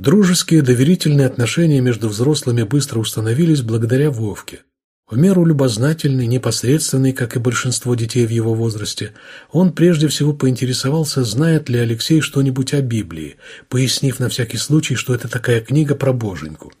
Дружеские доверительные отношения между взрослыми быстро установились благодаря Вовке. В меру любознательный, непосредственный, как и большинство детей в его возрасте, он прежде всего поинтересовался, знает ли Алексей что-нибудь о Библии, пояснив на всякий случай, что это такая книга про боженьку.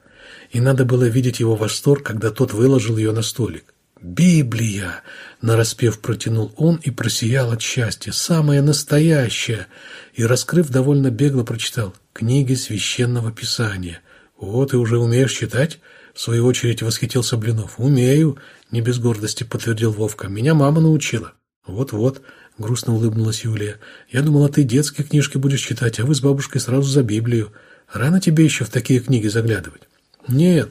И надо было видеть его восторг, когда тот выложил ее на столик. «Библия!» – нараспев протянул он и просиял от счастья. «Самая настоящая!» И, раскрыв, довольно бегло прочитал «Книги священного писания». «Вот, и уже умеешь читать?» В свою очередь восхитился Блинов. «Умею», — не без гордости подтвердил Вовка. «Меня мама научила». «Вот-вот», — грустно улыбнулась Юлия. «Я думала, ты детские книжки будешь читать, а вы с бабушкой сразу за Библию. Рано тебе еще в такие книги заглядывать?» «Нет,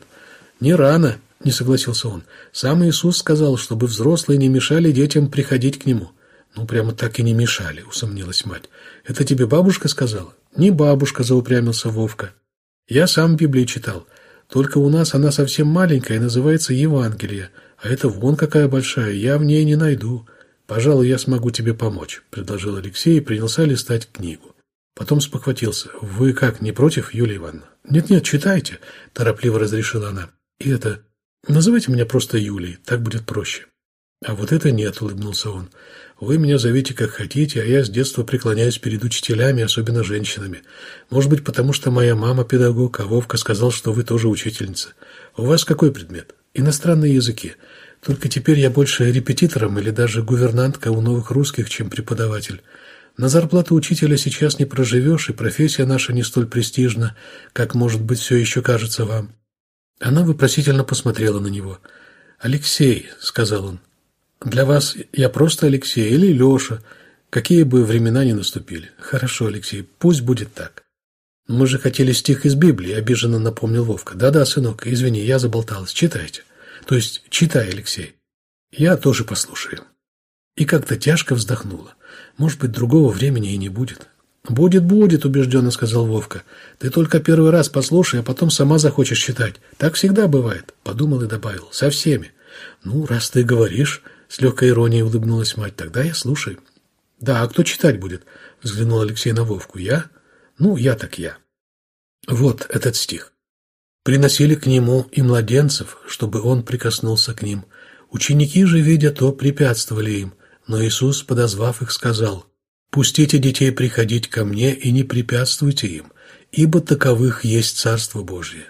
не рано», — не согласился он. «Сам Иисус сказал, чтобы взрослые не мешали детям приходить к Нему». «Ну, прямо так и не мешали», — усомнилась мать. «Это тебе бабушка сказала?» «Не бабушка», — заупрямился Вовка. «Я сам Библию читал. Только у нас она совсем маленькая и называется Евангелие, а это вон какая большая, я в ней не найду. Пожалуй, я смогу тебе помочь», — предложил Алексей и принялся листать книгу. Потом спохватился. «Вы как, не против, Юлия Ивановна?» «Нет-нет, читайте», — торопливо разрешила она. «И это... Называйте меня просто Юлей, так будет проще». «А вот это нет», — улыбнулся он. Вы меня зовите как хотите, а я с детства преклоняюсь перед учителями, особенно женщинами. Может быть, потому что моя мама педагог, а Вовка сказал, что вы тоже учительница. У вас какой предмет? Иностранные языки. Только теперь я больше репетитором или даже гувернантка у новых русских, чем преподаватель. На зарплату учителя сейчас не проживешь, и профессия наша не столь престижна, как, может быть, все еще кажется вам». Она вопросительно посмотрела на него. «Алексей», — сказал он, для вас я просто Алексей или Леша, какие бы времена ни наступили. Хорошо, Алексей, пусть будет так. Мы же хотели стих из Библии, обиженно напомнил Вовка. Да-да, сынок, извини, я заболталась. Читайте. То есть читай, Алексей. Я тоже послушаю. И как-то тяжко вздохнула. Может быть, другого времени и не будет. «Будет, будет», — убежденно сказал Вовка. «Ты только первый раз послушай, а потом сама захочешь читать. Так всегда бывает», — подумал и добавил. «Со всеми». «Ну, раз ты говоришь», с легкой иронией улыбнулась мать. «Тогда я слушаю». «Да, а кто читать будет?» Взглянул Алексей на Вовку. «Я? Ну, я так я». Вот этот стих. «Приносили к нему и младенцев, чтобы он прикоснулся к ним. Ученики же, видя то, препятствовали им. Но Иисус, подозвав их, сказал, «Пустите детей приходить ко мне и не препятствуйте им, ибо таковых есть Царство Божье».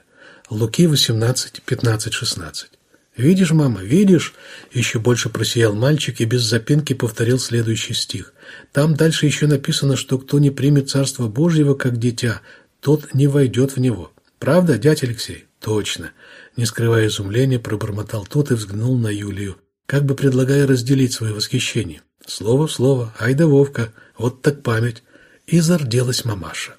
Луки 18, 15, 16. «Видишь, мама, видишь?» Еще больше просиял мальчик и без запинки повторил следующий стих. «Там дальше еще написано, что кто не примет Царство Божьего как дитя, тот не войдет в него. Правда, дядь Алексей?» «Точно!» Не скрывая изумления, пробормотал тот и взглянул на Юлию, как бы предлагая разделить свое восхищение. Слово слово, ай да Вовка, вот так память. И зарделась мамаша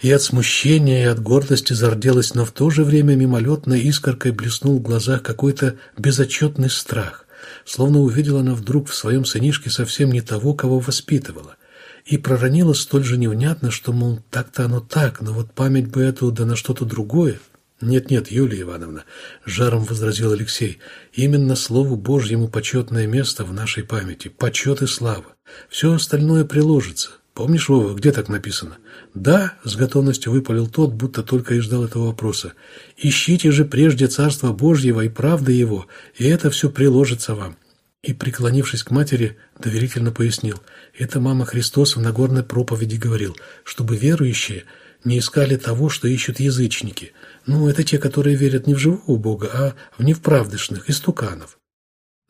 и от смущения, и от гордости зарделась, но в то же время мимолетной искоркой блеснул в глазах какой-то безотчетный страх, словно увидела она вдруг в своем сынишке совсем не того, кого воспитывала, и проронила столь же невнятно, что, мол, так-то оно так, но вот память бы эту да на что-то другое. «Нет-нет, Юлия Ивановна», — жаром возразил Алексей, — «именно Слову Божьему почетное место в нашей памяти, почет и слава. Все остальное приложится. Помнишь, Вова, где так написано? Да, с готовностью выпалил тот, будто только и ждал этого вопроса. Ищите же прежде Царство Божьего и правды Его, и это все приложится вам. И, преклонившись к матери, доверительно пояснил. Это мама Христос в Нагорной проповеди говорил, чтобы верующие не искали того, что ищут язычники. Ну, это те, которые верят не в живого Бога, а в невправдышных, истуканов.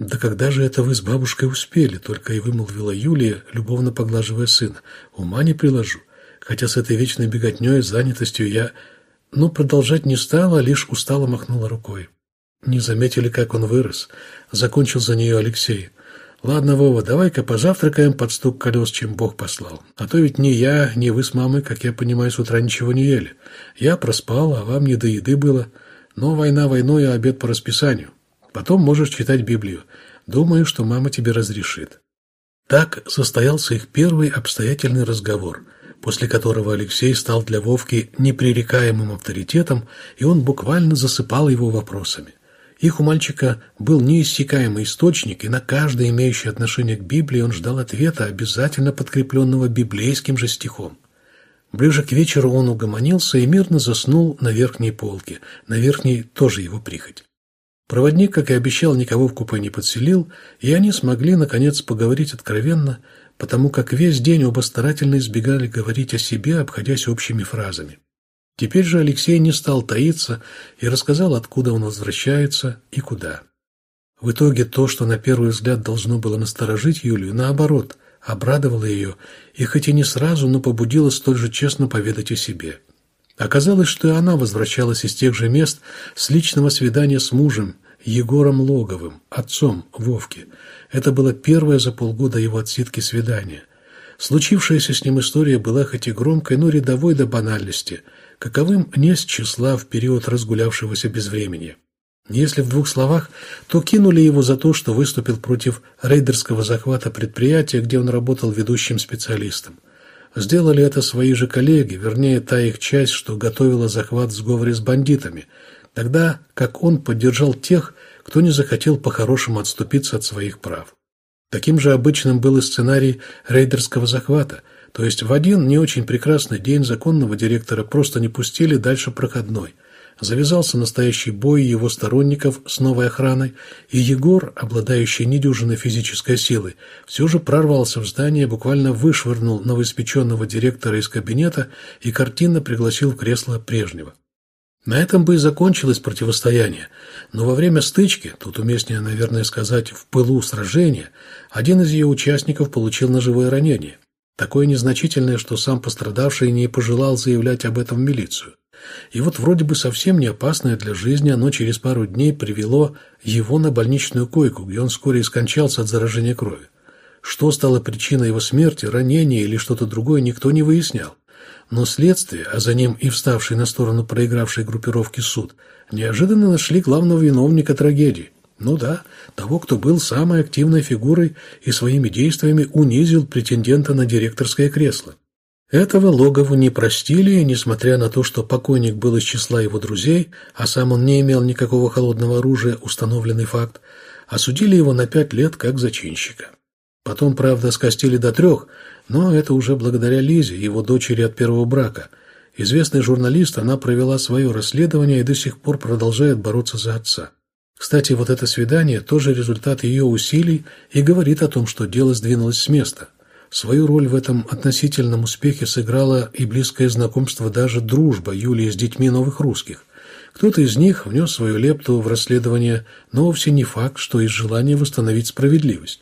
«Да когда же это вы с бабушкой успели?» — только и вымолвила Юлия, любовно поглаживая сына. «Ума не приложу. Хотя с этой вечной беготней, занятостью я...» Но продолжать не стала, лишь устало махнула рукой. Не заметили, как он вырос. Закончил за нее Алексей. «Ладно, Вова, давай-ка позавтракаем под стук колес, чем Бог послал. А то ведь ни я, ни вы с мамой, как я понимаю, с утра ничего не ели. Я проспал, а вам не до еды было. Но война войной, а обед по расписанию». Потом можешь читать Библию. Думаю, что мама тебе разрешит». Так состоялся их первый обстоятельный разговор, после которого Алексей стал для Вовки непререкаемым авторитетом, и он буквально засыпал его вопросами. Их у мальчика был неиссякаемый источник, и на каждое имеющее отношение к Библии он ждал ответа, обязательно подкрепленного библейским же стихом. Ближе к вечеру он угомонился и мирно заснул на верхней полке. На верхней тоже его прихоть. Проводник, как и обещал, никого в купе не подселил, и они смогли, наконец, поговорить откровенно, потому как весь день оба старательно избегали говорить о себе, обходясь общими фразами. Теперь же Алексей не стал таиться и рассказал, откуда он возвращается и куда. В итоге то, что на первый взгляд должно было насторожить Юлию, наоборот, обрадовало ее, и хоть и не сразу, но побудило столь же честно поведать о себе. Оказалось, что и она возвращалась из тех же мест с личного свидания с мужем, Егором Логовым, отцом Вовки. Это было первое за полгода его отсидки свидания. Случившаяся с ним история была хоть и громкой, но рядовой до банальности, каковым не с числа в период разгулявшегося безвремени. Если в двух словах, то кинули его за то, что выступил против рейдерского захвата предприятия, где он работал ведущим специалистом. Сделали это свои же коллеги, вернее, та их часть, что готовила захват в сговоре с бандитами, тогда как он поддержал тех, кто не захотел по-хорошему отступиться от своих прав. Таким же обычным был и сценарий рейдерского захвата, то есть в один не очень прекрасный день законного директора просто не пустили дальше проходной – Завязался настоящий бой его сторонников с новой охраной, и Егор, обладающий недюжиной физической силой, все же прорвался в здание, буквально вышвырнул новоиспеченного директора из кабинета и картинно пригласил в кресло прежнего. На этом бы и закончилось противостояние, но во время стычки, тут уместнее, наверное, сказать, в пылу сражения, один из ее участников получил ножевое ранение. Такое незначительное, что сам пострадавший не пожелал заявлять об этом в милицию. И вот вроде бы совсем не опасное для жизни, оно через пару дней привело его на больничную койку, где он вскоре и скончался от заражения крови. Что стало причиной его смерти, ранения или что-то другое, никто не выяснял. Но следствие, а за ним и вставший на сторону проигравшей группировки суд, неожиданно нашли главного виновника трагедии. Ну да, того, кто был самой активной фигурой и своими действиями унизил претендента на директорское кресло. Этого Логову не простили, несмотря на то, что покойник был из числа его друзей, а сам он не имел никакого холодного оружия, установленный факт, осудили его на пять лет как зачинщика. Потом, правда, скостили до трех, но это уже благодаря Лизе, его дочери от первого брака. Известный журналист, она провела свое расследование и до сих пор продолжает бороться за отца. Кстати, вот это свидание тоже результат ее усилий и говорит о том, что дело сдвинулось с места – Свою роль в этом относительном успехе сыграло и близкое знакомство, даже дружба Юлии с детьми новых русских. Кто-то из них внес свою лепту в расследование, но вовсе не факт, что из желания восстановить справедливость.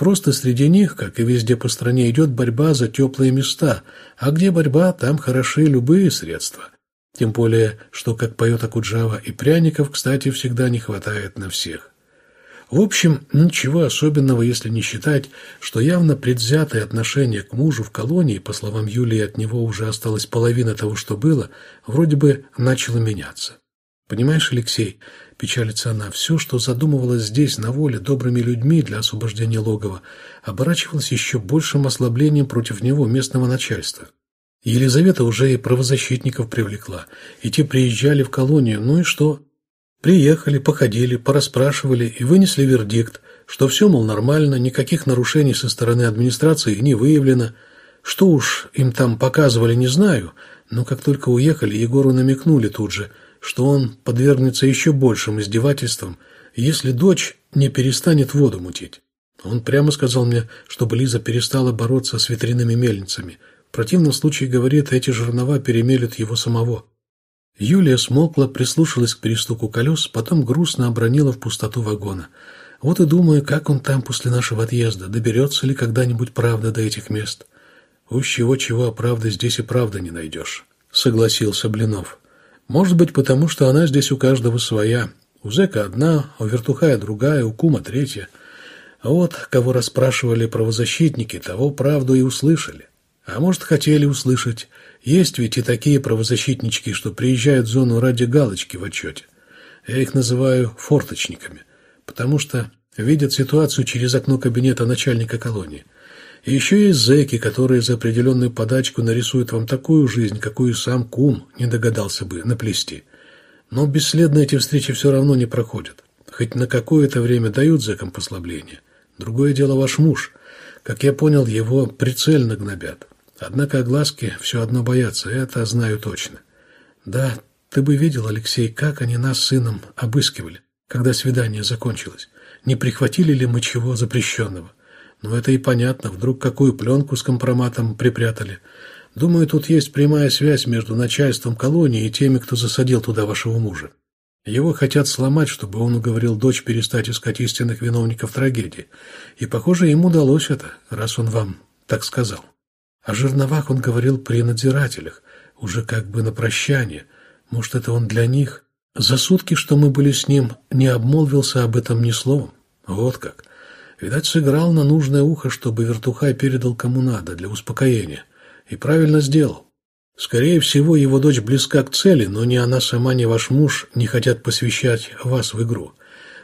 Просто среди них, как и везде по стране, идет борьба за теплые места, а где борьба, там хороши любые средства. Тем более, что, как поет Акуджава, и пряников, кстати, всегда не хватает на всех. В общем, ничего особенного, если не считать, что явно предвзятое отношение к мужу в колонии, по словам Юлии, от него уже осталась половина того, что было, вроде бы начало меняться. Понимаешь, Алексей, печалится она, все, что задумывалось здесь, на воле, добрыми людьми для освобождения логова, оборачивалось еще большим ослаблением против него местного начальства. Елизавета уже и правозащитников привлекла, и те приезжали в колонию, ну и что? Приехали, походили, пораспрашивали и вынесли вердикт, что все, мол, нормально, никаких нарушений со стороны администрации не выявлено. Что уж им там показывали, не знаю, но как только уехали, Егору намекнули тут же, что он подвергнется еще большим издевательствам, если дочь не перестанет воду мутить. Он прямо сказал мне, чтобы Лиза перестала бороться с ветряными мельницами. В противном случае, говорит, эти жернова перемелют его самого. Юлия смолкла, прислушалась к перестуку колес, потом грустно обронила в пустоту вагона. Вот и думаю, как он там после нашего отъезда, доберется ли когда-нибудь правда до этих мест. Уж чего-чего, а правды здесь и правда не найдешь, согласился Блинов. Может быть, потому что она здесь у каждого своя. У зэка одна, у вертухая другая, у кума третья. А вот, кого расспрашивали правозащитники, того правду и услышали. А может, хотели услышать, есть ведь и такие правозащитнички, что приезжают в зону ради галочки в отчете. Я их называю форточниками, потому что видят ситуацию через окно кабинета начальника колонии. И еще есть зэки, которые за определенную подачку нарисуют вам такую жизнь, какую сам кум не догадался бы наплести. Но бесследно эти встречи все равно не проходят. Хоть на какое-то время дают зэкам послабление. Другое дело ваш муж. Как я понял, его прицельно гнобят. Однако огласки все одно боятся, это знаю точно. Да, ты бы видел, Алексей, как они нас с сыном обыскивали, когда свидание закончилось. Не прихватили ли мы чего запрещенного? Но это и понятно, вдруг какую пленку с компроматом припрятали. Думаю, тут есть прямая связь между начальством колонии и теми, кто засадил туда вашего мужа. Его хотят сломать, чтобы он уговорил дочь перестать искать истинных виновников трагедии. И, похоже, им удалось это, раз он вам так сказал. О жерновах он говорил при надзирателях, уже как бы на прощание. Может, это он для них? За сутки, что мы были с ним, не обмолвился об этом ни словом. Вот как. Видать, сыграл на нужное ухо, чтобы вертухай передал кому надо, для успокоения. И правильно сделал. Скорее всего, его дочь близка к цели, но ни она сама, ни ваш муж не хотят посвящать вас в игру.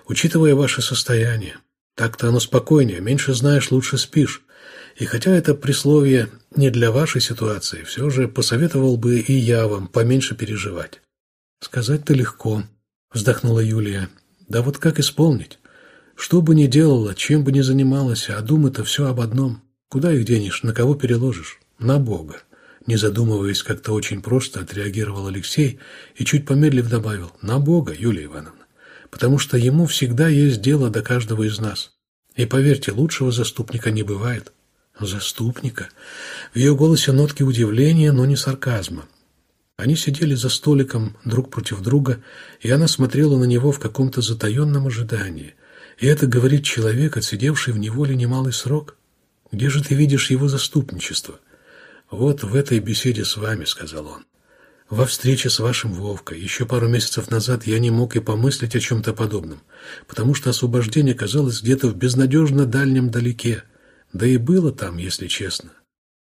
Учитывая ваше состояние, так-то оно спокойнее, меньше знаешь, лучше спишь. И хотя это присловие не для вашей ситуации, все же посоветовал бы и я вам поменьше переживать. Сказать-то легко, вздохнула Юлия. Да вот как исполнить? Что бы ни делала, чем бы ни занималась, а думы-то все об одном. Куда их денешь, на кого переложишь? На Бога. Не задумываясь, как-то очень просто отреагировал Алексей и чуть помедлив добавил «На Бога, Юлия Ивановна, потому что ему всегда есть дело до каждого из нас. И поверьте, лучшего заступника не бывает». «Заступника?» В ее голосе нотки удивления, но не сарказма. Они сидели за столиком друг против друга, и она смотрела на него в каком-то затаенном ожидании. И это говорит человек, отсидевший в неволе немалый срок. Где же ты видишь его заступничество? «Вот в этой беседе с вами», — сказал он. «Во встрече с вашим Вовкой еще пару месяцев назад я не мог и помыслить о чем-то подобном, потому что освобождение казалось где-то в безнадежно дальнем далеке, да и было там, если честно.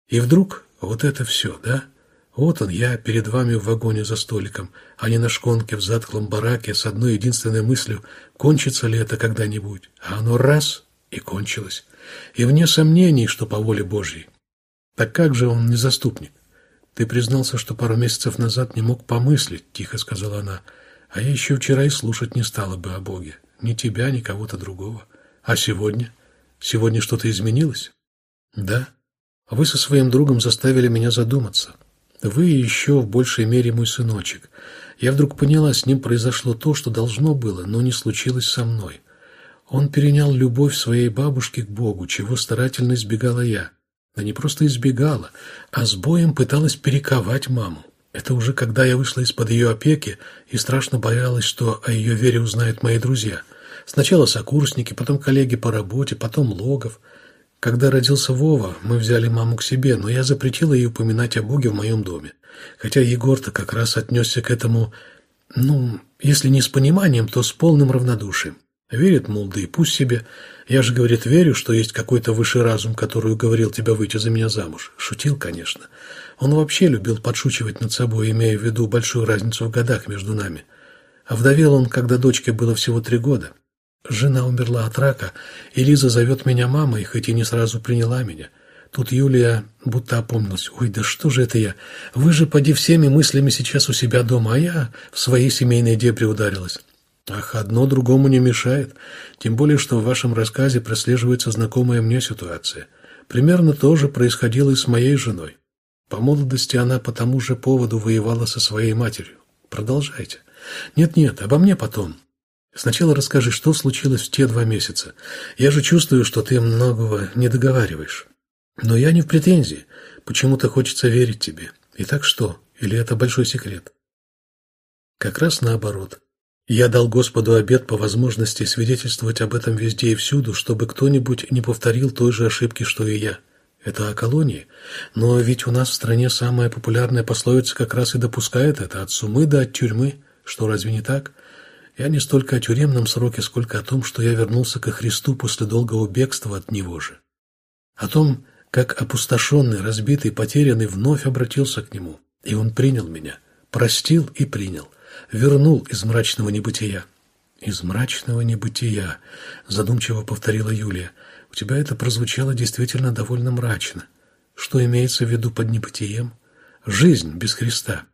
И вдруг вот это все, да? Вот он, я перед вами в вагоне за столиком, а не на шконке в затхлом бараке с одной единственной мыслью, кончится ли это когда-нибудь. А оно раз — и кончилось. И вне сомнений, что по воле Божьей. Так как же он не заступник? Ты признался, что пару месяцев назад не мог помыслить, тихо сказала она. А я еще вчера и слушать не стала бы о Боге. Ни тебя, ни кого-то другого. А сегодня? Сегодня что-то изменилось? Да. Вы со своим другом заставили меня задуматься. Вы еще в большей мере мой сыночек. Я вдруг поняла, с ним произошло то, что должно было, но не случилось со мной. Он перенял любовь своей бабушки к Богу, чего старательно избегала я. Да не просто избегала, а с боем пыталась перековать маму. Это уже когда я вышла из-под ее опеки и страшно боялась, что о ее вере узнают мои друзья. Сначала сокурсники, потом коллеги по работе, потом Логов. Когда родился Вова, мы взяли маму к себе, но я запретила ей упоминать о Боге в моем доме. Хотя Егор-то как раз отнесся к этому, ну, если не с пониманием, то с полным равнодушием. Верит, мол, да и пусть себе. Я же, говорит, верю, что есть какой-то высший разум, который уговорил тебя выйти за меня замуж. Шутил, конечно. Он вообще любил подшучивать над собой, имея в виду большую разницу в годах между нами. А вдовел он, когда дочке было всего три года. Жена умерла от рака, и Лиза зовет меня мамой, хоть и не сразу приняла меня. Тут Юлия будто опомнилась. «Ой, да что же это я? Вы же, поди, всеми мыслями сейчас у себя дома, а я в своей семейной дебри ударилась». Ах, одно другому не мешает. Тем более, что в вашем рассказе прослеживается знакомая мне ситуация. Примерно то же происходило и с моей женой. По молодости она по тому же поводу воевала со своей матерью. Продолжайте. Нет-нет, обо мне потом. Сначала расскажи, что случилось в те два месяца. Я же чувствую, что ты многого не договариваешь. Но я не в претензии. Почему-то хочется верить тебе. Итак что? Или это большой секрет? Как раз наоборот. Я дал Господу обет по возможности свидетельствовать об этом везде и всюду, чтобы кто-нибудь не повторил той же ошибки, что и я. Это о колонии. Но ведь у нас в стране самая популярная пословица как раз и допускает это от сумы до от тюрьмы. Что, разве не так? Я не столько о тюремном сроке, сколько о том, что я вернулся ко Христу после долгого бегства от Него же. О том, как опустошенный, разбитый, потерянный вновь обратился к Нему. И Он принял меня, простил и принял – вернул из мрачного небытия. «Из мрачного небытия», — задумчиво повторила Юлия. «У тебя это прозвучало действительно довольно мрачно. Что имеется в виду под небытием? Жизнь без Христа».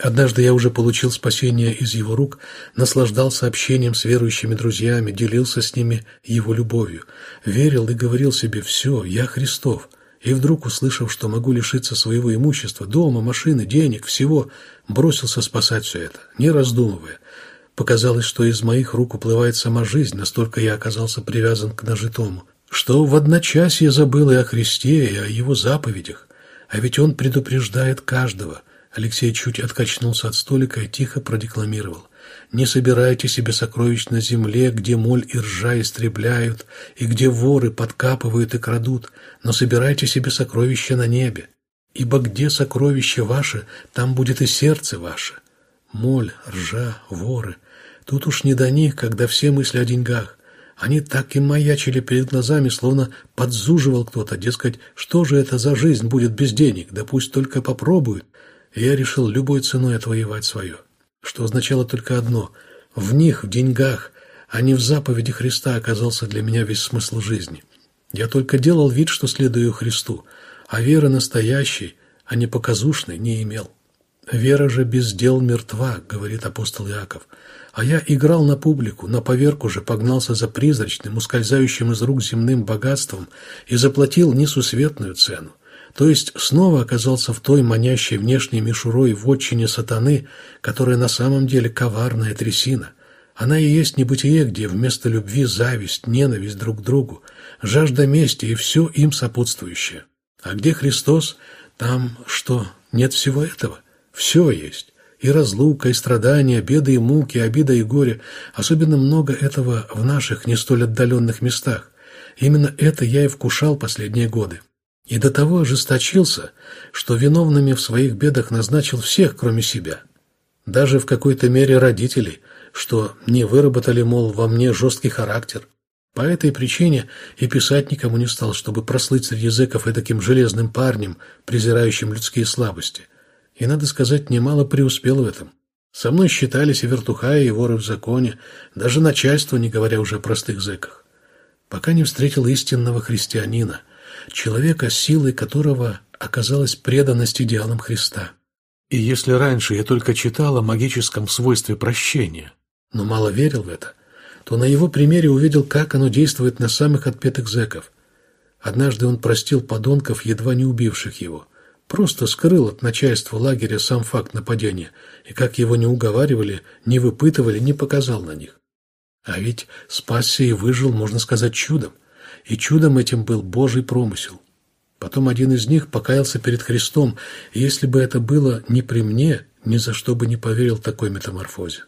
Однажды я уже получил спасение из его рук, наслаждался общением с верующими друзьями, делился с ними его любовью, верил и говорил себе «все, я Христов, и вдруг, услышав, что могу лишиться своего имущества, дома, машины, денег, всего, бросился спасать все это, не раздумывая. Показалось, что из моих рук уплывает сама жизнь, настолько я оказался привязан к нажитому, что в одночасье забыл и о Христе, и о его заповедях. А ведь он предупреждает каждого. Алексей чуть откачнулся от столика и тихо продекламировал. «Не собирайте себе сокровищ на земле, где моль и ржа истребляют, и где воры подкапывают и крадут, но собирайте себе сокровища на небе. Ибо где сокровище ваше, там будет и сердце ваше. Моль, ржа, воры — Тут уж не до них, когда все мысли о деньгах. Они так и маячили перед глазами, словно подзуживал кто-то, дескать, что же это за жизнь будет без денег, да пусть только попробуют. Я решил любой ценой отвоевать свое. Что означало только одно – в них, в деньгах, а не в заповеди Христа оказался для меня весь смысл жизни. Я только делал вид, что следую Христу, а веры настоящей, а не показушной, не имел. «Вера же без дел мертва», — говорит апостол Иаков. А я играл на публику, на поверку же погнался за призрачным, ускользающим из рук земным богатством и заплатил несусветную цену. То есть снова оказался в той манящей внешней мишурой в отчине сатаны, которая на самом деле коварная трясина. Она и есть небытие, где вместо любви зависть, ненависть друг к другу, жажда мести и все им сопутствующее. А где Христос, там что, нет всего этого? Все есть. И разлука, и страдания, беды и муки, обида и горе. Особенно много этого в наших не столь отдаленных местах. Именно это я и вкушал последние годы. И до того ожесточился, что виновными в своих бедах назначил всех, кроме себя. Даже в какой-то мере родителей, что не выработали, мол, во мне жесткий характер. По этой причине и писать никому не стал, чтобы прослыть среди языков таким железным парнем, презирающим людские слабости – и, надо сказать, немало преуспел в этом. Со мной считались и вертухаи, и воры в законе, даже начальство, не говоря уже о простых зэках. Пока не встретил истинного христианина, человека, силой которого оказалась преданность идеалам Христа. И если раньше я только читал о магическом свойстве прощения, но мало верил в это, то на его примере увидел, как оно действует на самых отпетых зэков. Однажды он простил подонков, едва не убивших его – Просто скрыл от начальства лагеря сам факт нападения, и как его не уговаривали, не выпытывали, не показал на них. А ведь спасся и выжил, можно сказать, чудом. И чудом этим был Божий промысел. Потом один из них покаялся перед Христом, и если бы это было не при мне, ни за что бы не поверил такой метаморфозе.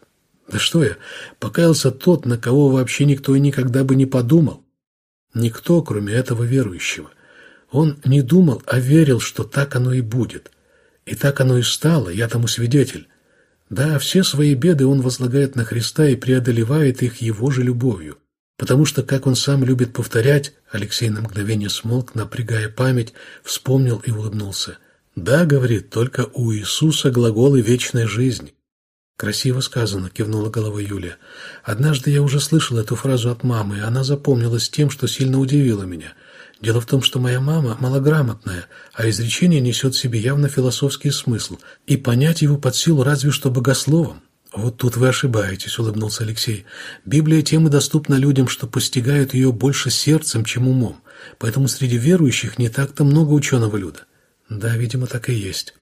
Да что я, покаялся тот, на кого вообще никто и никогда бы не подумал. Никто, кроме этого верующего. Он не думал, а верил, что так оно и будет. И так оно и стало, я тому свидетель. Да, все свои беды он возлагает на Христа и преодолевает их его же любовью. Потому что, как он сам любит повторять, Алексей на мгновение смолк, напрягая память, вспомнил и улыбнулся. «Да, — говорит, — только у Иисуса глаголы вечной жизни». «Красиво сказано», — кивнула головой Юлия. «Однажды я уже слышал эту фразу от мамы, и она запомнилась тем, что сильно удивила меня. Дело в том, что моя мама малограмотная, а изречение несет в себе явно философский смысл, и понять его под силу разве что богословом. «Вот тут вы ошибаетесь», — улыбнулся Алексей. «Библия тем и доступна людям, что постигают ее больше сердцем, чем умом, поэтому среди верующих не так-то много ученого люда». «Да, видимо, так и есть».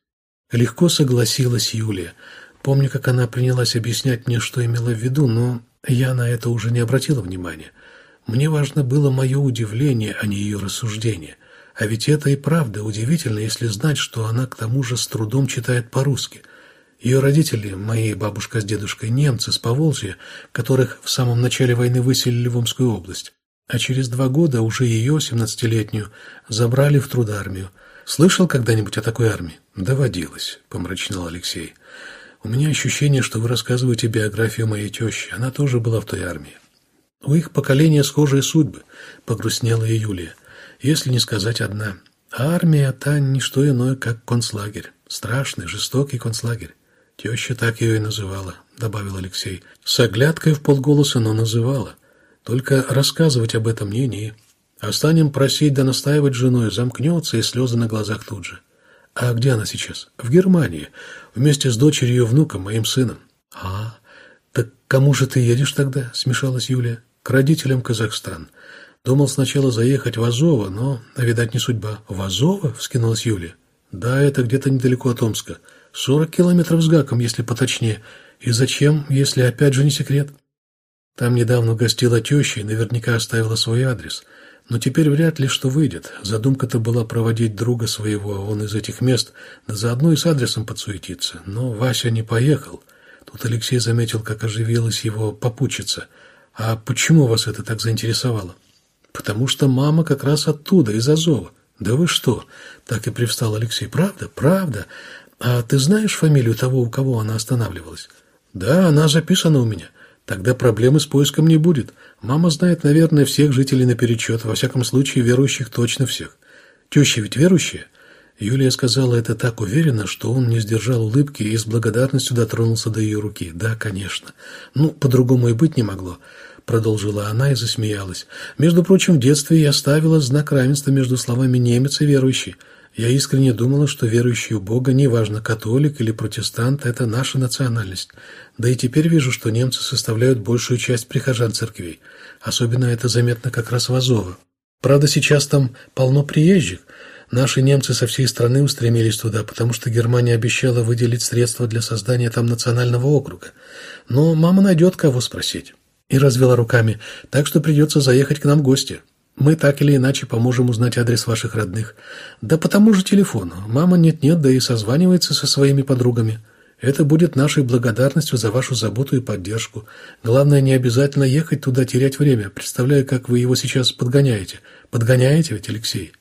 Легко согласилась Юлия. Помню, как она принялась объяснять мне, что имела в виду, но я на это уже не обратила внимания. Мне важно было мое удивление, а не ее рассуждение. А ведь это и правда удивительно, если знать, что она к тому же с трудом читает по-русски. Ее родители, мои бабушка с дедушкой, немцы с Поволжья, которых в самом начале войны выселили в Омскую область. А через два года уже ее, семнадцатилетнюю, забрали в трудармию. Слышал когда-нибудь о такой армии? Доводилось, помрачнел Алексей. У меня ощущение, что вы рассказываете биографию моей тещи. Она тоже была в той армии. У их поколения схожие судьбы, погрустнела и Юлия, если не сказать одна. А армия та не что иное, как концлагерь. Страшный, жестокий концлагерь. Теща так ее и называла, добавил Алексей. С оглядкой в полголоса, но называла. Только рассказывать об этом не-не. А станем просить да настаивать женой, замкнется и слезы на глазах тут же. А где она сейчас? В Германии, вместе с дочерью и внуком, моим сыном. А, так кому же ты едешь тогда? Смешалась Юлия к родителям Казахстан. Думал сначала заехать в Азово, но, видать, не судьба. В Азово? — вскинулась Юлия. Да, это где-то недалеко от Омска. Сорок километров с гаком, если поточнее. И зачем, если опять же не секрет? Там недавно гостила теща и наверняка оставила свой адрес. Но теперь вряд ли что выйдет. Задумка-то была проводить друга своего, а он из этих мест, да заодно и с адресом подсуетиться. Но Вася не поехал. Тут Алексей заметил, как оживилась его попутчица. «А почему вас это так заинтересовало?» «Потому что мама как раз оттуда, из Азова». «Да вы что?» – так и привстал Алексей. «Правда? Правда? А ты знаешь фамилию того, у кого она останавливалась?» «Да, она записана у меня. Тогда проблемы с поиском не будет. Мама знает, наверное, всех жителей наперечет, во всяком случае, верующих точно всех. Теща ведь верующая?» Юлия сказала это так уверенно, что он не сдержал улыбки и с благодарностью дотронулся до ее руки. «Да, конечно. Ну, по-другому и быть не могло», — продолжила она и засмеялась. «Между прочим, в детстве я ставила знак равенства между словами «немец» и «верующий». Я искренне думала, что верующий в Бога, неважно, католик или протестант, это наша национальность. Да и теперь вижу, что немцы составляют большую часть прихожан церквей. Особенно это заметно как раз в Азово. Правда, сейчас там полно приезжих, Наши немцы со всей страны устремились туда, потому что Германия обещала выделить средства для создания там национального округа. Но мама найдет, кого спросить. И развела руками, так что придется заехать к нам в гости. Мы так или иначе поможем узнать адрес ваших родных. Да по тому же телефону. Мама нет-нет, да и созванивается со своими подругами. Это будет нашей благодарностью за вашу заботу и поддержку. Главное, не обязательно ехать туда терять время. Представляю, как вы его сейчас подгоняете. Подгоняете ведь, Алексей?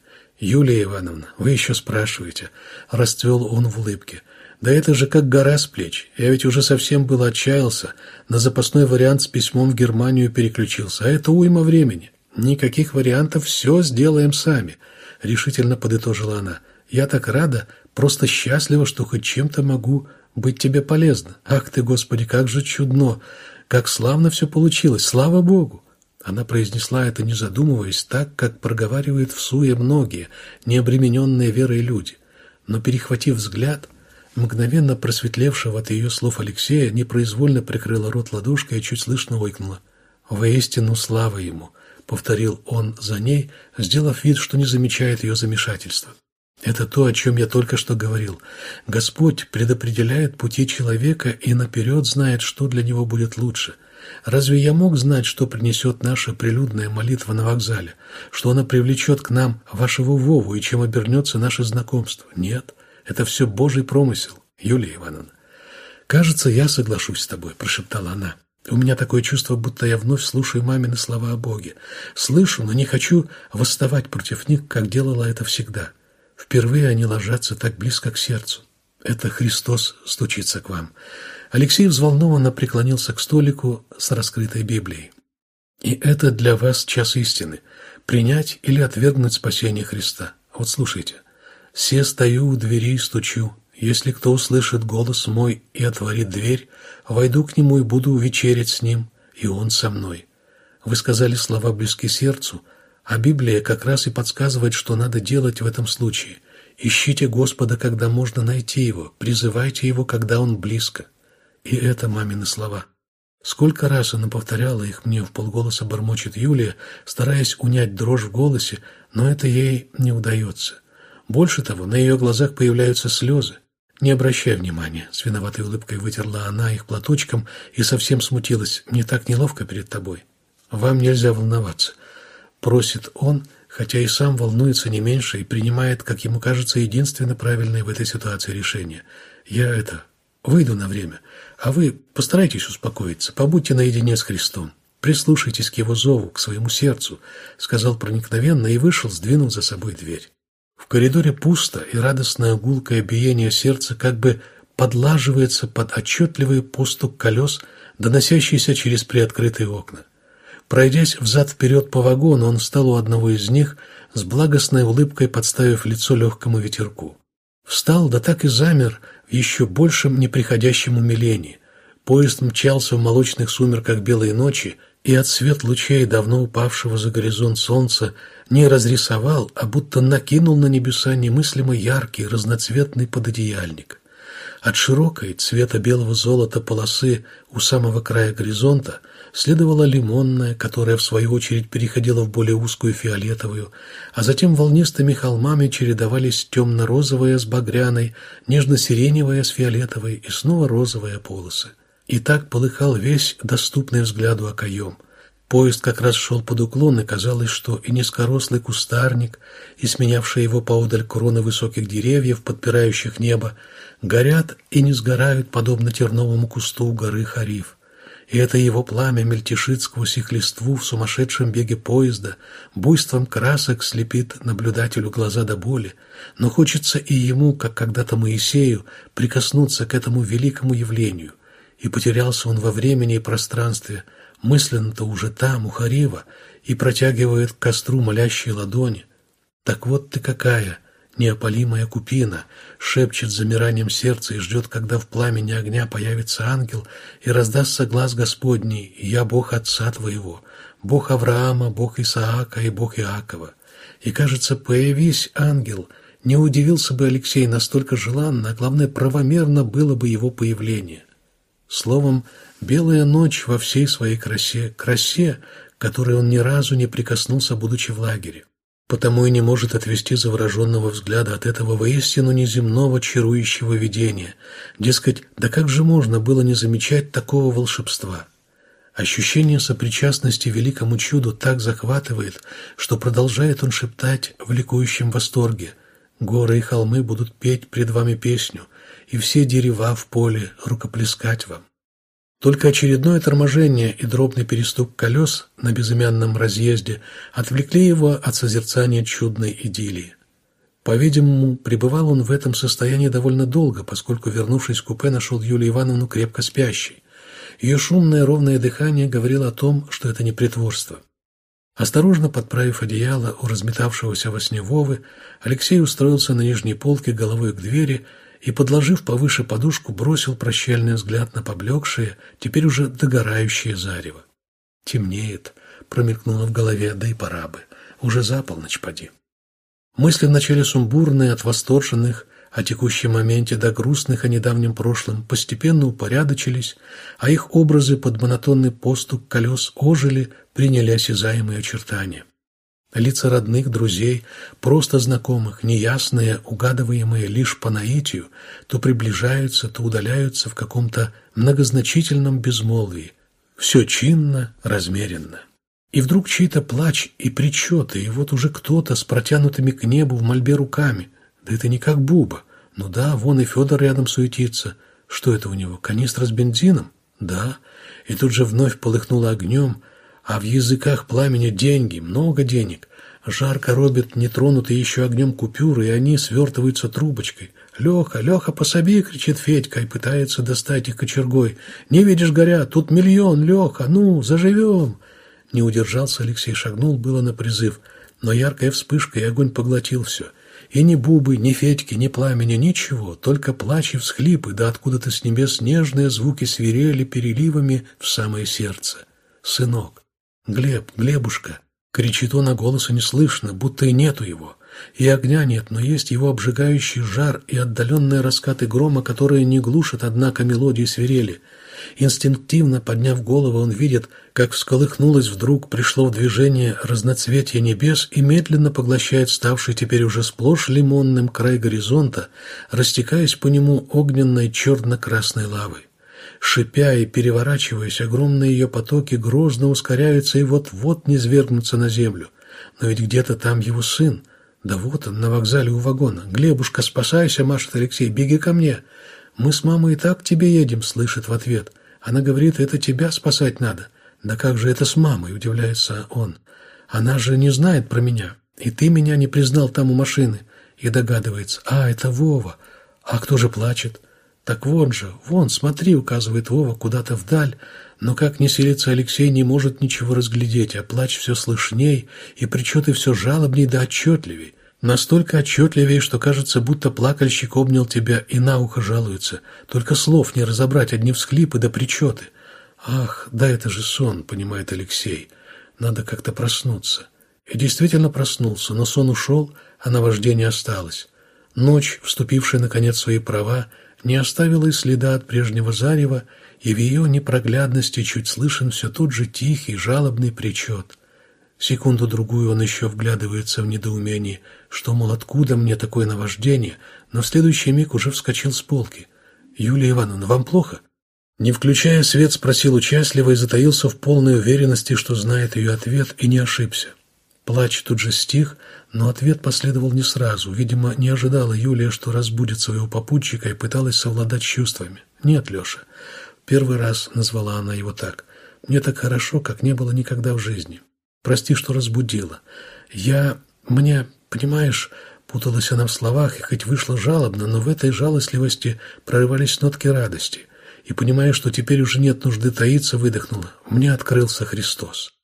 «Юлия Ивановна, вы еще спрашиваете?» Расцвел он в улыбке. «Да это же как гора с плеч. Я ведь уже совсем был отчаялся. На запасной вариант с письмом в Германию переключился. А это уйма времени. Никаких вариантов, все сделаем сами», — решительно подытожила она. «Я так рада, просто счастлива, что хоть чем-то могу быть тебе полезна. Ах ты, Господи, как же чудно! Как славно все получилось! Слава Богу!» Она произнесла это, не задумываясь, так, как проговаривают в суе многие, необремененные верой люди. Но, перехватив взгляд, мгновенно просветлевшего от ее слов Алексея, непроизвольно прикрыла рот ладошкой и чуть слышно ойкнула. «Воистину слава ему!» — повторил он за ней, сделав вид, что не замечает ее замешательства. «Это то, о чем я только что говорил. Господь предопределяет пути человека и наперед знает, что для него будет лучше — Разве я мог знать, что принесет наша прилюдная молитва на вокзале? Что она привлечет к нам вашего Вову и чем обернется наше знакомство? Нет, это все Божий промысел, Юлия Ивановна. «Кажется, я соглашусь с тобой», – прошептала она. «У меня такое чувство, будто я вновь слушаю мамины слова о Боге. Слышу, но не хочу восставать против них, как делала это всегда. Впервые они ложатся так близко к сердцу. Это Христос стучится к вам. Алексей взволнованно преклонился к столику с раскрытой Библией. «И это для вас час истины. Принять или отвергнуть спасение Христа. Вот слушайте. «Се стою у двери и стучу. Если кто услышит голос мой и отворит дверь, войду к нему и буду вечерять с ним, и он со мной». Вы сказали слова близки сердцу, а Библия как раз и подсказывает, что надо делать в этом случае. Ищите Господа, когда можно найти Его, призывайте Его, когда Он близко. И это мамины слова. Сколько раз она повторяла их мне в полголоса бормочет Юлия, стараясь унять дрожь в голосе, но это ей не удается. Больше того, на ее глазах появляются слезы. «Не обращай внимания», — с виноватой улыбкой вытерла она их платочком и совсем смутилась. «Мне так неловко перед тобой». «Вам нельзя волноваться», — просит он, хотя и сам волнуется не меньше и принимает, как ему кажется, единственно правильное в этой ситуации решение. «Я это... выйду на время. А вы постарайтесь успокоиться, побудьте наедине с Христом. Прислушайтесь к его зову, к своему сердцу, сказал проникновенно и вышел, сдвинув за собой дверь. В коридоре пусто, и радостное гулкое биение сердца как бы подлаживается под отчетливый постук колес, доносящийся через приоткрытые окна. Пройдясь взад-вперед по вагону, он встал у одного из них, с благостной улыбкой подставив лицо легкому ветерку. Встал, да так и замер, в еще большем неприходящем умилении. Поезд мчался в молочных сумерках белой ночи, и от свет лучей давно упавшего за горизонт солнца не разрисовал, а будто накинул на небеса немыслимо яркий разноцветный пододеяльник. От широкой, цвета белого золота полосы у самого края горизонта следовала лимонная, которая в свою очередь переходила в более узкую фиолетовую, а затем волнистыми холмами чередовались темно-розовая с багряной, нежно-сиреневая с фиолетовой и снова розовая полосы. И так полыхал весь доступный взгляду окоем. Поезд как раз шел под уклон, и казалось, что и низкорослый кустарник, и сменявшие его поодаль кроны высоких деревьев, подпирающих небо, горят и не сгорают, подобно терновому кусту горы Хариф. И это его пламя мельтешит сквозь их листву в сумасшедшем беге поезда, буйством красок слепит наблюдателю глаза до боли, но хочется и ему, как когда-то Моисею, прикоснуться к этому великому явлению, и потерялся он во времени и пространстве, мысленно-то уже там, у Харива, и протягивает к костру молящие ладони. Так вот ты какая, неопалимая купина, шепчет замиранием сердца и ждет, когда в пламени огня появится ангел и раздастся глаз Господний, «Я Бог Отца твоего, Бог Авраама, Бог Исаака и Бог Иакова». И, кажется, появись ангел, не удивился бы Алексей настолько желанно, а главное, правомерно было бы его появление. Словом, белая ночь во всей своей красе, красе, которой он ни разу не прикоснулся, будучи в лагере. Потому и не может отвести завороженного взгляда от этого воистину неземного чарующего видения. Дескать, да как же можно было не замечать такого волшебства? Ощущение сопричастности великому чуду так захватывает, что продолжает он шептать в ликующем восторге. «Горы и холмы будут петь пред вами песню, и все дерева в поле рукоплескать вам. Только очередное торможение и дробный перестук колес на безымянном разъезде отвлекли его от созерцания чудной идиллии. По-видимому, пребывал он в этом состоянии довольно долго, поскольку, вернувшись в купе, нашел Юлию Ивановну крепко спящей. Ее шумное ровное дыхание говорило о том, что это не притворство. Осторожно подправив одеяло у разметавшегося во сне Вовы, Алексей устроился на нижней полке головой к двери и, подложив повыше подушку, бросил прощальный взгляд на поблекшее, теперь уже догорающее зарево. «Темнеет», — промелькнуло в голове, да и пора бы. Уже за полночь поди. Мысли вначале сумбурные от восторженных, о текущем моменте до грустных о недавнем прошлом постепенно упорядочились, а их образы под монотонный поступ колес ожили, приняли осязаемые очертания. Лица родных, друзей, просто знакомых, неясные, угадываемые лишь по наитию, то приближаются, то удаляются в каком-то многозначительном безмолвии. Все чинно, размеренно. И вдруг чей-то плач и причеты, и вот уже кто-то с протянутыми к небу в мольбе руками. Да это не как Буба. Ну да, вон и Федор рядом суетится. Что это у него, канистра с бензином? Да. И тут же вновь полыхнуло огнем, а в языках пламени деньги, много денег. Жарко робят нетронутые еще огнем купюры, и они свертываются трубочкой. «Леха, Леха, пособи!» — кричит Федька и пытается достать их кочергой. «Не видишь, горят, тут миллион, Леха, ну, заживем!» Не удержался Алексей, шагнул было на призыв, но яркая вспышка и огонь поглотил все. И ни бубы, ни Федьки, ни пламени, ничего, только плач и всхлипы, да откуда-то с небес нежные звуки свирели переливами в самое сердце. «Сынок, «Глеб, Глебушка!» Кричит он, а голоса не слышно, будто и нету его. И огня нет, но есть его обжигающий жар и отдаленные раскаты грома, которые не глушат, однако, мелодии свирели. Инстинктивно подняв голову, он видит, как всколыхнулось вдруг, пришло в движение разноцветие небес и медленно поглощает ставший теперь уже сплошь лимонным край горизонта, растекаясь по нему огненной черно-красной лавой. Шипя и переворачиваясь, огромные ее потоки грозно ускоряются и вот-вот не свергнутся на землю. Но ведь где-то там его сын. Да вот он, на вокзале у вагона. «Глебушка, спасайся!» — машет Алексей. «Беги ко мне!» «Мы с мамой и так к тебе едем!» — слышит в ответ. Она говорит, это тебя спасать надо. «Да как же это с мамой?» — удивляется он. «Она же не знает про меня. И ты меня не признал там у машины». И догадывается. «А, это Вова. А кто же плачет?» «Так вон же, вон, смотри», — указывает Вова куда-то вдаль, но как ни селится Алексей не может ничего разглядеть, а плач все слышней, и причеты все жалобней да отчетливей. Настолько отчетливее, что кажется, будто плакальщик обнял тебя и на ухо жалуется. Только слов не разобрать, одни всхлипы да причеты. «Ах, да это же сон», — понимает Алексей. «Надо как-то проснуться». И действительно проснулся, но сон ушел, а наваждение осталось. Ночь, вступившая наконец в свои права, не оставила и следа от прежнего зарева, и в ее непроглядности чуть слышен все тот же тихий, жалобный причет. Секунду-другую он еще вглядывается в недоумении, что, мол, откуда мне такое наваждение, но в следующий миг уже вскочил с полки. «Юлия Ивановна, вам плохо?» Не включая свет, спросил участливо и затаился в полной уверенности, что знает ее ответ, и не ошибся. Плач тут же стих, но ответ последовал не сразу. Видимо, не ожидала Юлия, что разбудит своего попутчика и пыталась совладать чувствами. «Нет, Леша». Первый раз назвала она его так. «Мне так хорошо, как не было никогда в жизни. Прости, что разбудила. Я... Мне... Понимаешь...» Путалась она в словах, и хоть вышла жалобно, но в этой жалостливости прорывались нотки радости и, понимая, что теперь уже нет нужды таиться, выдохнула. Мне открылся Христос.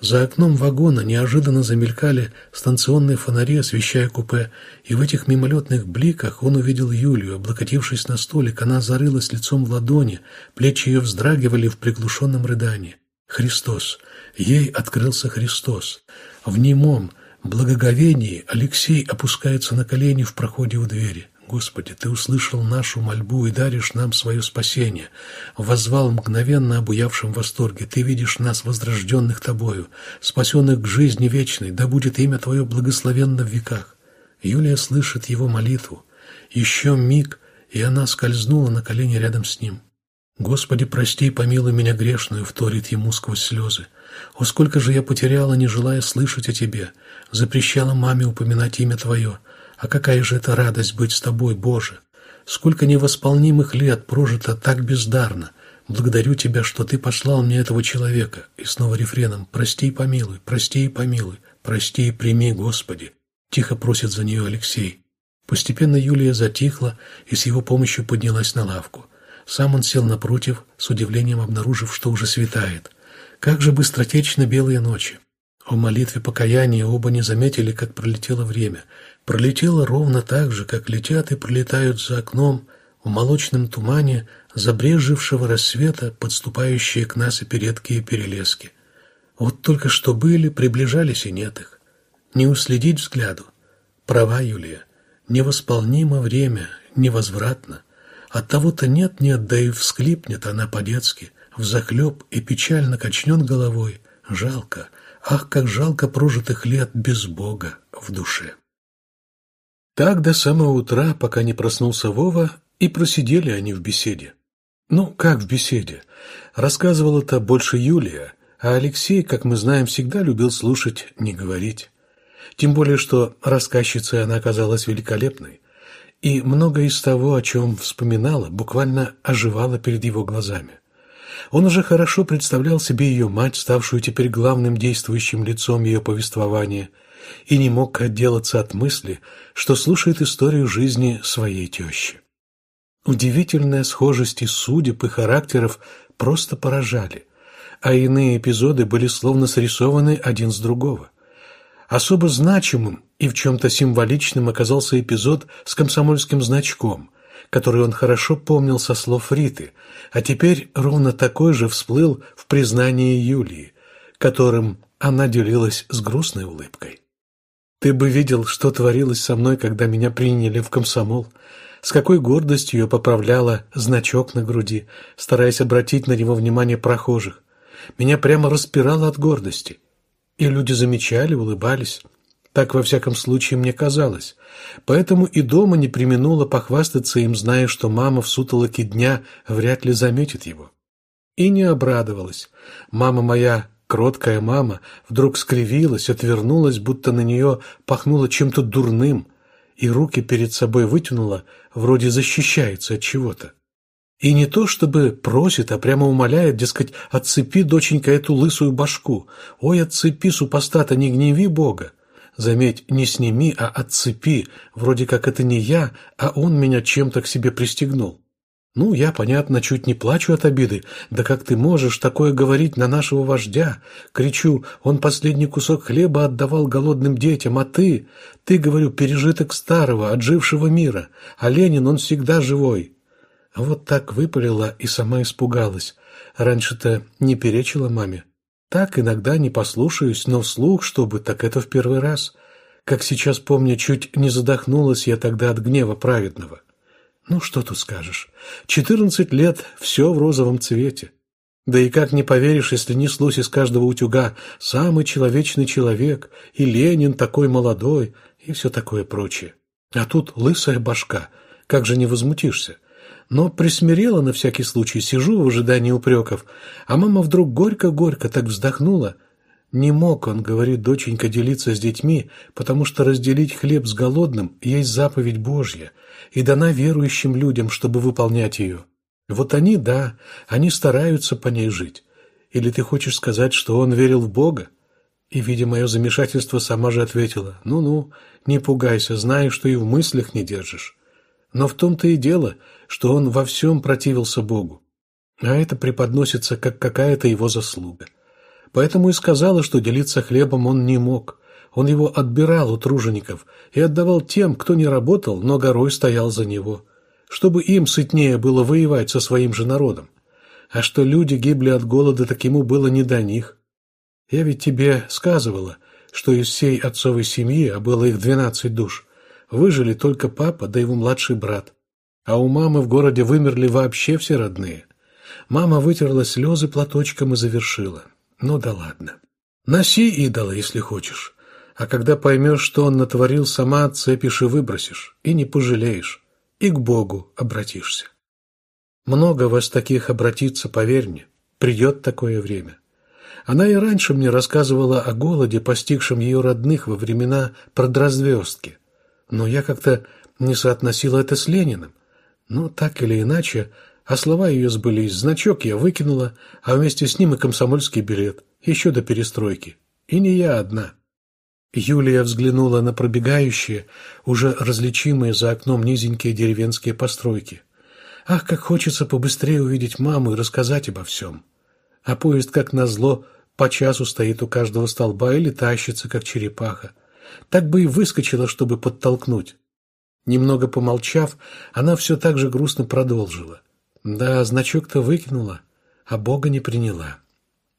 За окном вагона неожиданно замелькали станционные фонари, освещая купе, и в этих мимолетных бликах он увидел Юлию, облокотившись на столик, она зарылась лицом в ладони, плечи ее вздрагивали в приглушенном рыдании. Христос! Ей открылся Христос! В немом благоговении Алексей опускается на колени в проходе у двери. Господи, Ты услышал нашу мольбу и даришь нам свое спасение. Возвал мгновенно обуявшим восторге. Ты видишь нас, возрожденных Тобою, спасенных к жизни вечной. Да будет имя Твое благословенно в веках. Юлия слышит его молитву. Еще миг, и она скользнула на колени рядом с ним. «Господи, прости и помилуй меня грешную», — вторит ему сквозь слезы. «О, сколько же я потеряла, не желая слышать о Тебе! Запрещала маме упоминать имя Твое, а какая же это радость быть с тобой, Боже! Сколько невосполнимых лет прожито так бездарно! Благодарю Тебя, что Ты послал мне этого человека. И снова рефреном «Прости и помилуй, прости и помилуй, прости и прими, Господи!» Тихо просит за нее Алексей. Постепенно Юлия затихла и с его помощью поднялась на лавку. Сам он сел напротив, с удивлением обнаружив, что уже светает. Как же быстротечно белые ночи! О молитве покаяния оба не заметили, как пролетело время — пролетела ровно так же, как летят и пролетают за окном в молочном тумане забрежевшего рассвета подступающие к насыпи редкие перелески. Вот только что были, приближались и нет их. Не уследить взгляду. Права, Юлия. Невосполнимо время, невозвратно. От того-то нет-нет, да и всклипнет она по-детски, взахлеб и печально качнет головой. Жалко, ах, как жалко прожитых лет без Бога в душе. Так до самого утра, пока не проснулся Вова, и просидели они в беседе. Ну, как в беседе? Рассказывала это больше Юлия, а Алексей, как мы знаем, всегда любил слушать, не говорить. Тем более, что рассказчицей она оказалась великолепной, и многое из того, о чем вспоминала, буквально оживало перед его глазами. Он уже хорошо представлял себе ее мать, ставшую теперь главным действующим лицом ее повествования – и не мог отделаться от мысли, что слушает историю жизни своей тещи. Удивительная схожесть и судеб и характеров просто поражали, а иные эпизоды были словно срисованы один с другого. Особо значимым и в чем-то символичным оказался эпизод с комсомольским значком, который он хорошо помнил со слов Риты, а теперь ровно такой же всплыл в признании Юлии, которым она делилась с грустной улыбкой. Ты бы видел, что творилось со мной, когда меня приняли в комсомол. С какой гордостью я поправляла значок на груди, стараясь обратить на него внимание прохожих. Меня прямо распирало от гордости. И люди замечали, улыбались. Так, во всяком случае, мне казалось. Поэтому и дома не применула похвастаться им, зная, что мама в сутолоке дня вряд ли заметит его. И не обрадовалась. Мама моя Кроткая мама вдруг скривилась, отвернулась, будто на нее пахнуло чем-то дурным, и руки перед собой вытянула, вроде защищается от чего-то. И не то чтобы просит, а прямо умоляет, дескать, отцепи, доченька, эту лысую башку. Ой, отцепи, супостата, не гневи Бога. Заметь, не сними, а отцепи, вроде как это не я, а он меня чем-то к себе пристегнул. Ну, я, понятно, чуть не плачу от обиды. Да как ты можешь такое говорить на нашего вождя? Кричу, он последний кусок хлеба отдавал голодным детям, а ты? Ты, говорю, пережиток старого, отжившего мира. А Ленин, он всегда живой. Вот так выпалила и сама испугалась. Раньше-то не перечила маме. Так иногда не послушаюсь, но вслух, чтобы, так это в первый раз. Как сейчас помню, чуть не задохнулась я тогда от гнева праведного. Ну, что тут скажешь. Четырнадцать лет – все в розовом цвете. Да и как не поверишь, если неслось из каждого утюга «самый человечный человек» и «Ленин такой молодой» и все такое прочее. А тут лысая башка. Как же не возмутишься? Но присмирела на всякий случай, сижу в ожидании упреков, а мама вдруг горько-горько так вздохнула. Не мог он, говорит доченька, делиться с детьми, потому что разделить хлеб с голодным есть заповедь Божья и дана верующим людям, чтобы выполнять ее. Вот они, да, они стараются по ней жить. Или ты хочешь сказать, что он верил в Бога? И, видя мое замешательство, сама же ответила, «Ну-ну, не пугайся, знаю, что и в мыслях не держишь». Но в том-то и дело, что он во всем противился Богу. А это преподносится как какая-то его заслуга. Поэтому и сказала, что делиться хлебом он не мог. Он его отбирал у тружеников и отдавал тем, кто не работал, но горой стоял за него чтобы им сытнее было воевать со своим же народом. А что люди гибли от голода, так ему было не до них. Я ведь тебе сказывала, что из всей отцовой семьи, а было их двенадцать душ, выжили только папа да его младший брат. А у мамы в городе вымерли вообще все родные. Мама вытерла слезы платочком и завершила. Ну да ладно. Носи идола, если хочешь. А когда поймешь, что он натворил, сама отцепишь и выбросишь. И не пожалеешь и к Богу обратишься. Много вас таких обратиться, поверь мне, придет такое время. Она и раньше мне рассказывала о голоде, постигшем ее родных во времена продразвездки, но я как-то не соотносила это с Лениным. Но так или иначе, а слова ее сбылись, значок я выкинула, а вместе с ним и комсомольский билет, еще до перестройки. И не я одна. Юлия взглянула на пробегающие, уже различимые за окном низенькие деревенские постройки. Ах, как хочется побыстрее увидеть маму и рассказать обо всем. А поезд, как назло, по часу стоит у каждого столба или тащится, как черепаха. Так бы и выскочила, чтобы подтолкнуть. Немного помолчав, она все так же грустно продолжила. Да, значок-то выкинула, а Бога не приняла.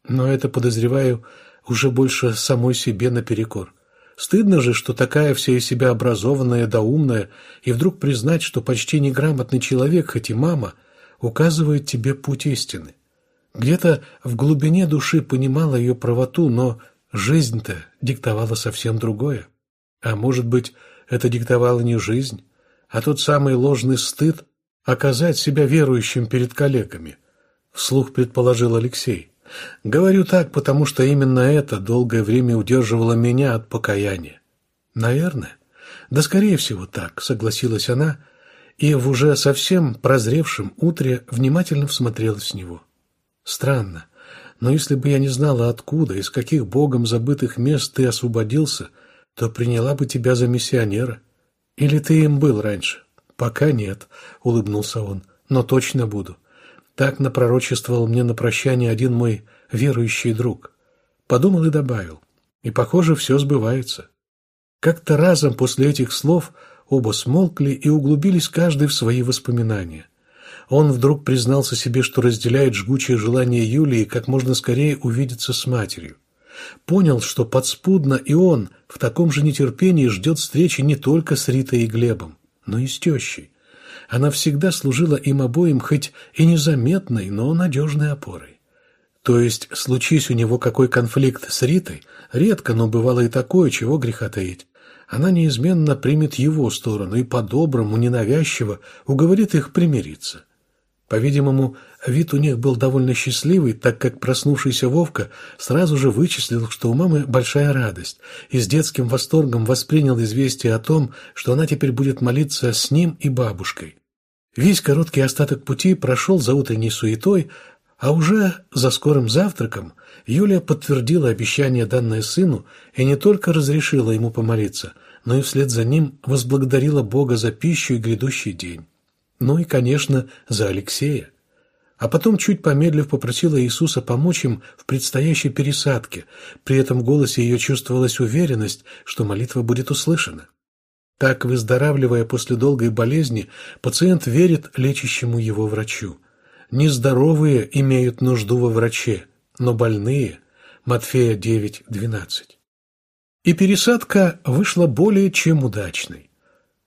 Но это, подозреваю, уже больше самой себе наперекор. Стыдно же, что такая вся из себя образованная да умная, и вдруг признать, что почти неграмотный человек, хоть и мама, указывает тебе путь истины. Где-то в глубине души понимала ее правоту, но жизнь-то диктовала совсем другое. А может быть, это диктовала не жизнь, а тот самый ложный стыд оказать себя верующим перед коллегами, вслух предположил Алексей. Говорю так, потому что именно это долгое время удерживало меня от покаяния. Наверное. Да, скорее всего, так, согласилась она, и в уже совсем прозревшем утре внимательно всмотрелась в него. Странно, но если бы я не знала, откуда, из каких богом забытых мест ты освободился, то приняла бы тебя за миссионера. Или ты им был раньше? Пока нет, улыбнулся он, но точно буду. Так напророчествовал мне на прощание один мой верующий друг. Подумал и добавил. И, похоже, все сбывается. Как-то разом после этих слов оба смолкли и углубились каждый в свои воспоминания. Он вдруг признался себе, что разделяет жгучее желание Юлии как можно скорее увидеться с матерью. Понял, что подспудно и он в таком же нетерпении ждет встречи не только с Ритой и Глебом, но и с тещей. Она всегда служила им обоим хоть и незаметной, но надежной опорой. То есть, случись у него какой конфликт с Ритой, редко, но бывало и такое, чего греха таить, она неизменно примет его сторону и по-доброму, ненавязчиво уговорит их примириться. По-видимому, вид у них был довольно счастливый, так как проснувшийся Вовка сразу же вычислил, что у мамы большая радость, и с детским восторгом воспринял известие о том, что она теперь будет молиться с ним и бабушкой. Весь короткий остаток пути прошел за утренней суетой, а уже за скорым завтраком Юлия подтвердила обещание, данное сыну, и не только разрешила ему помолиться, но и вслед за ним возблагодарила Бога за пищу и грядущий день. Ну и, конечно, за Алексея. А потом, чуть помедлив, попросила Иисуса помочь им в предстоящей пересадке. При этом в голосе ее чувствовалась уверенность, что молитва будет услышана. Так, выздоравливая после долгой болезни, пациент верит лечащему его врачу. Нездоровые имеют нужду во враче, но больные – Матфея 9.12. И пересадка вышла более чем удачной.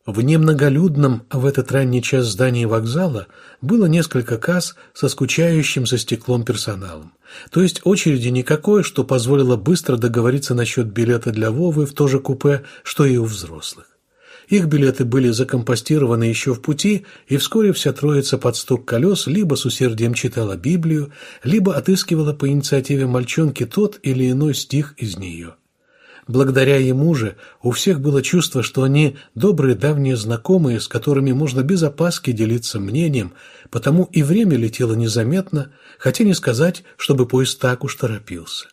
В немноголюдном в этот ранний час здании вокзала было несколько касс со скучающим за стеклом персоналом. То есть очереди никакой, что позволило быстро договориться насчет билета для Вовы в то же купе, что и у взрослых. Их билеты были закомпостированы еще в пути, и вскоре вся троица под стук колес либо с усердием читала Библию, либо отыскивала по инициативе мальчонки тот или иной стих из нее. Благодаря ему же у всех было чувство, что они добрые давние знакомые, с которыми можно без опаски делиться мнением, потому и время летело незаметно, хотя не сказать, чтобы поезд так уж торопился.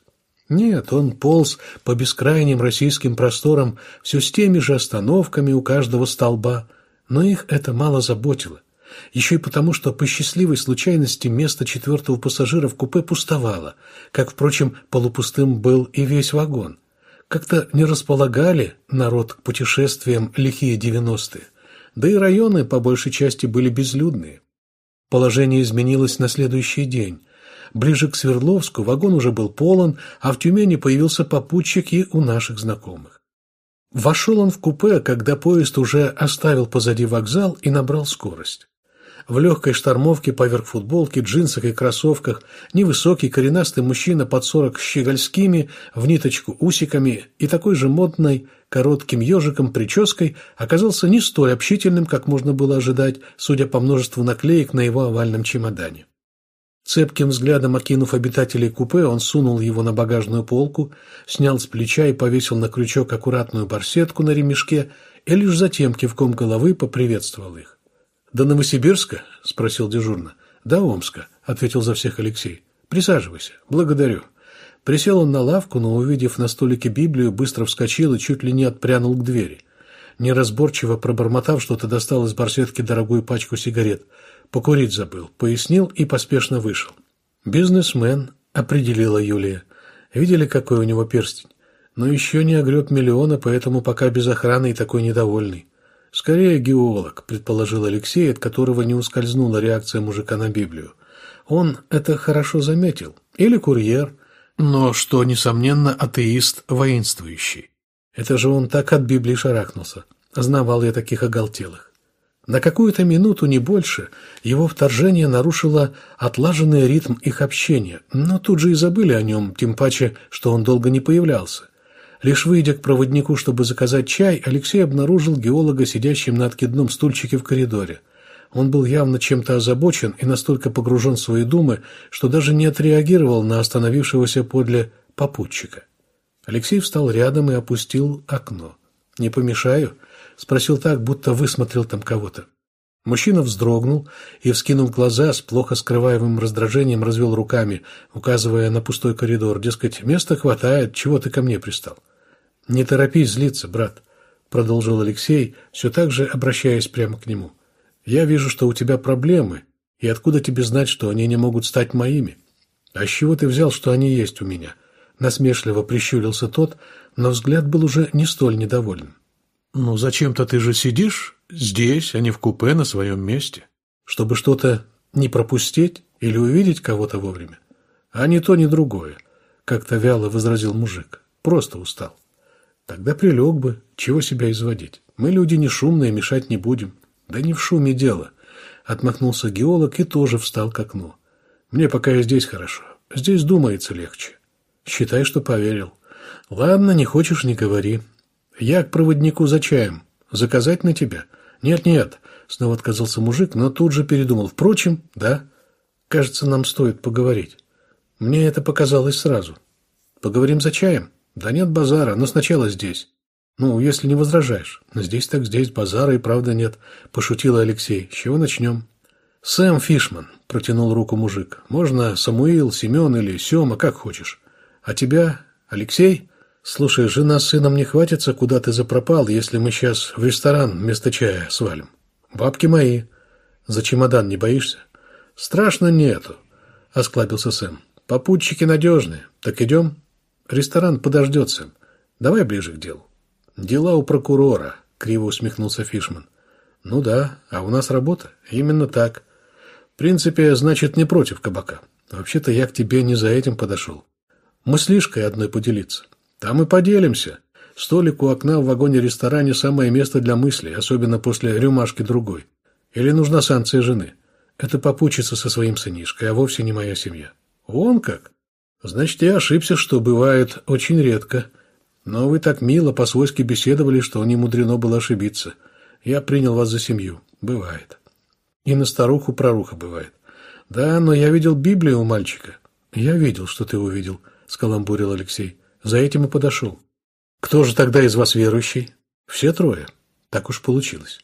Нет, он полз по бескрайним российским просторам все с теми же остановками у каждого столба, но их это мало заботило. Еще и потому, что по счастливой случайности место четвертого пассажира в купе пустовало, как, впрочем, полупустым был и весь вагон. Как-то не располагали народ к путешествиям лихие девяностые, да и районы по большей части были безлюдные. Положение изменилось на следующий день. Ближе к Свердловску вагон уже был полон, а в Тюмени появился попутчик и у наших знакомых. Вошел он в купе, когда поезд уже оставил позади вокзал и набрал скорость. В легкой штормовке поверх футболки, джинсах и кроссовках невысокий коренастый мужчина под сорок щегольскими, в ниточку усиками и такой же модной, коротким ежиком прической оказался не столь общительным, как можно было ожидать, судя по множеству наклеек на его овальном чемодане. Цепким взглядом окинув обитателей купе, он сунул его на багажную полку, снял с плеча и повесил на крючок аккуратную барсетку на ремешке и лишь затем кивком головы поприветствовал их. «До Новосибирска?» – спросил дежурно. «До Омска», – ответил за всех Алексей. «Присаживайся. Благодарю». Присел он на лавку, но, увидев на столике Библию, быстро вскочил и чуть ли не отпрянул к двери. Неразборчиво пробормотав что-то, достал из барсетки дорогую пачку сигарет – Покурить забыл, пояснил и поспешно вышел. «Бизнесмен», — определила Юлия. «Видели, какой у него перстень? Но еще не огреб миллиона, поэтому пока без охраны и такой недовольный. Скорее геолог», — предположил Алексей, от которого не ускользнула реакция мужика на Библию. Он это хорошо заметил. Или курьер, но что, несомненно, атеист воинствующий. Это же он так от Библии шарахнулся. Знавал я таких оголтелых. На какую-то минуту, не больше, его вторжение нарушило отлаженный ритм их общения, но тут же и забыли о нем, тем паче, что он долго не появлялся. Лишь выйдя к проводнику, чтобы заказать чай, Алексей обнаружил геолога, сидящим на откидном стульчике в коридоре. Он был явно чем-то озабочен и настолько погружен в свои думы, что даже не отреагировал на остановившегося подле попутчика. Алексей встал рядом и опустил окно. «Не помешаю?» Спросил так, будто высмотрел там кого-то. Мужчина вздрогнул и, вскинув глаза, с плохо скрываемым раздражением развел руками, указывая на пустой коридор. Дескать, места хватает, чего ты ко мне пристал? «Не торопись злиться, брат», — продолжил Алексей, все так же обращаясь прямо к нему. «Я вижу, что у тебя проблемы, и откуда тебе знать, что они не могут стать моими? А с чего ты взял, что они есть у меня?» Насмешливо прищурился тот, но взгляд был уже не столь недоволен. «Ну, зачем-то ты же сидишь здесь, а не в купе на своем месте, чтобы что-то не пропустить или увидеть кого-то вовремя. А ни то, ни другое», — как-то вяло возразил мужик. «Просто устал». «Тогда прилег бы. Чего себя изводить? Мы люди не шумные, мешать не будем». «Да не в шуме дело», — отмахнулся геолог и тоже встал к окну. «Мне пока и здесь хорошо. Здесь думается легче. Считай, что поверил. Ладно, не хочешь — не говори. «Я к проводнику за чаем. Заказать на тебя?» «Нет-нет», — снова отказался мужик, но тут же передумал. «Впрочем, да, кажется, нам стоит поговорить. Мне это показалось сразу. Поговорим за чаем?» «Да нет базара, но сначала здесь». «Ну, если не возражаешь. Здесь так здесь, базара и правда нет», — пошутил Алексей. «С чего начнем?» «Сэм Фишман», — протянул руку мужик. «Можно Самуил, Семен или Сема, как хочешь. А тебя, Алексей?» «Слушай, жена с сыном не хватится, куда ты запропал, если мы сейчас в ресторан вместо чая свалим? Бабки мои. За чемодан не боишься?» «Страшно нету», — осклабился Сэм. «Попутчики надежные. Так идем?» «Ресторан подождет, Сэм. Давай ближе к делу». «Дела у прокурора», — криво усмехнулся Фишман. «Ну да, а у нас работа. Именно так. В принципе, значит, не против кабака. Вообще-то я к тебе не за этим подошел. Мыслишкой одной поделиться». «Там и поделимся», — Столик у окна в вагоне-ресторане – самое место для мыслей, особенно после рюмашки другой. Или нужна санкция жены? Это попучиться со своим сынишкой, а вовсе не моя семья. Он как? Значит, я ошибся, что бывает очень редко. Но вы так мило по-свойски беседовали, что не мудрено было ошибиться. Я принял вас за семью. Бывает. И на старуху проруха бывает. Да, но я видел Библию у мальчика. Я видел, что ты увидел, скаламбурил Алексей. За этим и подошел. Кто же тогда из вас верующий? Все трое. Так уж получилось.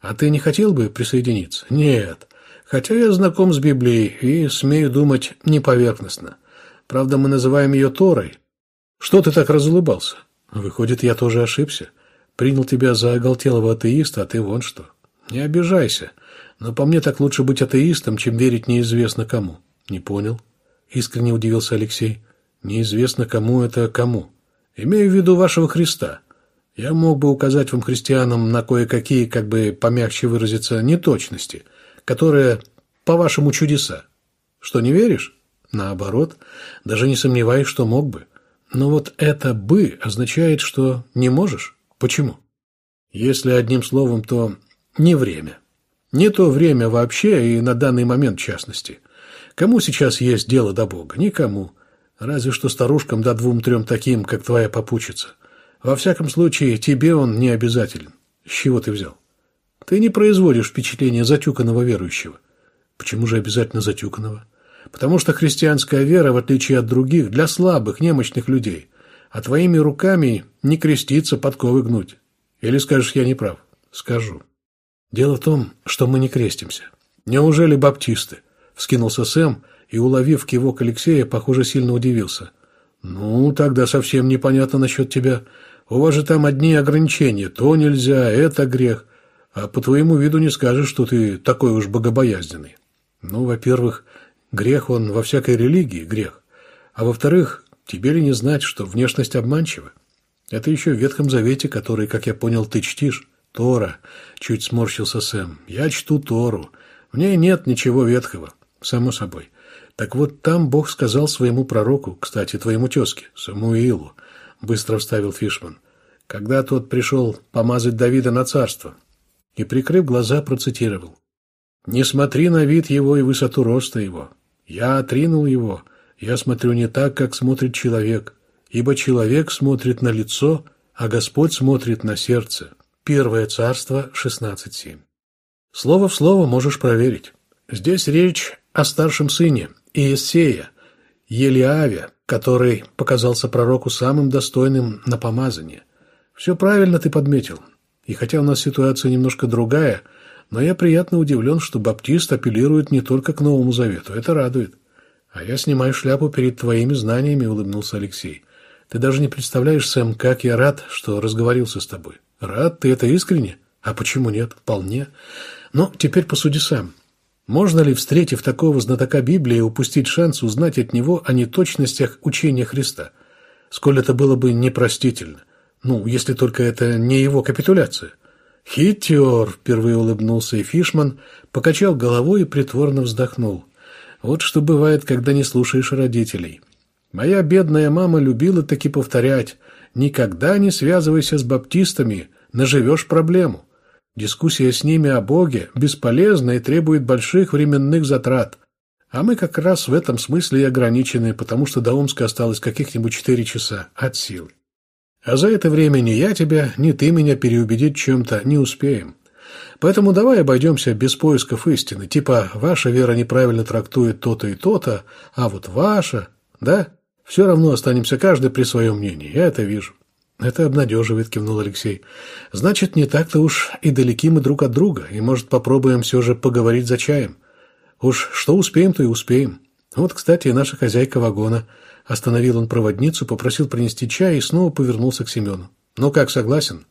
А ты не хотел бы присоединиться? Нет. Хотя я знаком с Библией и, смею думать, не поверхностно. Правда, мы называем ее Торой. Что ты так разулыбался? Выходит, я тоже ошибся. Принял тебя за оголтелого атеиста, а ты вон что. Не обижайся. Но по мне так лучше быть атеистом, чем верить неизвестно кому. Не понял? Искренне удивился Алексей. Неизвестно кому это кому. Имею в виду вашего Христа. Я мог бы указать вам, христианам, на кое-какие, как бы помягче выразиться, неточности, которые, по-вашему, чудеса. Что, не веришь? Наоборот, даже не сомневаюсь, что мог бы. Но вот это «бы» означает, что не можешь. Почему? Если одним словом, то не время. Не то время вообще и на данный момент в частности. Кому сейчас есть дело до Бога? Никому. Разве что старушкам да двум-трем таким, как твоя попутчица. Во всяком случае, тебе он не обязателен. С чего ты взял? Ты не производишь впечатление затюканного верующего. Почему же обязательно затюканного? Потому что христианская вера, в отличие от других, для слабых, немощных людей. А твоими руками не креститься, подковы гнуть. Или скажешь, я не прав? Скажу. Дело в том, что мы не крестимся. Неужели баптисты? Вскинулся Сэм, и, уловив кивок Алексея, похоже, сильно удивился. «Ну, тогда совсем непонятно насчет тебя. У вас же там одни ограничения. То нельзя, это грех. А по твоему виду не скажешь, что ты такой уж богобоязненный. Ну, во-первых, грех он во всякой религии, грех. А во-вторых, тебе ли не знать, что внешность обманчива? Это еще в Ветхом Завете, который, как я понял, ты чтишь. Тора, чуть сморщился Сэм. Я чту Тору. В ней нет ничего ветхого, само собой. Так вот там Бог сказал своему пророку, кстати, твоему тезке, Самуилу, быстро вставил Фишман, когда тот пришел помазать Давида на царство, и, прикрыв глаза, процитировал. «Не смотри на вид его и высоту роста его. Я отринул его. Я смотрю не так, как смотрит человек, ибо человек смотрит на лицо, а Господь смотрит на сердце». Первое царство 16.7. Слово в слово можешь проверить. Здесь речь о старшем сыне, Иессея, Елиаве, который показался пророку самым достойным на помазание. Все правильно ты подметил. И хотя у нас ситуация немножко другая, но я приятно удивлен, что баптист апеллирует не только к Новому Завету. Это радует. А я снимаю шляпу перед твоими знаниями, улыбнулся Алексей. Ты даже не представляешь, Сэм, как я рад, что разговорился с тобой. Рад? Ты это искренне? А почему нет? Вполне. Но теперь посуди сам. Можно ли, встретив такого знатока Библии, упустить шанс узнать от него о неточностях учения Христа? Сколь это было бы непростительно. Ну, если только это не его капитуляция. «Хитер!» – впервые улыбнулся и Фишман, покачал головой и притворно вздохнул. «Вот что бывает, когда не слушаешь родителей. Моя бедная мама любила таки повторять «Никогда не связывайся с баптистами, наживешь проблему». Дискуссия с ними о Боге бесполезна и требует больших временных затрат. А мы как раз в этом смысле и ограничены, потому что до Омска осталось каких-нибудь четыре часа от силы. А за это время ни я тебя, ни ты меня переубедить чем-то не успеем. Поэтому давай обойдемся без поисков истины, типа «ваша вера неправильно трактует то-то и то-то, а вот ваша...» Да? Все равно останемся каждый при своем мнении, я это вижу. «Это обнадеживает», – кивнул Алексей. «Значит, не так-то уж и далеки мы друг от друга, и, может, попробуем все же поговорить за чаем. Уж что успеем, то и успеем. Вот, кстати, и наша хозяйка вагона». Остановил он проводницу, попросил принести чай и снова повернулся к Семену. «Ну как, согласен?»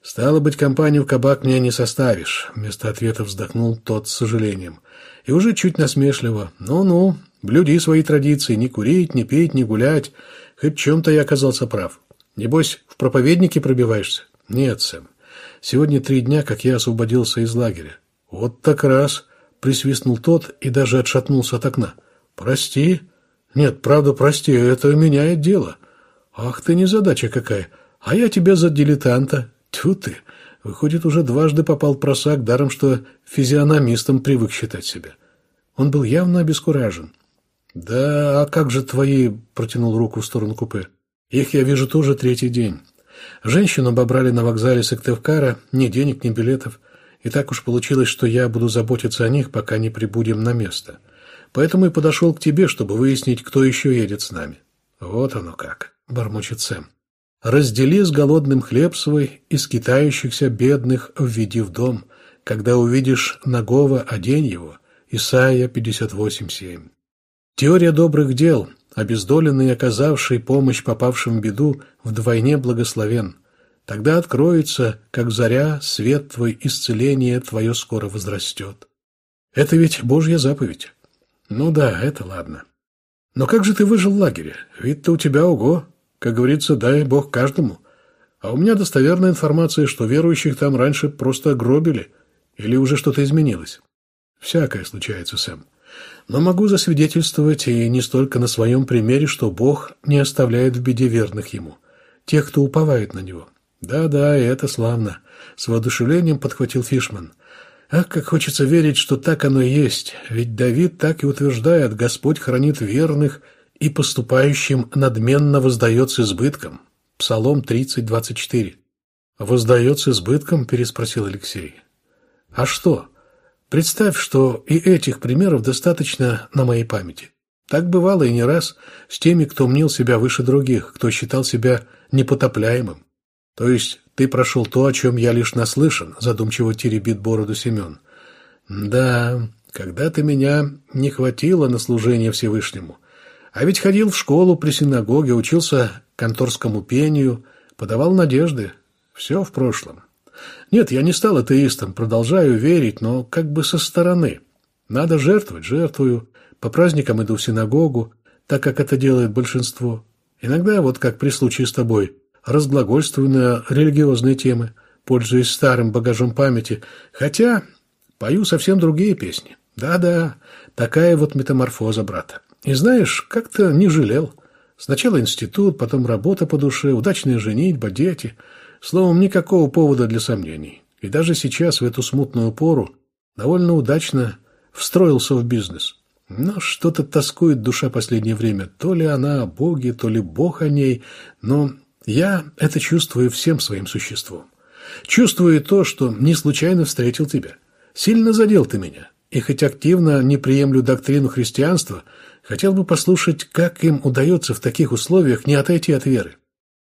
«Стало быть, компанию в кабак мне не составишь», – вместо ответа вздохнул тот с сожалением. И уже чуть насмешливо. «Ну-ну, блюди свои традиции, не курить, не пить, не гулять. Хоть чем-то я оказался прав». Небось, в проповедники пробиваешься? Нет, Сэм. Сегодня три дня, как я освободился из лагеря. Вот так раз, присвистнул тот и даже отшатнулся от окна. Прости? Нет, правда, прости, это меняет дело. Ах ты незадача какая. А я тебе за дилетанта. Тьфу ты! Выходит, уже дважды попал просак, даром что физиономистом привык считать себя. Он был явно обескуражен. «Да, а как же твои...» — протянул руку в сторону купе. «Их я вижу тоже третий день. Женщину обобрали на вокзале Сыктывкара, ни денег, ни билетов. И так уж получилось, что я буду заботиться о них, пока не прибудем на место. Поэтому и подошел к тебе, чтобы выяснить, кто еще едет с нами». «Вот оно как», — бормочет Сэм. «Раздели с голодным хлеб свой и скитающихся бедных введи в дом. Когда увидишь нагого, одень его». Исайя 58.7. Теория добрых дел, обездоленный оказавший помощь попавшим в беду, вдвойне благословен. Тогда откроется, как заря, свет твой, исцеление твое скоро возрастет. Это ведь Божья заповедь. Ну да, это ладно. Но как же ты выжил в лагере? Вид-то у тебя ого. Как говорится, дай Бог каждому. А у меня достоверная информация, что верующих там раньше просто гробили. Или уже что-то изменилось? Всякое случается, Сэм. Но могу засвидетельствовать и не столько на своем примере, что Бог не оставляет в беде верных Ему, тех, кто уповает на Него. Да-да, и это славно. С воодушевлением подхватил Фишман. Ах, как хочется верить, что так оно и есть. Ведь Давид так и утверждает, Господь хранит верных и поступающим надменно воздает с избытком. Псалом 30, 24. «Воздает с избытком?» – переспросил Алексей. «А что?» Представь, что и этих примеров достаточно на моей памяти. Так бывало и не раз с теми, кто мнил себя выше других, кто считал себя непотопляемым. То есть ты прошел то, о чем я лишь наслышан, задумчиво теребит бороду Семен. Да, когда-то меня не хватило на служение Всевышнему. А ведь ходил в школу при синагоге, учился конторскому пению, подавал надежды. Все в прошлом. Нет, я не стал атеистом, продолжаю верить, но как бы со стороны. Надо жертвовать, жертвую. По праздникам иду в синагогу, так как это делает большинство. Иногда, вот как при случае с тобой, разглагольствую на религиозные темы, пользуясь старым багажом памяти, хотя пою совсем другие песни. Да-да, такая вот метаморфоза, брата. И знаешь, как-то не жалел. Сначала институт, потом работа по душе, удачная женитьба, дети – Словом, никакого повода для сомнений. И даже сейчас, в эту смутную пору, довольно удачно встроился в бизнес. Но что-то тоскует душа последнее время. То ли она о Боге, то ли Бог о ней. Но я это чувствую всем своим существом. Чувствую то, что не случайно встретил тебя. Сильно задел ты меня. И хоть активно не приемлю доктрину христианства, хотел бы послушать, как им удается в таких условиях не отойти от веры.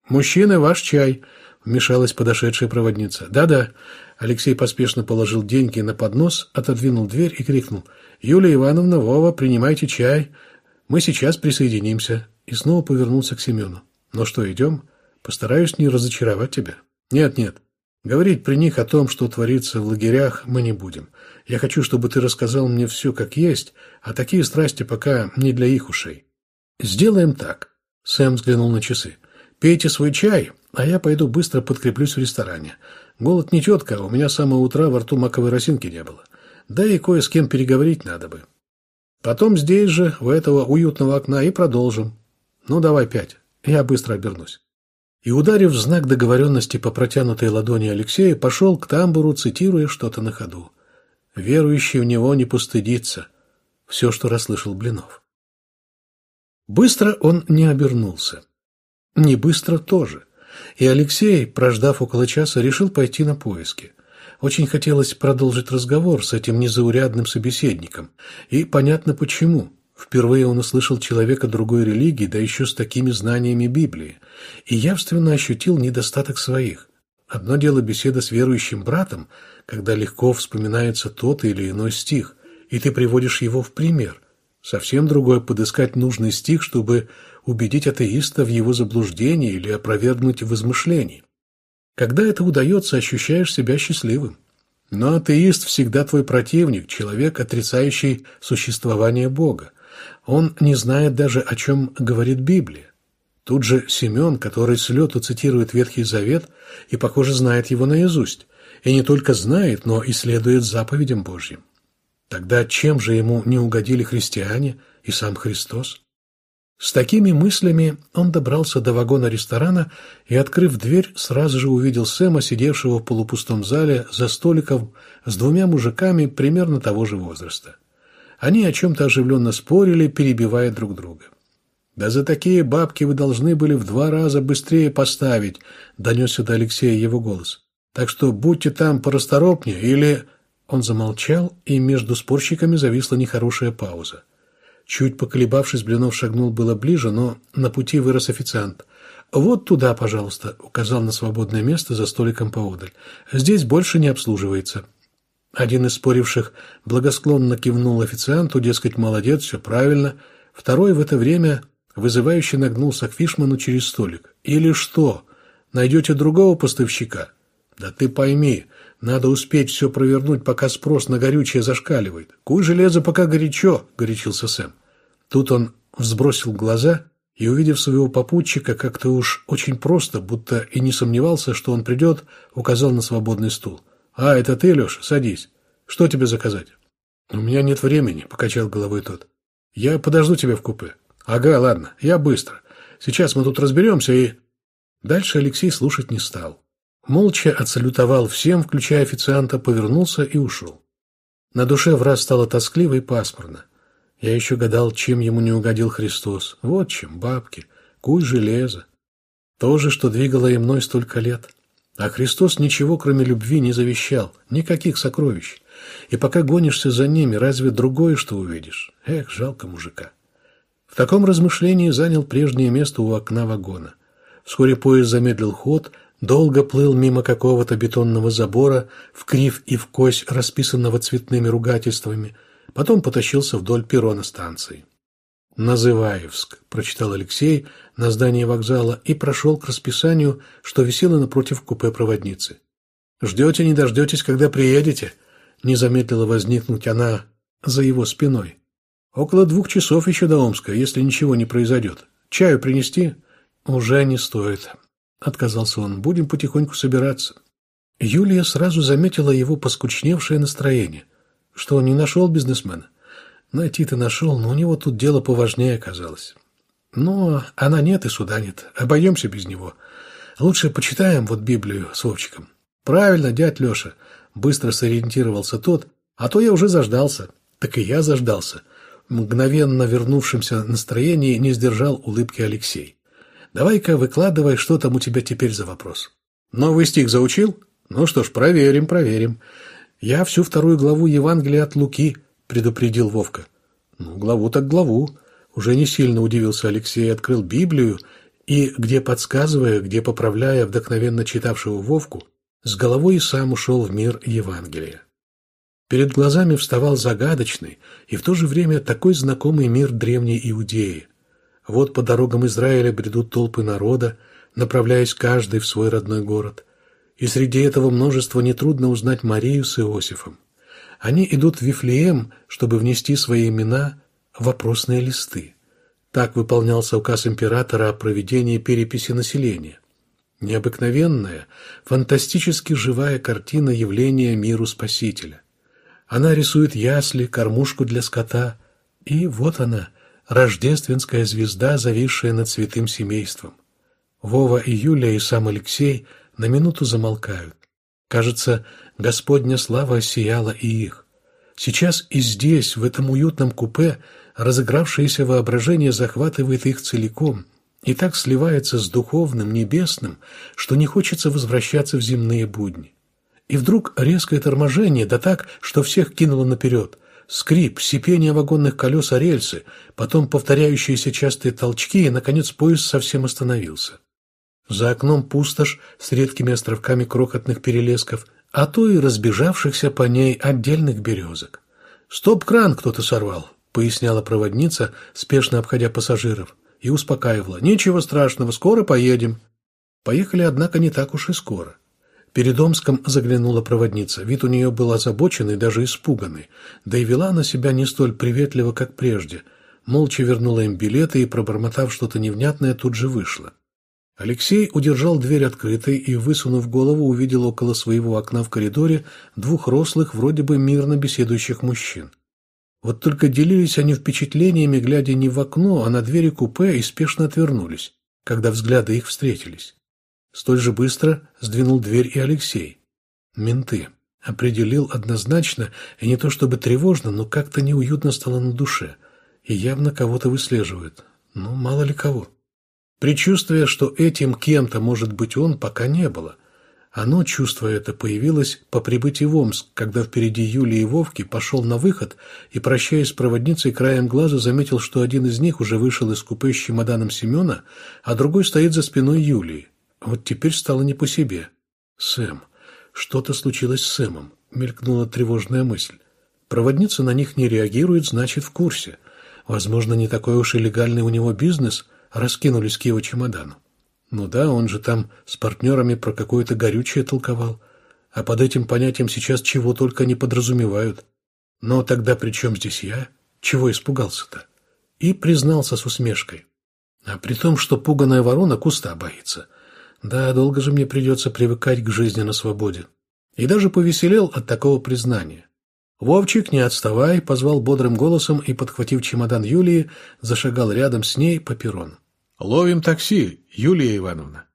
«Мужчины, ваш чай», вмешалась подошедшая проводница. «Да-да». Алексей поспешно положил деньги на поднос, отодвинул дверь и крикнул. «Юлия Ивановна, Вова, принимайте чай. Мы сейчас присоединимся». И снова повернулся к Семену. «Ну что, идем? Постараюсь не разочаровать тебя». «Нет-нет. Говорить при них о том, что творится в лагерях, мы не будем. Я хочу, чтобы ты рассказал мне все как есть, а такие страсти пока не для их ушей». «Сделаем так». Сэм взглянул на часы. «Пейте свой чай, а я пойду быстро подкреплюсь в ресторане. Голод не четко, у меня с самого утра во рту маковой росинки не было. Да и кое с кем переговорить надо бы. Потом здесь же, у этого уютного окна, и продолжим. Ну, давай пять. Я быстро обернусь. И, ударив знак договоренности по протянутой ладони Алексея, пошел к тамбуру, цитируя что-то на ходу. Верующий в него не пустыдится. Все, что расслышал Блинов. Быстро он не обернулся. Не быстро тоже. И Алексей, прождав около часа, решил пойти на поиски. Очень хотелось продолжить разговор с этим незаурядным собеседником. И понятно почему. Впервые он услышал человека другой религии, да еще с такими знаниями Библии, и явственно ощутил недостаток своих. Одно дело беседа с верующим братом, когда легко вспоминается тот или иной стих, и ты приводишь его в пример. Совсем другое подыскать нужный стих, чтобы убедить атеиста в его заблуждении или опровергнуть в измышлении. Когда это удается, ощущаешь себя счастливым. Но атеист всегда твой противник, человек, отрицающий существование Бога. Он не знает даже, о чем говорит Библия. Тут же Семен, который с лету цитирует Ветхий Завет и, похоже, знает его наизусть. И не только знает, но и следует заповедям Божьим. Тогда чем же ему не угодили христиане и сам Христос? С такими мыслями он добрался до вагона ресторана и, открыв дверь, сразу же увидел Сэма, сидевшего в полупустом зале за столиком с двумя мужиками примерно того же возраста. Они о чем-то оживленно спорили, перебивая друг друга. «Да за такие бабки вы должны были в два раза быстрее поставить», — донесся до Алексея его голос. «Так что будьте там порасторопнее или...» Он замолчал, и между спорщиками зависла нехорошая пауза. Чуть поколебавшись, Блинов шагнул было ближе, но на пути вырос официант. «Вот туда, пожалуйста», — указал на свободное место за столиком поодаль. «Здесь больше не обслуживается». Один из споривших благосклонно кивнул официанту, дескать, молодец, все правильно. Второй в это время вызывающе нагнулся к Фишману через столик. «Или что? Найдете другого поставщика?» «Да ты пойми, надо успеть все провернуть, пока спрос на горючее зашкаливает. Куй железо, пока горячо», — горячился Сэм. Тут он взбросил глаза и, увидев своего попутчика, как-то уж очень просто, будто и не сомневался, что он придет, указал на свободный стул. «А, это ты, Леша? Садись. Что тебе заказать?» «У меня нет времени», — покачал головой тот. «Я подожду тебя в купе». «Ага, ладно, я быстро. Сейчас мы тут разберемся и...» Дальше Алексей слушать не стал. Молча отсалютовал всем, включая официанта, повернулся и ушел. На душе в раз стало тоскливо и пасмурно. Я еще гадал, чем ему не угодил Христос. Вот чем, бабки, куй железо. То же, что двигало и мной столько лет. А Христос ничего, кроме любви, не завещал, никаких сокровищ. И пока гонишься за ними, разве другое что увидишь? Эх, жалко мужика. В таком размышлении занял прежнее место у окна вагона. Вскоре поезд замедлил ход, долго плыл мимо какого-то бетонного забора, в крив и в кось, расписанного цветными ругательствами – Потом потащился вдоль перрона станции. «Называевск», – прочитал Алексей на здании вокзала и прошел к расписанию, что висело напротив купе проводницы. «Ждете, не дождетесь, когда приедете?» – не замедлила возникнуть она за его спиной. «Около двух часов еще до Омска, если ничего не произойдет. Чаю принести?» «Уже не стоит», – отказался он. «Будем потихоньку собираться». Юлия сразу заметила его поскучневшее настроение. Что, он не нашел бизнесмена? Найти-то нашел, но у него тут дело поважнее оказалось. Но она нет и суда нет. Обойдемся без него. Лучше почитаем вот Библию с Вовчиком. Правильно, дядь Леша. Быстро сориентировался тот. А то я уже заждался. Так и я заждался. Мгновенно вернувшимся настроении не сдержал улыбки Алексей. Давай-ка выкладывай, что там у тебя теперь за вопрос. Новый стих заучил? Ну что ж, проверим, проверим. «Я всю вторую главу Евангелия от Луки», — предупредил Вовка. «Ну, главу так главу». Уже не сильно удивился Алексей, открыл Библию и, где подсказывая, где поправляя вдохновенно читавшего Вовку, с головой и сам ушел в мир Евангелия. Перед глазами вставал загадочный и в то же время такой знакомый мир древней Иудеи. Вот по дорогам Израиля бредут толпы народа, направляясь каждый в свой родной город – и среди этого множества нетрудно узнать Марию с Иосифом. Они идут в Вифлеем, чтобы внести свои имена в вопросные листы. Так выполнялся указ императора о проведении переписи населения. Необыкновенная, фантастически живая картина явления миру Спасителя. Она рисует ясли, кормушку для скота, и вот она, рождественская звезда, зависшая над святым семейством. Вова и Юлия и сам Алексей – на минуту замолкают. Кажется, Господня слава осияла и их. Сейчас и здесь, в этом уютном купе, разыгравшееся воображение захватывает их целиком и так сливается с духовным, небесным, что не хочется возвращаться в земные будни. И вдруг резкое торможение, да так, что всех кинуло наперед. Скрип, сипение вагонных колес о рельсы, потом повторяющиеся частые толчки, и, наконец, поезд совсем остановился. За окном пустошь с редкими островками крохотных перелесков, а то и разбежавшихся по ней отдельных березок. «Стоп-кран кто-то сорвал», — поясняла проводница, спешно обходя пассажиров, и успокаивала. «Ничего страшного, скоро поедем». Поехали, однако, не так уж и скоро. Перед Омском заглянула проводница. Вид у нее был озабоченный, даже испуганный. Да и вела она себя не столь приветливо, как прежде. Молча вернула им билеты и, пробормотав что-то невнятное, тут же вышла. Алексей удержал дверь открытой и, высунув голову, увидел около своего окна в коридоре двух рослых, вроде бы мирно беседующих мужчин. Вот только делились они впечатлениями, глядя не в окно, а на двери купе и спешно отвернулись, когда взгляды их встретились. Столь же быстро сдвинул дверь и Алексей. Менты. Определил однозначно, и не то чтобы тревожно, но как-то неуютно стало на душе. И явно кого-то выслеживают. Ну, мало ли кого. Предчувствия, что этим кем-то может быть он, пока не было. Оно, чувство это, появилось по прибытии в Омск, когда впереди Юлии и Вовки пошел на выход и, прощаясь с проводницей, краем глаза заметил, что один из них уже вышел из купе с чемоданом Семена, а другой стоит за спиной Юлии. Вот теперь стало не по себе. Сэм. Что-то случилось с Сэмом, мелькнула тревожная мысль. Проводница на них не реагирует, значит, в курсе. Возможно, не такой уж и легальный у него бизнес, раскинулись к его чемодану. Ну да, он же там с партнерами про какое-то горючее толковал. А под этим понятием сейчас чего только не подразумевают. Но тогда при чем здесь я? Чего испугался-то? И признался с усмешкой. А при том, что пуганая ворона куста боится. Да, долго же мне придется привыкать к жизни на свободе. И даже повеселел от такого признания. «Вовчик, не отставай!» – позвал бодрым голосом и, подхватив чемодан Юлии, зашагал рядом с ней по перрону. «Ловим такси, Юлия Ивановна».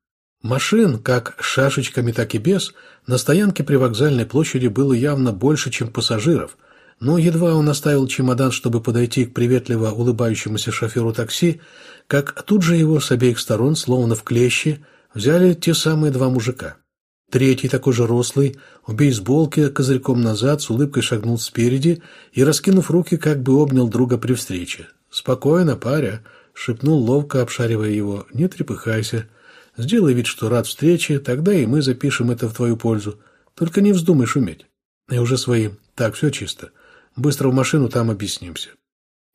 Машин, как шашечками, так и без, на стоянке при вокзальной площади было явно больше, чем пассажиров, но едва он оставил чемодан, чтобы подойти к приветливо улыбающемуся шоферу такси, как тут же его с обеих сторон, словно в клещи, взяли те самые два мужика. Третий, такой же рослый, в бейсболке, козырьком назад, с улыбкой шагнул спереди и, раскинув руки, как бы обнял друга при встрече. «Спокойно, паря», шепнул, ловко обшаривая его. «Не трепыхайся. Сделай вид, что рад встрече, тогда и мы запишем это в твою пользу. Только не вздумай шуметь». И уже своим. «Так, все чисто. Быстро в машину, там объяснимся».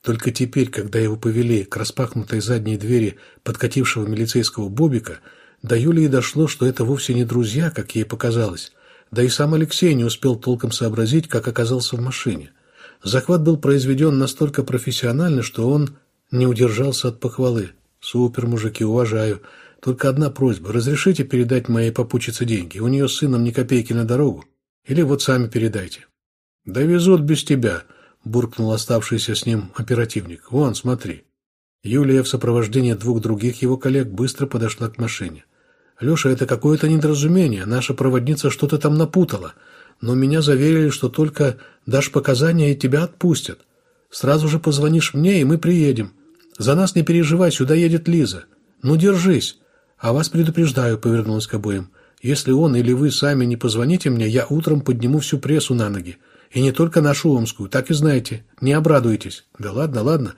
Только теперь, когда его повели к распахнутой задней двери подкатившего милицейского бобика, до Юлии дошло, что это вовсе не друзья, как ей показалось. Да и сам Алексей не успел толком сообразить, как оказался в машине. Захват был произведен настолько профессионально, что он не удержался от похвалы. «Супер, мужики, уважаю. Только одна просьба. Разрешите передать моей попутчице деньги? У нее с сыном ни копейки на дорогу. Или вот сами передайте». «Да везут без тебя», – буркнул оставшийся с ним оперативник. «Вон, смотри». Юлия в сопровождении двух других его коллег быстро подошла к машине. «Леша, это какое-то недоразумение. Наша проводница что-то там напутала. Но меня заверили, что только дашь показания и тебя отпустят. Сразу же позвонишь мне, и мы приедем. «За нас не переживай, сюда едет Лиза. Ну, держись. А вас предупреждаю», — повернулась к обоим. «Если он или вы сами не позвоните мне, я утром подниму всю прессу на ноги. И не только нашу Омскую, так и знаете. Не обрадуйтесь». «Да ладно, ладно.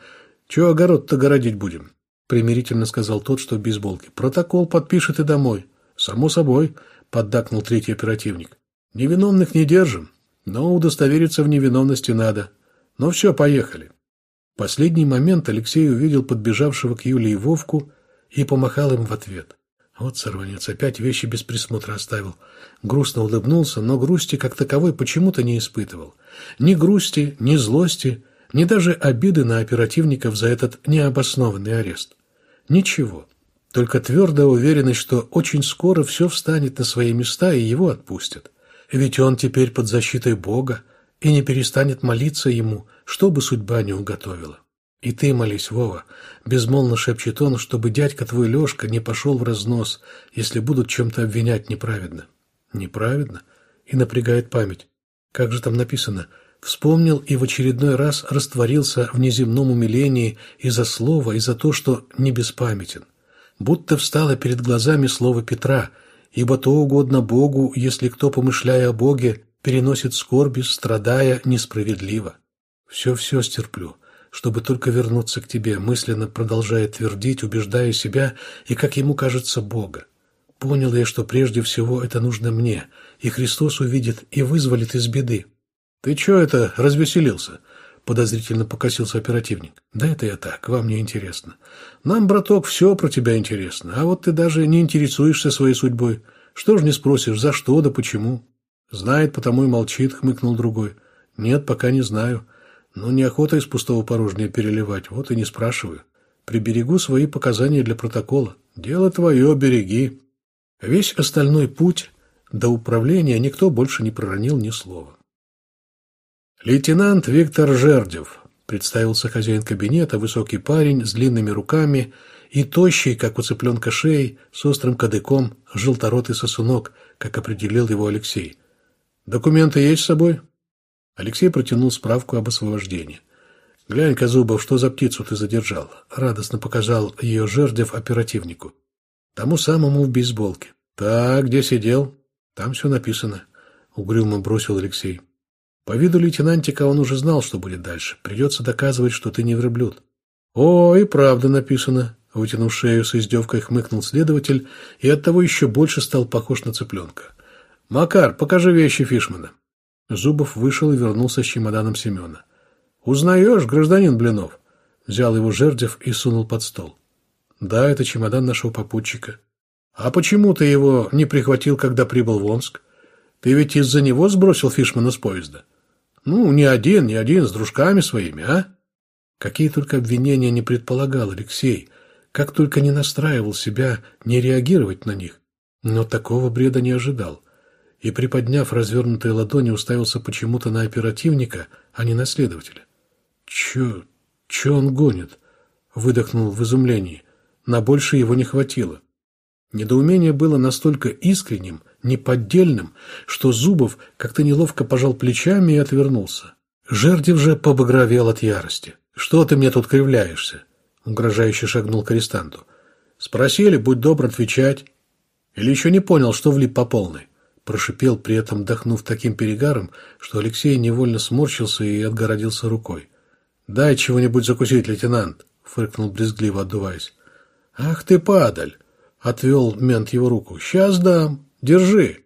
Чего огород-то городить будем?» Примирительно сказал тот, что в бейсболке. «Протокол подпишет и домой». «Само собой», — поддакнул третий оперативник. «Невиновных не держим, но удостовериться в невиновности надо. Ну все, поехали». В последний момент Алексей увидел подбежавшего к Юлии Вовку и помахал им в ответ. Вот сорванец, опять вещи без присмотра оставил. Грустно улыбнулся, но грусти как таковой почему-то не испытывал. Ни грусти, ни злости, ни даже обиды на оперативников за этот необоснованный арест. Ничего. Только твердая уверенность, что очень скоро все встанет на свои места и его отпустят. Ведь он теперь под защитой Бога и не перестанет молиться ему, что бы судьба не уготовила. И ты молись, Вова, безмолвно шепчет он, чтобы дядька твой Лешка не пошел в разнос, если будут чем-то обвинять неправедно. Неправедно? И напрягает память. Как же там написано? Вспомнил и в очередной раз растворился в неземном умилении из-за слова, из-за то, что не беспамятен. Будто встало перед глазами слово Петра, ибо то угодно Богу, если кто, помышляя о Боге, переносит скорби, страдая несправедливо. Все-все стерплю, чтобы только вернуться к тебе, мысленно продолжая твердить, убеждая себя и, как ему кажется, Бога. Понял я, что прежде всего это нужно мне, и Христос увидит и вызволит из беды. «Ты чё это развеселился?» — подозрительно покосился оперативник. «Да это я так, вам не интересно. Нам, браток, все про тебя интересно, а вот ты даже не интересуешься своей судьбой. Что ж не спросишь, за что да почему?» «Знает, потому и молчит», — хмыкнул другой. «Нет, пока не знаю. Но неохота из пустого порожнее переливать, вот и не спрашиваю. Приберегу свои показания для протокола. Дело твое, береги. Весь остальной путь до управления никто больше не проронил ни слова. «Лейтенант Виктор Жердев», — представился хозяин кабинета, высокий парень с длинными руками и тощий, как у цыпленка шеей, с острым кадыком, желторотый сосунок, как определил его Алексей. «Документы есть с собой?» Алексей протянул справку об освобождении. «Глянь-ка, Зубов, что за птицу ты задержал?» Радостно показал ее Жердев оперативнику. «Тому самому в бейсболке». «Так, где сидел?» «Там все написано», — угрюмо бросил Алексей. По виду лейтенантика он уже знал, что будет дальше. Придется доказывать, что ты не верблюд. «О, и правда написано», — вытянув шею с издевкой, хмыкнул следователь и оттого еще больше стал похож на цыпленка. «Макар, покажи вещи Фишмана». Зубов вышел и вернулся с чемоданом Семена. «Узнаешь, гражданин Блинов?» Взял его Жердев и сунул под стол. «Да, это чемодан нашего попутчика». «А почему ты его не прихватил, когда прибыл в Омск? Ты ведь из-за него сбросил Фишмана с поезда?» «Ну, не один, не один, с дружками своими, а?» Какие только обвинения не предполагал Алексей, как только не настраивал себя не реагировать на них. Но такого бреда не ожидал. И, приподняв развернутые ладони, уставился почему-то на оперативника, а не на следователя. «Чё? Чё он гонит?» — выдохнул в изумлении. На больше его не хватило. Недоумение было настолько искренним, неподдельным, что Зубов как-то неловко пожал плечами и отвернулся. Жердев же побагровел от ярости. «Что ты мне тут кривляешься?» — угрожающе шагнул к арестанту. «Спросили, будь добр отвечать. Или еще не понял, что влип по полной?» Прошипел, при этом дохнув таким перегаром, что Алексей невольно сморщился и отгородился рукой. «Дай чего-нибудь закусить, лейтенант!» — фыркнул брезгливо, отдуваясь. «Ах ты, падаль!» — отвел мент его руку. «Сейчас дам! Держи!»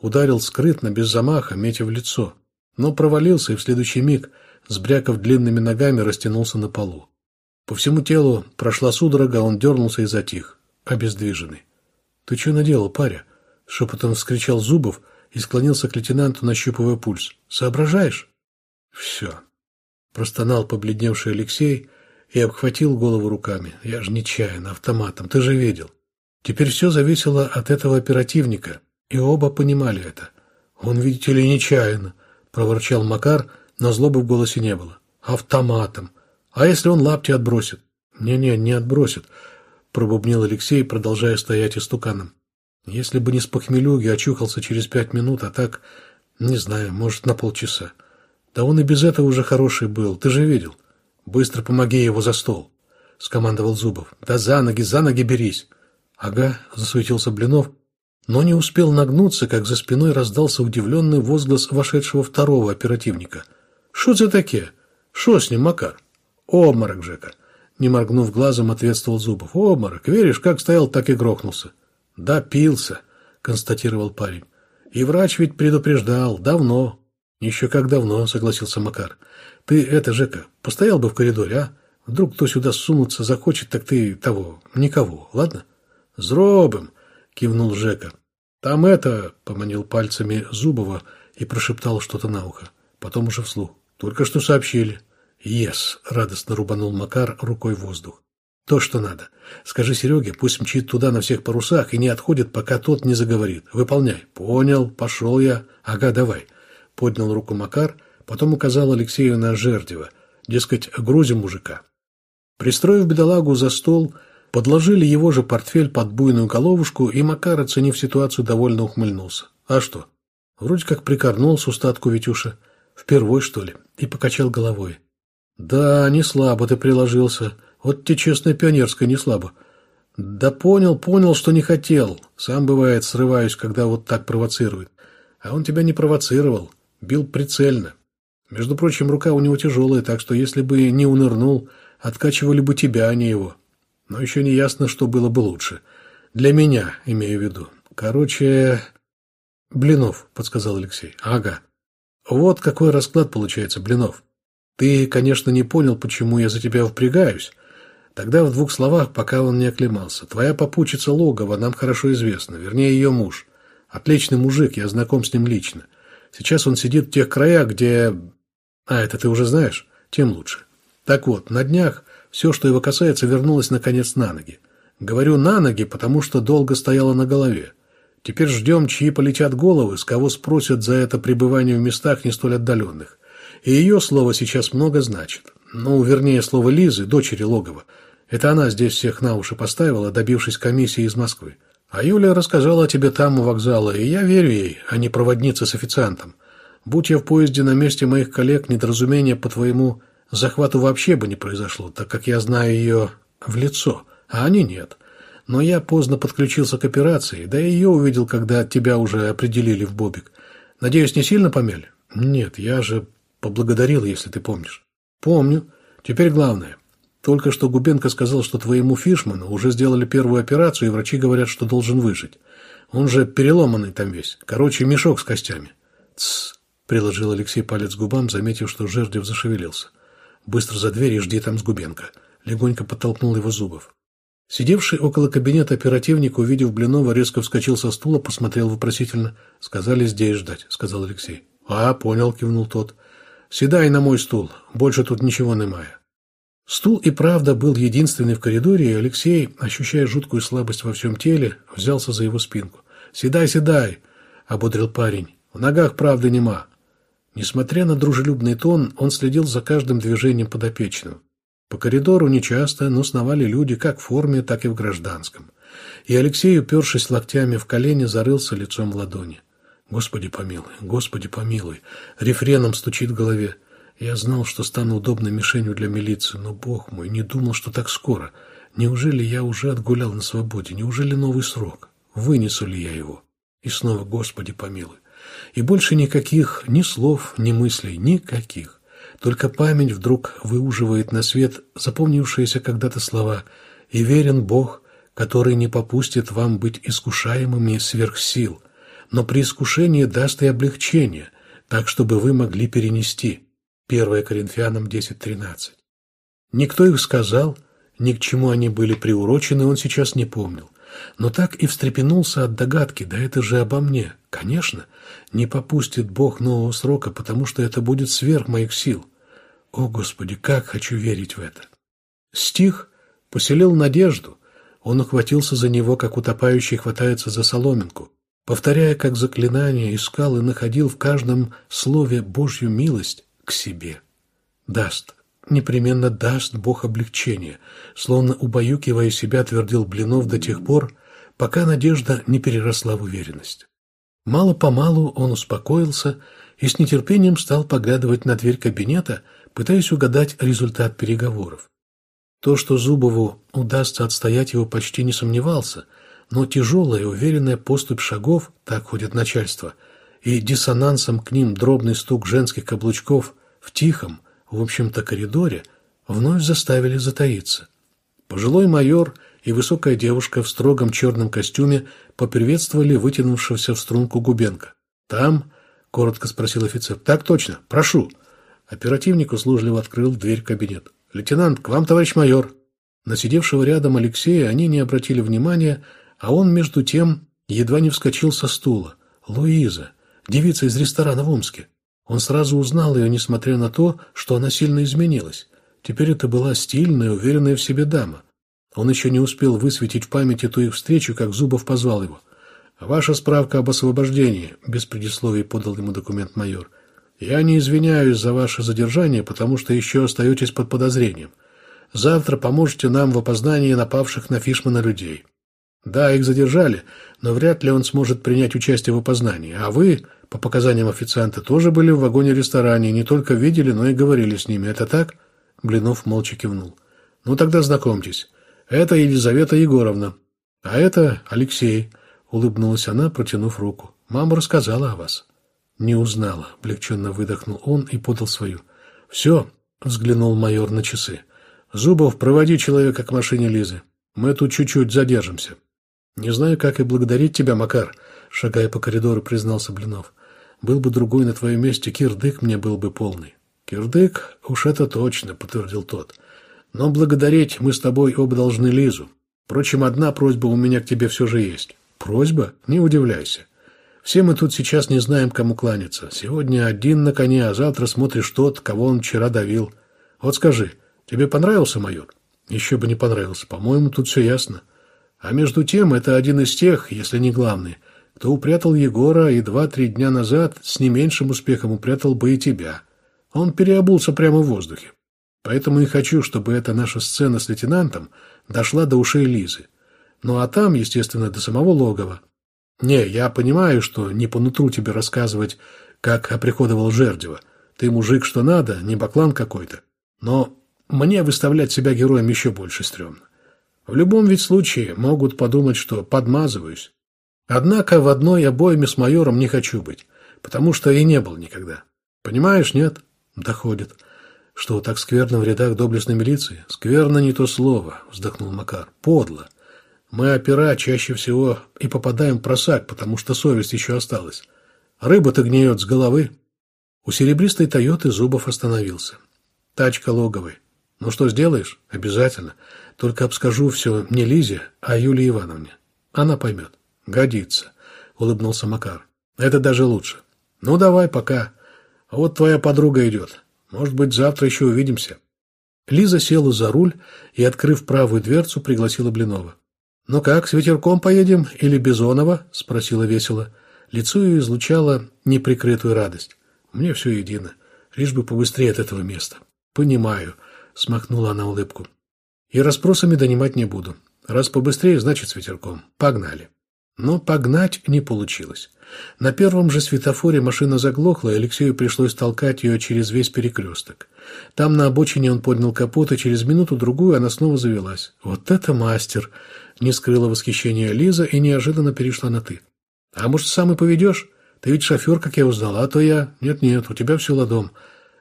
Ударил скрытно, без замаха, метя в лицо. Но провалился и в следующий миг, сбряков длинными ногами, растянулся на полу. По всему телу прошла судорога, он дернулся и затих, обездвиженный. «Ты что наделал, паря?» — шепотом вскричал Зубов и склонился к лейтенанту, нащупывая пульс. «Соображаешь?» «Все», Простонал побледневший Алексей и обхватил голову руками. Я же нечаянно, автоматом, ты же видел. Теперь все зависело от этого оперативника, и оба понимали это. Он, видите ли, нечаянно, проворчал Макар, но злобы в голосе не было. Автоматом. А если он лапти отбросит? Не-не, не отбросит, пробубнил Алексей, продолжая стоять истуканом. Если бы не с похмелюги, очухался через пять минут, а так, не знаю, может, на полчаса. Да он и без этого уже хороший был, ты же видел. Быстро помоги его за стол, скомандовал Зубов. Да за ноги, за ноги берись. Ага, засуетился Блинов, но не успел нагнуться, как за спиной раздался удивленный возглас вошедшего второго оперативника. «Что за такие? Что с ним, Макар?» «Обморок, Жека!» Не моргнув глазом, ответствовал Зубов. «Обморок! Веришь, как стоял, так и грохнулся!» «Да, пился!» — констатировал парень. «И врач ведь предупреждал. Давно. «Еще как давно», — согласился Макар. «Ты это, Жека, постоял бы в коридоре, а? Вдруг кто сюда сунуться захочет, так ты того, никого, ладно?» «Зробим», — кивнул Жека. «Там это», — поманил пальцами Зубова и прошептал что-то на ухо. Потом уже вслух. «Только что сообщили». «Ес», — радостно рубанул Макар рукой в воздух. «То, что надо. Скажи Сереге, пусть мчит туда на всех парусах и не отходит, пока тот не заговорит. Выполняй». «Понял, пошел я. Ага, давай» поднял руку Макар, потом указал Алексею на Жердева, дескать, грузим мужика. Пристроив бедолагу за стол, подложили его же портфель под буйную головушку, и Макар, оценив ситуацию, довольно ухмыльнулся. А что? Вроде как прикорнул с устатку Витюша. Впервой, что ли? И покачал головой. Да, не слабо ты приложился. Вот тебе честная пионерская не слабо. Да понял, понял, что не хотел. Сам, бывает, срываюсь, когда вот так провоцирует. А он тебя не провоцировал. Бил прицельно. Между прочим, рука у него тяжелая, так что если бы не унырнул, откачивали бы тебя, а не его. Но еще не ясно, что было бы лучше. Для меня, имею в виду. Короче... Блинов, подсказал Алексей. Ага. Вот какой расклад получается, Блинов. Ты, конечно, не понял, почему я за тебя впрягаюсь. Тогда в двух словах, пока он не оклемался. Твоя попутчица Логова нам хорошо известна, вернее, ее муж. Отличный мужик, я знаком с ним лично. Сейчас он сидит в тех краях, где... А, это ты уже знаешь? Тем лучше. Так вот, на днях все, что его касается, вернулось наконец на ноги. Говорю «на ноги», потому что долго стояло на голове. Теперь ждем, чьи полетят головы, с кого спросят за это пребывание в местах не столь отдаленных. И ее слово сейчас много значит. Ну, вернее, слово Лизы, дочери Логова. Это она здесь всех на уши поставила, добившись комиссии из Москвы. А Юля рассказала о тебе там, у вокзала, и я верю ей, а не проводнице с официантом. Будь я в поезде на месте моих коллег, недоразумение по твоему захвату вообще бы не произошло, так как я знаю ее в лицо, а они нет. Но я поздно подключился к операции, да и ее увидел, когда тебя уже определили в Бобик. Надеюсь, не сильно помяли? Нет, я же поблагодарил, если ты помнишь. Помню. Теперь главное. Только что Губенко сказал, что твоему Фишману уже сделали первую операцию, и врачи говорят, что должен выжить. Он же переломанный там весь. Короче, мешок с костями. Тссс, приложил Алексей палец к губам, заметив, что Жердев зашевелился. Быстро за дверь и жди там с Губенко. Легонько подтолкнул его Зубов. Сидевший около кабинета оперативник, увидев Блинова, резко вскочил со стула, посмотрел вопросительно. «Сказали здесь ждать», — сказал Алексей. «А, понял», — кивнул тот. «Седай на мой стул. Больше тут ничего немає». Стул и правда был единственный в коридоре, и Алексей, ощущая жуткую слабость во всем теле, взялся за его спинку. «Седай, седай!» — ободрил парень. «В ногах правды нема». Несмотря на дружелюбный тон, он следил за каждым движением подопечного. По коридору нечасто, но сновали люди как в форме, так и в гражданском. И Алексей, упершись локтями в колени, зарылся лицом в ладони. «Господи помилуй, Господи помилуй!» Рефреном стучит в голове. Я знал, что стану удобной мишенью для милиции, но, бог мой, не думал, что так скоро. Неужели я уже отгулял на свободе? Неужели новый срок? Вынесу ли я его? И снова, Господи помилуй. И больше никаких ни слов, ни мыслей, никаких. Только память вдруг выуживает на свет запомнившиеся когда-то слова «И верен Бог, который не попустит вам быть искушаемыми сверх сил, но при искушении даст и облегчение, так, чтобы вы могли перенести». 1 Коринфянам 10.13. Никто их сказал, ни к чему они были приурочены, он сейчас не помнил. Но так и встрепенулся от догадки, да это же обо мне. Конечно, не попустит Бог нового срока, потому что это будет сверх моих сил. О, Господи, как хочу верить в это! Стих поселил надежду. Он ухватился за него, как утопающий хватается за соломинку. Повторяя как заклинание, искал и находил в каждом слове Божью милость к себе. Даст, непременно даст Бог облегчение, словно убаюкивая себя, твердил Блинов до тех пор, пока надежда не переросла в уверенность. Мало-помалу он успокоился и с нетерпением стал поглядывать на дверь кабинета, пытаясь угадать результат переговоров. То, что Зубову удастся отстоять его, почти не сомневался, но тяжелая уверенная поступь шагов, так ходит начальство, и диссонансом к ним дробный стук женских каблучков в тихом, в общем-то, коридоре вновь заставили затаиться. Пожилой майор и высокая девушка в строгом черном костюме поприветствовали вытянувшегося в струнку Губенко. «Там?» — коротко спросил офицер. «Так точно. Прошу». Оперативник услужливо открыл дверь в кабинет. «Лейтенант, к вам, товарищ майор!» На сидевшего рядом Алексея они не обратили внимания, а он, между тем, едва не вскочил со стула. «Луиза, девица из ресторана в Омске». Он сразу узнал ее, несмотря на то, что она сильно изменилась. Теперь это была стильная, уверенная в себе дама. Он еще не успел высветить в памяти ту их встречу, как Зубов позвал его. «Ваша справка об освобождении», — без предисловий подал ему документ майор. «Я не извиняюсь за ваше задержание, потому что еще остаетесь под подозрением. Завтра поможете нам в опознании напавших на Фишмана людей. Да, их задержали, но вряд ли он сможет принять участие в опознании. А вы, по показаниям официанта, тоже были в вагоне-ресторане не только видели, но и говорили с ними. Это так?» Блинов молча кивнул. «Ну тогда знакомьтесь». Это Елизавета Егоровна. А это Алексей, улыбнулась она, протянув руку. Мама рассказала о вас. Не узнала, облегченно выдохнул он и подал свою. Все, взглянул майор на часы. Зубов, проводи человека к машине Лизы. Мы тут чуть-чуть задержимся. Не знаю, как и благодарить тебя, Макар, шагая по коридору, признался Блинов. Был бы другой на твоем месте, кирдык мне был бы полный. Кирдык, уж это точно, подтвердил тот. Но благодарить мы с тобой оба должны Лизу. Впрочем, одна просьба у меня к тебе все же есть. Просьба? Не удивляйся. Все мы тут сейчас не знаем, кому кланяться. Сегодня один на коне, а завтра смотришь тот, кого он вчера давил. Вот скажи, тебе понравился майор? Еще бы не понравился. По-моему, тут все ясно. А между тем, это один из тех, если не главный, кто упрятал Егора и два-три дня назад с не меньшим успехом упрятал бы и тебя. Он переобулся прямо в воздухе. Поэтому и хочу, чтобы эта наша сцена с лейтенантом дошла до ушей Лизы. Ну а там, естественно, до самого логова. Не, я понимаю, что не по нутру тебе рассказывать, как оприходовал Жердева. Ты мужик что надо, не баклан какой-то. Но мне выставлять себя героем еще больше стрёмно. В любом ведь случае могут подумать, что подмазываюсь. Однако в одной обойме с майором не хочу быть, потому что и не был никогда. Понимаешь, нет? Доходит. Что, так скверно в рядах доблестной милиции? Скверно не то слово, вздохнул Макар. Подло. Мы, опера, чаще всего и попадаем в просак, потому что совесть еще осталась. Рыба-то гниет с головы. У серебристой Тойоты Зубов остановился. Тачка логовой. Ну что сделаешь? Обязательно. Только обскажу все не Лизе, а Юлии Ивановне. Она поймет. Годится, улыбнулся Макар. Это даже лучше. Ну давай, пока. Вот твоя подруга идет. Может быть, завтра еще увидимся. Лиза села за руль и, открыв правую дверцу, пригласила Блинова. «Ну как, с ветерком поедем или Бизонова?» – спросила весело. Лицо ее излучало неприкрытую радость. «Мне все едино, лишь бы побыстрее от этого места». «Понимаю», – смахнула она улыбку. «И расспросами донимать не буду. Раз побыстрее, значит, с ветерком. Погнали». Но погнать не получилось. На первом же светофоре машина заглохла, и Алексею пришлось толкать ее через весь перекресток. Там на обочине он поднял капот, и через минуту-другую она снова завелась. «Вот это мастер!» — не скрыла восхищение Лиза и неожиданно перешла на «ты». «А может, сам и поведешь? Ты ведь шофер, как я узнала, а то я...» «Нет-нет, у тебя все ладом.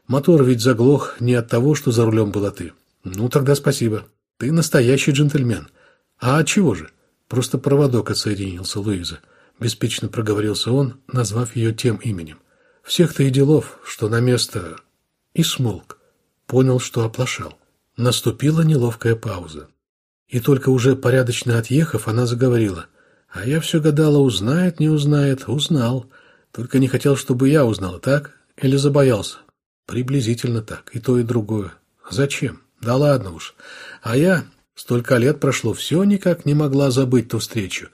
Мотор ведь заглох не от того, что за рулем была ты». «Ну, тогда спасибо. Ты настоящий джентльмен. А от чего же?» Просто проводок отсоединился, Луиза. Беспечно проговорился он, назвав ее тем именем. Всех-то и делов, что на место... И смолк. Понял, что оплошал. Наступила неловкая пауза. И только уже порядочно отъехав, она заговорила. А я все гадала, узнает, не узнает. Узнал. Только не хотел, чтобы я узнала, так? Или забоялся? Приблизительно так. И то, и другое. Зачем? Да ладно уж. А я Столько лет прошло, все никак не могла забыть ту встречу.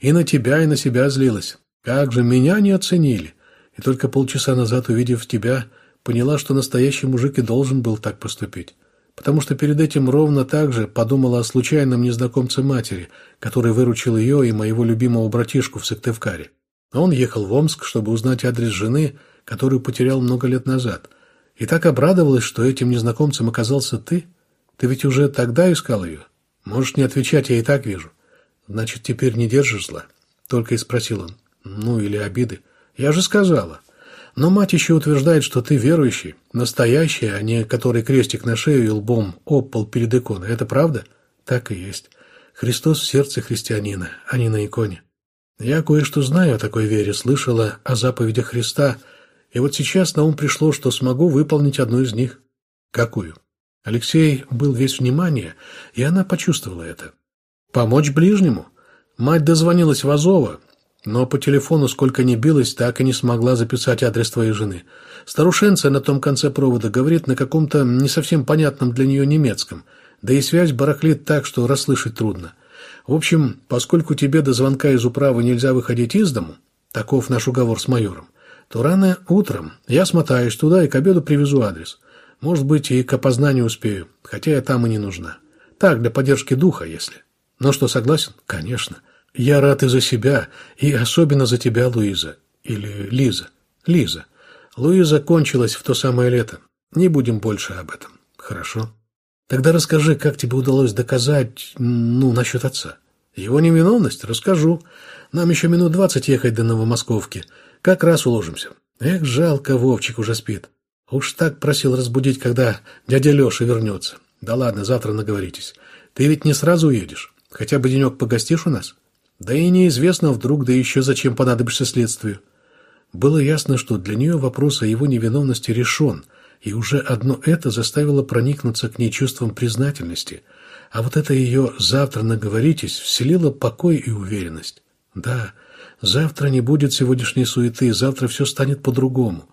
И на тебя, и на себя злилась. Как же меня не оценили. И только полчаса назад, увидев тебя, поняла, что настоящий мужик и должен был так поступить. Потому что перед этим ровно так же подумала о случайном незнакомце матери, который выручил ее и моего любимого братишку в Сыктывкаре. Он ехал в Омск, чтобы узнать адрес жены, которую потерял много лет назад. И так обрадовалась, что этим незнакомцем оказался ты – ты ведь уже тогда искал ее? Можешь не отвечать, я и так вижу. Значит, теперь не держишь зла? Только и спросил он. Ну, или обиды. Я же сказала. Но мать еще утверждает, что ты верующий, настоящий, а не который крестик на шею и лбом об перед иконой. Это правда? Так и есть. Христос в сердце христианина, а не на иконе. Я кое-что знаю о такой вере, слышала о заповедях Христа, и вот сейчас на ум пришло, что смогу выполнить одну из них. Какую? Алексей был весь внимание, и она почувствовала это. «Помочь ближнему?» Мать дозвонилась в Азово, но по телефону сколько ни билась, так и не смогла записать адрес твоей жены. Старушенция на том конце провода говорит на каком-то не совсем понятном для нее немецком, да и связь барахлит так, что расслышать трудно. В общем, поскольку тебе до звонка из управы нельзя выходить из дому, таков наш уговор с майором, то рано утром я смотаюсь туда и к обеду привезу адрес. Может быть, и к опознанию успею, хотя я там и не нужна. Так, для поддержки духа, если. Ну что, согласен? Конечно. Я рад и за себя, и особенно за тебя, Луиза. Или Лиза. Лиза. Луиза кончилась в то самое лето. Не будем больше об этом. Хорошо. Тогда расскажи, как тебе удалось доказать, ну, насчет отца. Его невиновность? Расскажу. Нам еще минут двадцать ехать до Новомосковки. Как раз уложимся. Эх, жалко, Вовчик уже спит. Уж так просил разбудить, когда дядя Леша вернется. Да ладно, завтра наговоритесь. Ты ведь не сразу уедешь. Хотя бы денек погостишь у нас? Да и неизвестно вдруг, да еще зачем понадобишься следствию. Было ясно, что для нее вопрос о его невиновности решен, и уже одно это заставило проникнуться к ней чувством признательности. А вот это ее «завтра наговоритесь» вселило покой и уверенность. Да, завтра не будет сегодняшней суеты, завтра все станет по-другому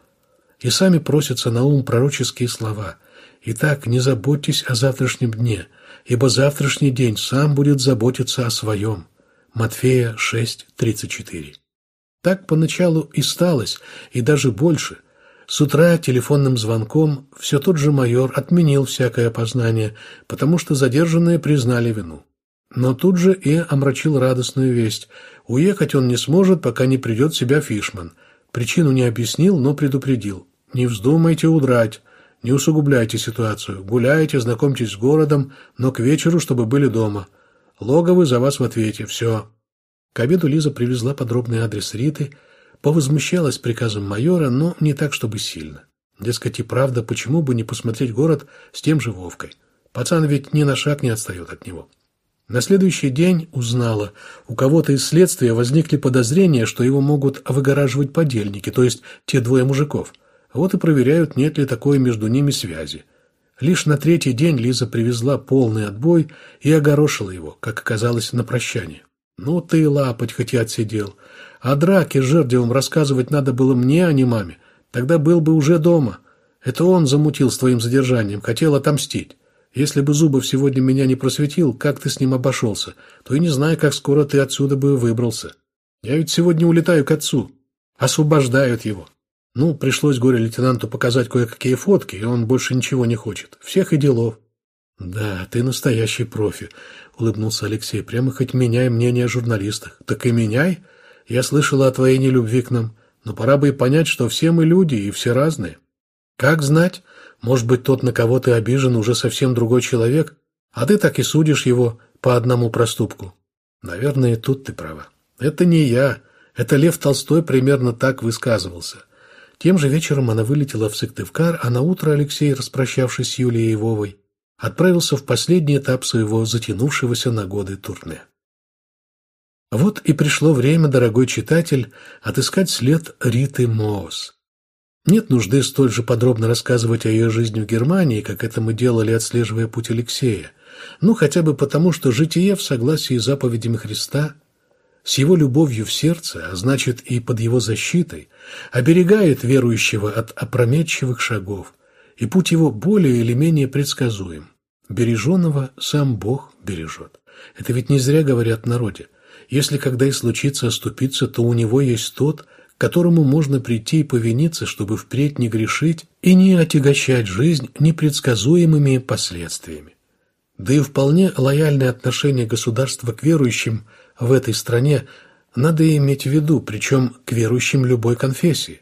и сами просятся на ум пророческие слова. Итак, не заботьтесь о завтрашнем дне, ибо завтрашний день сам будет заботиться о своем. Матфея 6:34. Так поначалу и сталось, и даже больше. С утра телефонным звонком все тот же майор отменил всякое опознание, потому что задержанные признали вину. Но тут же и омрачил радостную весть. Уехать он не сможет, пока не придет себя Фишман. Причину не объяснил, но предупредил. «Не вздумайте удрать, не усугубляйте ситуацию. Гуляйте, знакомьтесь с городом, но к вечеру, чтобы были дома. Логовы за вас в ответе. Все». К обеду Лиза привезла подробный адрес Риты, повозмущалась приказом майора, но не так, чтобы сильно. Дескать, и правда, почему бы не посмотреть город с тем же Вовкой? Пацан ведь ни на шаг не отстает от него. На следующий день узнала, у кого-то из следствия возникли подозрения, что его могут выгораживать подельники, то есть те двое мужиков. Вот и проверяют, нет ли такой между ними связи. Лишь на третий день Лиза привезла полный отбой и огорошила его, как оказалось, на прощание. «Ну ты, лапоть, хоть и отсидел. О драке с Жердевым рассказывать надо было мне, а не маме. Тогда был бы уже дома. Это он замутил с твоим задержанием, хотел отомстить. Если бы Зубов сегодня меня не просветил, как ты с ним обошелся, то и не знаю, как скоро ты отсюда бы выбрался. Я ведь сегодня улетаю к отцу. Освобождают его. Ну, пришлось горе-лейтенанту показать кое-какие фотки, и он больше ничего не хочет. Всех и делов. Да, ты настоящий профи, улыбнулся Алексей. Прямо хоть меняй мнение о журналистах. Так и меняй. Я слышала о твоей нелюбви к нам, но пора бы и понять, что все мы люди, и все разные. Как знать, может быть, тот, на кого ты обижен, уже совсем другой человек, а ты так и судишь его по одному проступку. Наверное, тут ты права. Это не я. Это Лев Толстой примерно так высказывался. Тем же вечером она вылетела в Сыктывкар, а на утро Алексей, распрощавшись с Юлией Вовой, отправился в последний этап своего затянувшегося на годы турне. Вот и пришло время, дорогой читатель, отыскать след Риты Моос. Нет нужды столь же подробно рассказывать о ее жизни в Германии, как это мы делали, отслеживая путь Алексея. Ну, хотя бы потому, что житие в согласии с заповедями Христа, с его любовью в сердце, а значит и под его защитой, оберегает верующего от опрометчивых шагов, и путь его более или менее предсказуем. Береженого сам Бог бережет. Это ведь не зря говорят народе. Если когда и случится оступиться, то у него есть тот, к которому можно прийти и повиниться, чтобы впредь не грешить и не отягощать жизнь непредсказуемыми последствиями. Да и вполне лояльное отношение государства к верующим в этой стране надо иметь в виду, причем к верующим любой конфессии.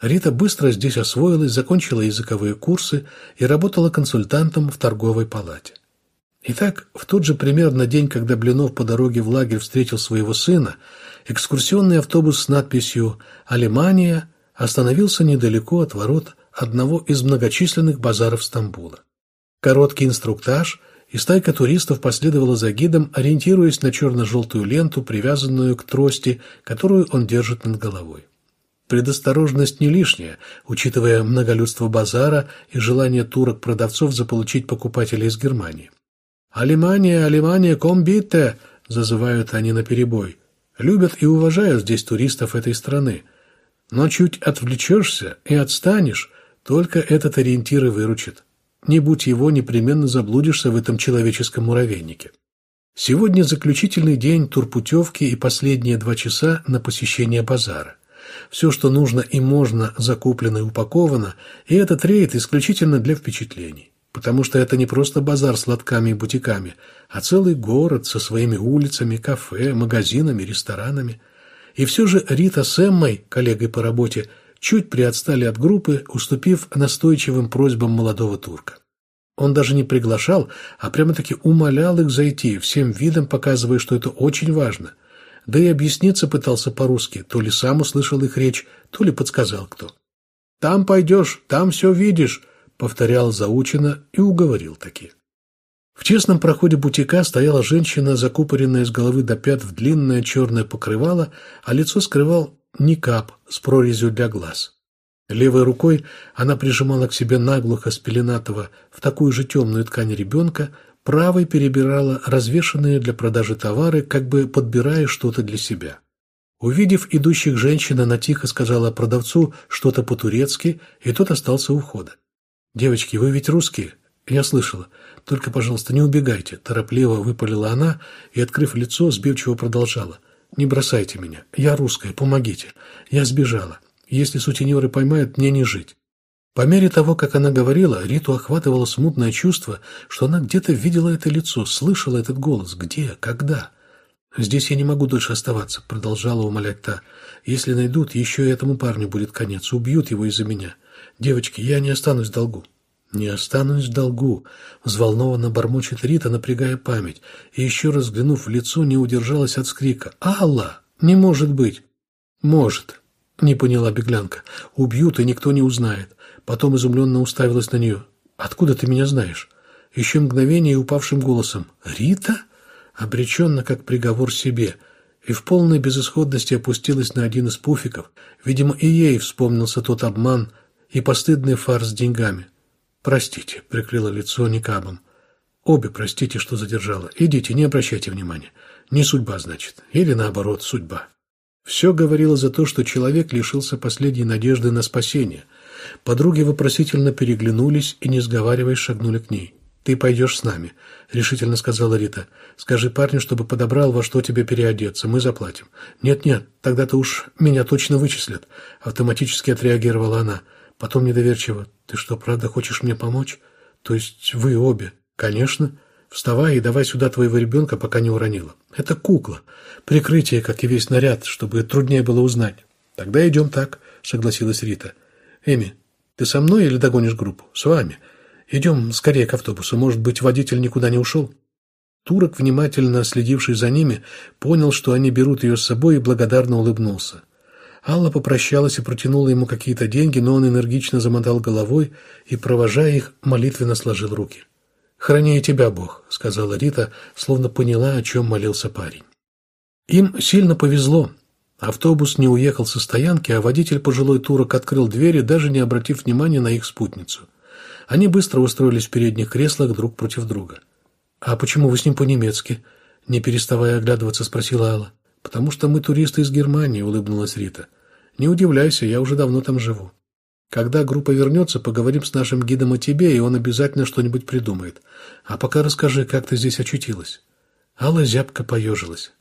Рита быстро здесь освоилась, закончила языковые курсы и работала консультантом в торговой палате. Итак, в тот же примерно день, когда Блинов по дороге в лагерь встретил своего сына, экскурсионный автобус с надписью «Алимания» остановился недалеко от ворот одного из многочисленных базаров Стамбула. Короткий инструктаж, и стайка туристов последовала за гидом, ориентируясь на черно-желтую ленту, привязанную к трости, которую он держит над головой. Предосторожность не лишняя, учитывая многолюдство базара и желание турок-продавцов заполучить покупателей из Германии. «Алимания, Алимания, комбите!» – зазывают они наперебой. Любят и уважают здесь туристов этой страны. Но чуть отвлечешься и отстанешь, только этот ориентир и выручит. Не будь его, непременно заблудишься в этом человеческом муравейнике. Сегодня заключительный день турпутевки и последние два часа на посещение базара. Все, что нужно и можно, закуплено и упаковано, и этот рейд исключительно для впечатлений потому что это не просто базар с лотками и бутиками, а целый город со своими улицами, кафе, магазинами, ресторанами. И все же Рита с Эммой, коллегой по работе, чуть приотстали от группы, уступив настойчивым просьбам молодого турка. Он даже не приглашал, а прямо-таки умолял их зайти, всем видом показывая, что это очень важно. Да и объясниться пытался по-русски, то ли сам услышал их речь, то ли подсказал кто. «Там пойдешь, там все видишь», повторял заучено и уговорил таки. В честном проходе бутика стояла женщина, закупоренная с головы до пят в длинное черное покрывало, а лицо скрывал никап с прорезью для глаз. Левой рукой она прижимала к себе наглухо спеленатого в такую же темную ткань ребенка, правой перебирала развешанные для продажи товары, как бы подбирая что-то для себя. Увидев идущих женщин, она тихо сказала продавцу что-то по-турецки, и тот остался у входа. «Девочки, вы ведь русские?» «Я слышала. Только, пожалуйста, не убегайте», – торопливо выпалила она и, открыв лицо, сбивчиво продолжала. «Не бросайте меня. Я русская, помогите. Я сбежала. Если сутенеры поймают, мне не жить. По мере того, как она говорила, Риту охватывало смутное чувство, что она где-то видела это лицо, слышала этот голос. Где? Когда? «Здесь я не могу дольше оставаться», — продолжала умолять та. «Если найдут, еще и этому парню будет конец. Убьют его из-за меня. Девочки, я не останусь в долгу». «Не останусь в долгу», — взволнованно бормочет Рита, напрягая память, и еще раз взглянув в лицо, не удержалась от скрика. «Алла! Не может быть!» «Может», — не поняла беглянка. «Убьют, и никто не узнает». Потом изумленно уставилась на нее. «Откуда ты меня знаешь?» Еще мгновение и упавшим голосом. «Рита?» Обреченно, как приговор себе, и в полной безысходности опустилась на один из пуфиков. Видимо, и ей вспомнился тот обман и постыдный фарс с деньгами. «Простите», — прикрыла лицо никабом. «Обе простите, что задержала. Идите, не обращайте внимания. Не судьба, значит. Или наоборот, судьба». Все говорило за то, что человек лишился последней надежды на спасение. Подруги вопросительно переглянулись и, не сговариваясь, шагнули к ней. «Ты пойдешь с нами», — решительно сказала Рита. «Скажи парню, чтобы подобрал, во что тебе переодеться. Мы заплатим». «Нет-нет, тогда-то уж меня точно вычислят», — автоматически отреагировала она. Потом недоверчиво. «Ты что, правда хочешь мне помочь?» «То есть вы обе?» «Конечно. Вставай и давай сюда твоего ребенка, пока не уронила. Это кукла. Прикрытие, как и весь наряд, чтобы труднее было узнать. Тогда идем так, согласилась Рита. Эми, ты со мной или догонишь группу? С вами. Идем скорее к автобусу. Может быть, водитель никуда не ушел? Турок, внимательно следивший за ними, понял, что они берут ее с собой и благодарно улыбнулся. Алла попрощалась и протянула ему какие-то деньги, но он энергично замотал головой и, провожая их, молитвенно сложил руки. «Храни и тебя, Бог», — сказала Рита, словно поняла, о чем молился парень. Им сильно повезло. Автобус не уехал со стоянки, а водитель пожилой турок открыл двери, даже не обратив внимания на их спутницу. Они быстро устроились в передних креслах друг против друга. «А почему вы с ним по-немецки?» Не переставая оглядываться, спросила Алла. «Потому что мы туристы из Германии», — улыбнулась Рита. «Не удивляйся, я уже давно там живу». Когда группа вернется, поговорим с нашим гидом о тебе, и он обязательно что-нибудь придумает. А пока расскажи, как ты здесь очутилась». Алла зябко поежилась.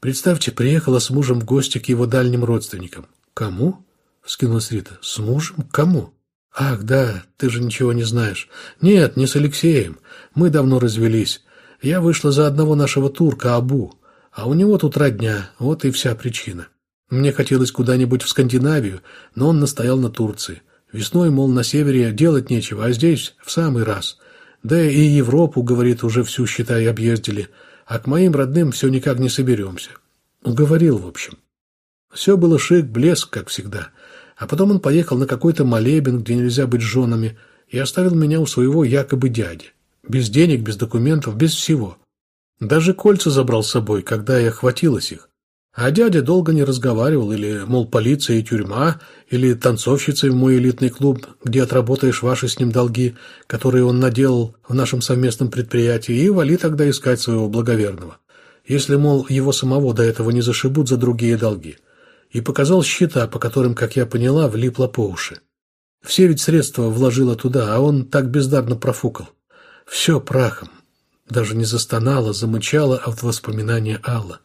«Представьте, приехала с мужем в гости к его дальним родственникам». «Кому?» — вскинулась Рита. «С мужем? Кому?» «Ах, да, ты же ничего не знаешь». «Нет, не с Алексеем. Мы давно развелись. Я вышла за одного нашего турка, Абу. А у него тут родня, вот и вся причина». Мне хотелось куда-нибудь в Скандинавию, но он настоял на Турции. Весной, мол, на севере делать нечего, а здесь в самый раз. Да и Европу, говорит, уже всю, считай, объездили. А к моим родным все никак не соберемся. Уговорил, в общем. Все было шик, блеск, как всегда. А потом он поехал на какой-то молебен, где нельзя быть женами, и оставил меня у своего якобы дяди. Без денег, без документов, без всего. Даже кольца забрал с собой, когда я хватилась их. А дядя долго не разговаривал, или, мол, полиция и тюрьма, или танцовщицы в мой элитный клуб, где отработаешь ваши с ним долги, которые он наделал в нашем совместном предприятии, и вали тогда искать своего благоверного. Если, мол, его самого до этого не зашибут за другие долги. И показал счета, по которым, как я поняла, влипло по уши. Все ведь средства вложила туда, а он так бездарно профукал. Все прахом. Даже не застонала, замычала от воспоминания Алла.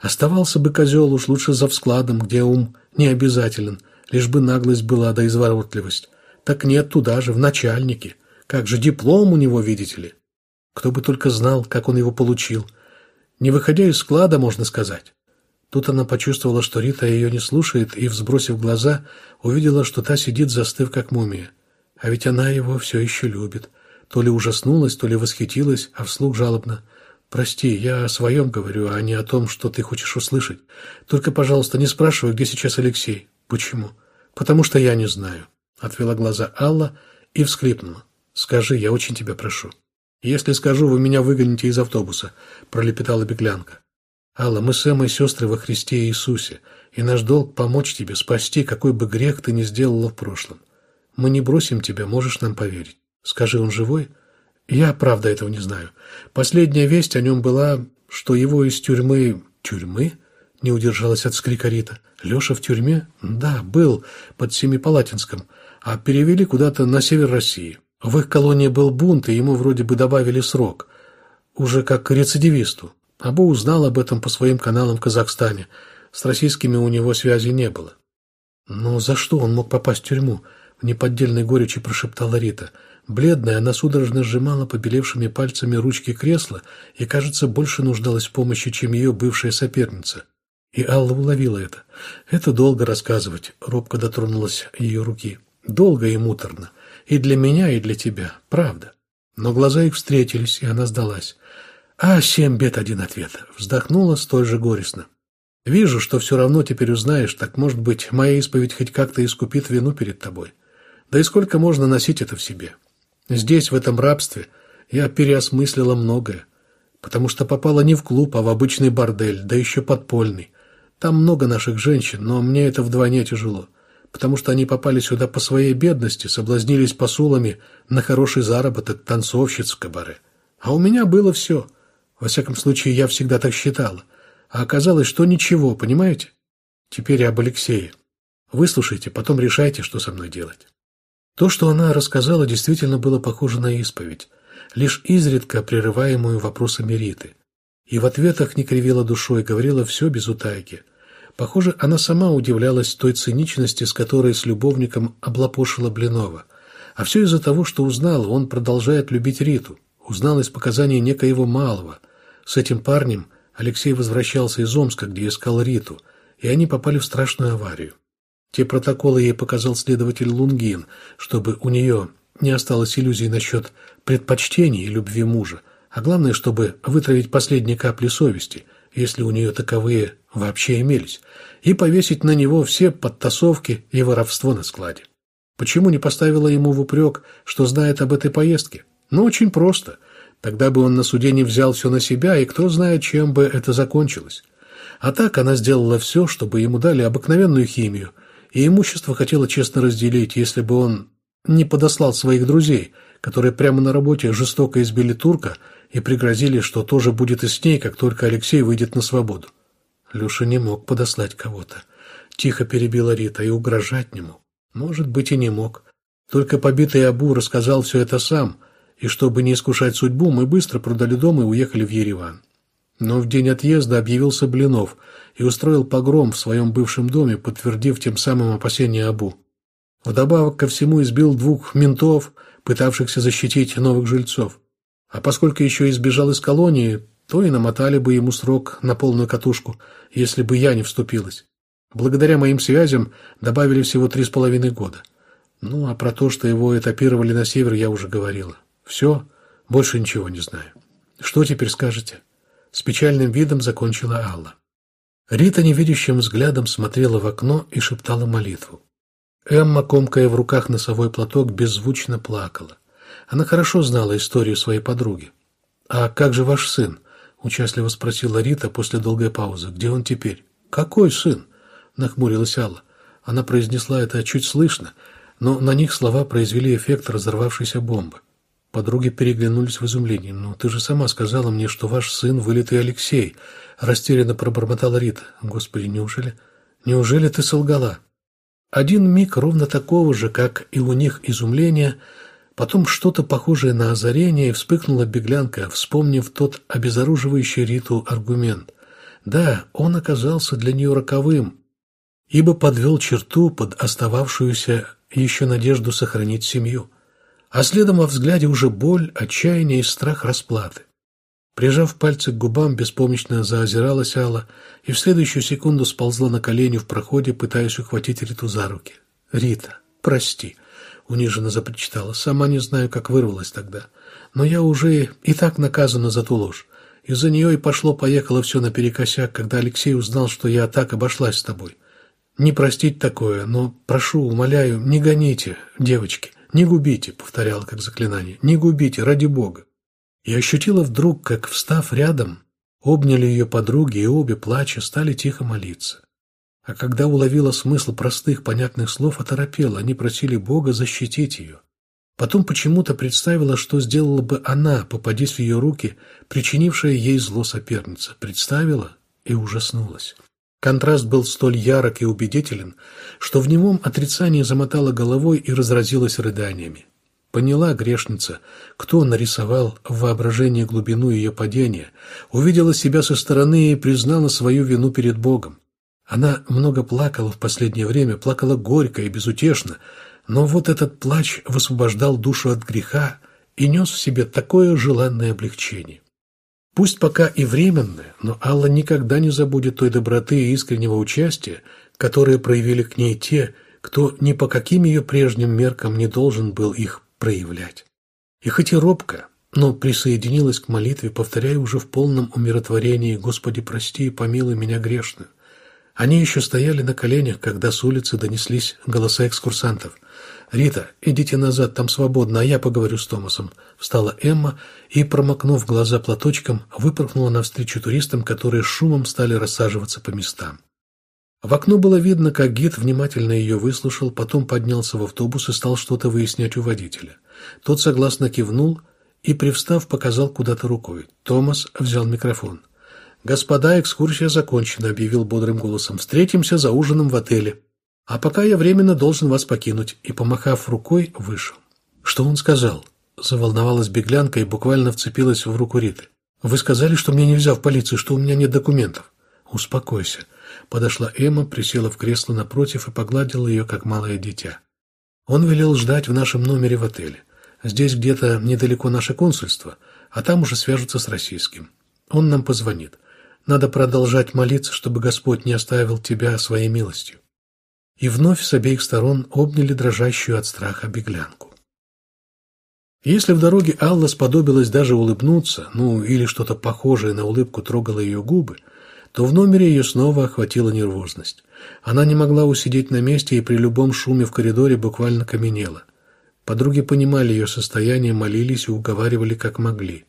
Оставался бы козел уж лучше за вскладом, где ум не обязателен, лишь бы наглость была да изворотливость. Так нет, туда же, в начальнике. Как же диплом у него, видите ли? Кто бы только знал, как он его получил. Не выходя из склада, можно сказать. Тут она почувствовала, что Рита ее не слушает, и, взбросив глаза, увидела, что та сидит, застыв, как мумия. А ведь она его все еще любит. То ли ужаснулась, то ли восхитилась, а вслух жалобно. «Прости, я о своем говорю, а не о том, что ты хочешь услышать. Только, пожалуйста, не спрашивай, где сейчас Алексей». «Почему?» «Потому что я не знаю», — отвела глаза Алла и всхлипнула. «Скажи, я очень тебя прошу». «Если скажу, вы меня выгоните из автобуса», — пролепетала беглянка. «Алла, мы с Эмой сестры во Христе Иисусе, и наш долг — помочь тебе, спасти, какой бы грех ты ни сделала в прошлом. Мы не бросим тебя, можешь нам поверить. Скажи, он живой?» Я, правда, этого не знаю. Последняя весть о нем была, что его из тюрьмы... Тюрьмы? Не удержалась от скрика Рита. Леша в тюрьме? Да, был, под Семипалатинском. А перевели куда-то на север России. В их колонии был бунт, и ему вроде бы добавили срок. Уже как рецидивисту. Абу узнал об этом по своим каналам в Казахстане. С российскими у него связи не было. Но за что он мог попасть в тюрьму? В неподдельной горечи прошептала Рита. Бледная, она судорожно сжимала побелевшими пальцами ручки кресла и, кажется, больше нуждалась в помощи, чем ее бывшая соперница. И Алла уловила это. «Это долго рассказывать», — робко дотронулась ее руки. «Долго и муторно. И для меня, и для тебя. Правда». Но глаза их встретились, и она сдалась. «А, семь бед, один ответ», — вздохнула столь же горестно. «Вижу, что все равно теперь узнаешь, так, может быть, моя исповедь хоть как-то искупит вину перед тобой. Да и сколько можно носить это в себе? Здесь, в этом рабстве, я переосмыслила многое, потому что попала не в клуб, а в обычный бордель, да еще подпольный. Там много наших женщин, но мне это вдвойне тяжело, потому что они попали сюда по своей бедности, соблазнились посулами на хороший заработок танцовщиц в кабаре. А у меня было все. Во всяком случае, я всегда так считала. А оказалось, что ничего, понимаете? Теперь об Алексее. Выслушайте, потом решайте, что со мной делать. То, что она рассказала, действительно было похоже на исповедь, лишь изредка прерываемую вопросами Риты. И в ответах не кривила душой, говорила все без утайки. Похоже, она сама удивлялась той циничности, с которой с любовником облапошила Блинова. А все из-за того, что узнала, он продолжает любить Риту. Узнал из показаний некоего малого. С этим парнем Алексей возвращался из Омска, где искал Риту, и они попали в страшную аварию. Те протоколы ей показал следователь Лунгин, чтобы у нее не осталось иллюзий насчет предпочтений и любви мужа, а главное, чтобы вытравить последние капли совести, если у нее таковые вообще имелись, и повесить на него все подтасовки и воровство на складе. Почему не поставила ему в упрек, что знает об этой поездке? Ну, очень просто. Тогда бы он на суде не взял все на себя, и кто знает, чем бы это закончилось. А так она сделала все, чтобы ему дали обыкновенную химию, и имущество хотела честно разделить, если бы он не подослал своих друзей, которые прямо на работе жестоко избили турка и пригрозили, что тоже будет и с ней, как только Алексей выйдет на свободу. Люша не мог подослать кого-то. Тихо перебила Рита и угрожать не мог. Может быть, и не мог. Только побитый Абу рассказал все это сам, и чтобы не искушать судьбу, мы быстро продали дом и уехали в Ереван. Но в день отъезда объявился Блинов и устроил погром в своем бывшем доме, подтвердив тем самым опасения Абу. Вдобавок ко всему избил двух ментов, пытавшихся защитить новых жильцов. А поскольку еще избежал из колонии, то и намотали бы ему срок на полную катушку, если бы я не вступилась. Благодаря моим связям добавили всего три с половиной года. Ну, а про то, что его этапировали на север, я уже говорила. Все, больше ничего не знаю. Что теперь скажете?» С печальным видом закончила Алла. Рита невидящим взглядом смотрела в окно и шептала молитву. Эмма, комкая в руках носовой платок, беззвучно плакала. Она хорошо знала историю своей подруги. «А как же ваш сын?» – участливо спросила Рита после долгой паузы. «Где он теперь?» «Какой сын?» – нахмурилась Алла. Она произнесла это чуть слышно, но на них слова произвели эффект разорвавшейся бомбы. Подруги переглянулись в изумлении. «Но ты же сама сказала мне, что ваш сын вылитый Алексей», — растерянно пробормотала Рита. «Господи, неужели? Неужели ты солгала?» Один миг ровно такого же, как и у них изумления, потом что-то похожее на озарение, и вспыхнула беглянка, вспомнив тот обезоруживающий Риту аргумент. Да, он оказался для нее роковым, ибо подвел черту под остававшуюся еще надежду сохранить семью а следом во взгляде уже боль, отчаяние и страх расплаты. Прижав пальцы к губам, беспомощно заозиралась Алла и в следующую секунду сползла на колени в проходе, пытаясь ухватить Риту за руки. «Рита, прости», — униженно запричитала. «Сама не знаю, как вырвалась тогда. Но я уже и так наказана за ту ложь. Из-за нее и пошло-поехало все наперекосяк, когда Алексей узнал, что я так обошлась с тобой. Не простить такое, но прошу, умоляю, не гоните, девочки. «Не губите», — повторяла как заклинание, — «не губите, ради Бога». И ощутила вдруг, как, встав рядом, обняли ее подруги и обе, плача, стали тихо молиться. А когда уловила смысл простых, понятных слов, оторопела, они просили Бога защитить ее. Потом почему-то представила, что сделала бы она, попадись в ее руки, причинившая ей зло соперница. Представила и ужаснулась. Контраст был столь ярок и убедителен, что в немом отрицании замотала головой и разразилась рыданиями. Поняла грешница, кто нарисовал в воображении глубину ее падения, увидела себя со стороны и признала свою вину перед Богом. Она много плакала в последнее время, плакала горько и безутешно, но вот этот плач высвобождал душу от греха и нес в себе такое желанное облегчение. Пусть пока и временное, но Алла никогда не забудет той доброты и искреннего участия, которые проявили к ней те, кто ни по каким ее прежним меркам не должен был их проявлять. И хоть и робко, но присоединилась к молитве, повторяя уже в полном умиротворении «Господи, прости и помилуй меня грешную». Они еще стояли на коленях, когда с улицы донеслись голоса экскурсантов. «Рита, идите назад, там свободно, а я поговорю с Томасом». Встала Эмма и, промокнув глаза платочком, выпорхнула навстречу туристам, которые шумом стали рассаживаться по местам. В окно было видно, как гид внимательно ее выслушал, потом поднялся в автобус и стал что-то выяснять у водителя. Тот согласно кивнул и, привстав, показал куда-то рукой. Томас взял микрофон. «Господа, экскурсия закончена», — объявил бодрым голосом. «Встретимся за ужином в отеле. А пока я временно должен вас покинуть». И, помахав рукой, вышел. «Что он сказал?» Заволновалась беглянка и буквально вцепилась в руку Риты. «Вы сказали, что мне нельзя в полицию, что у меня нет документов». «Успокойся». Подошла Эмма, присела в кресло напротив и погладила ее, как малое дитя. Он велел ждать в нашем номере в отеле. Здесь где-то недалеко наше консульство, а там уже свяжутся с российским. Он нам позвонит. Надо продолжать молиться, чтобы Господь не оставил тебя своей милостью. И вновь с обеих сторон обняли дрожащую от страха беглянку. Если в дороге Алла сподобилась даже улыбнуться, ну или что-то похожее на улыбку трогало ее губы, то в номере ее снова охватила нервозность. Она не могла усидеть на месте и при любом шуме в коридоре буквально каменела. Подруги понимали ее состояние, молились и уговаривали как могли.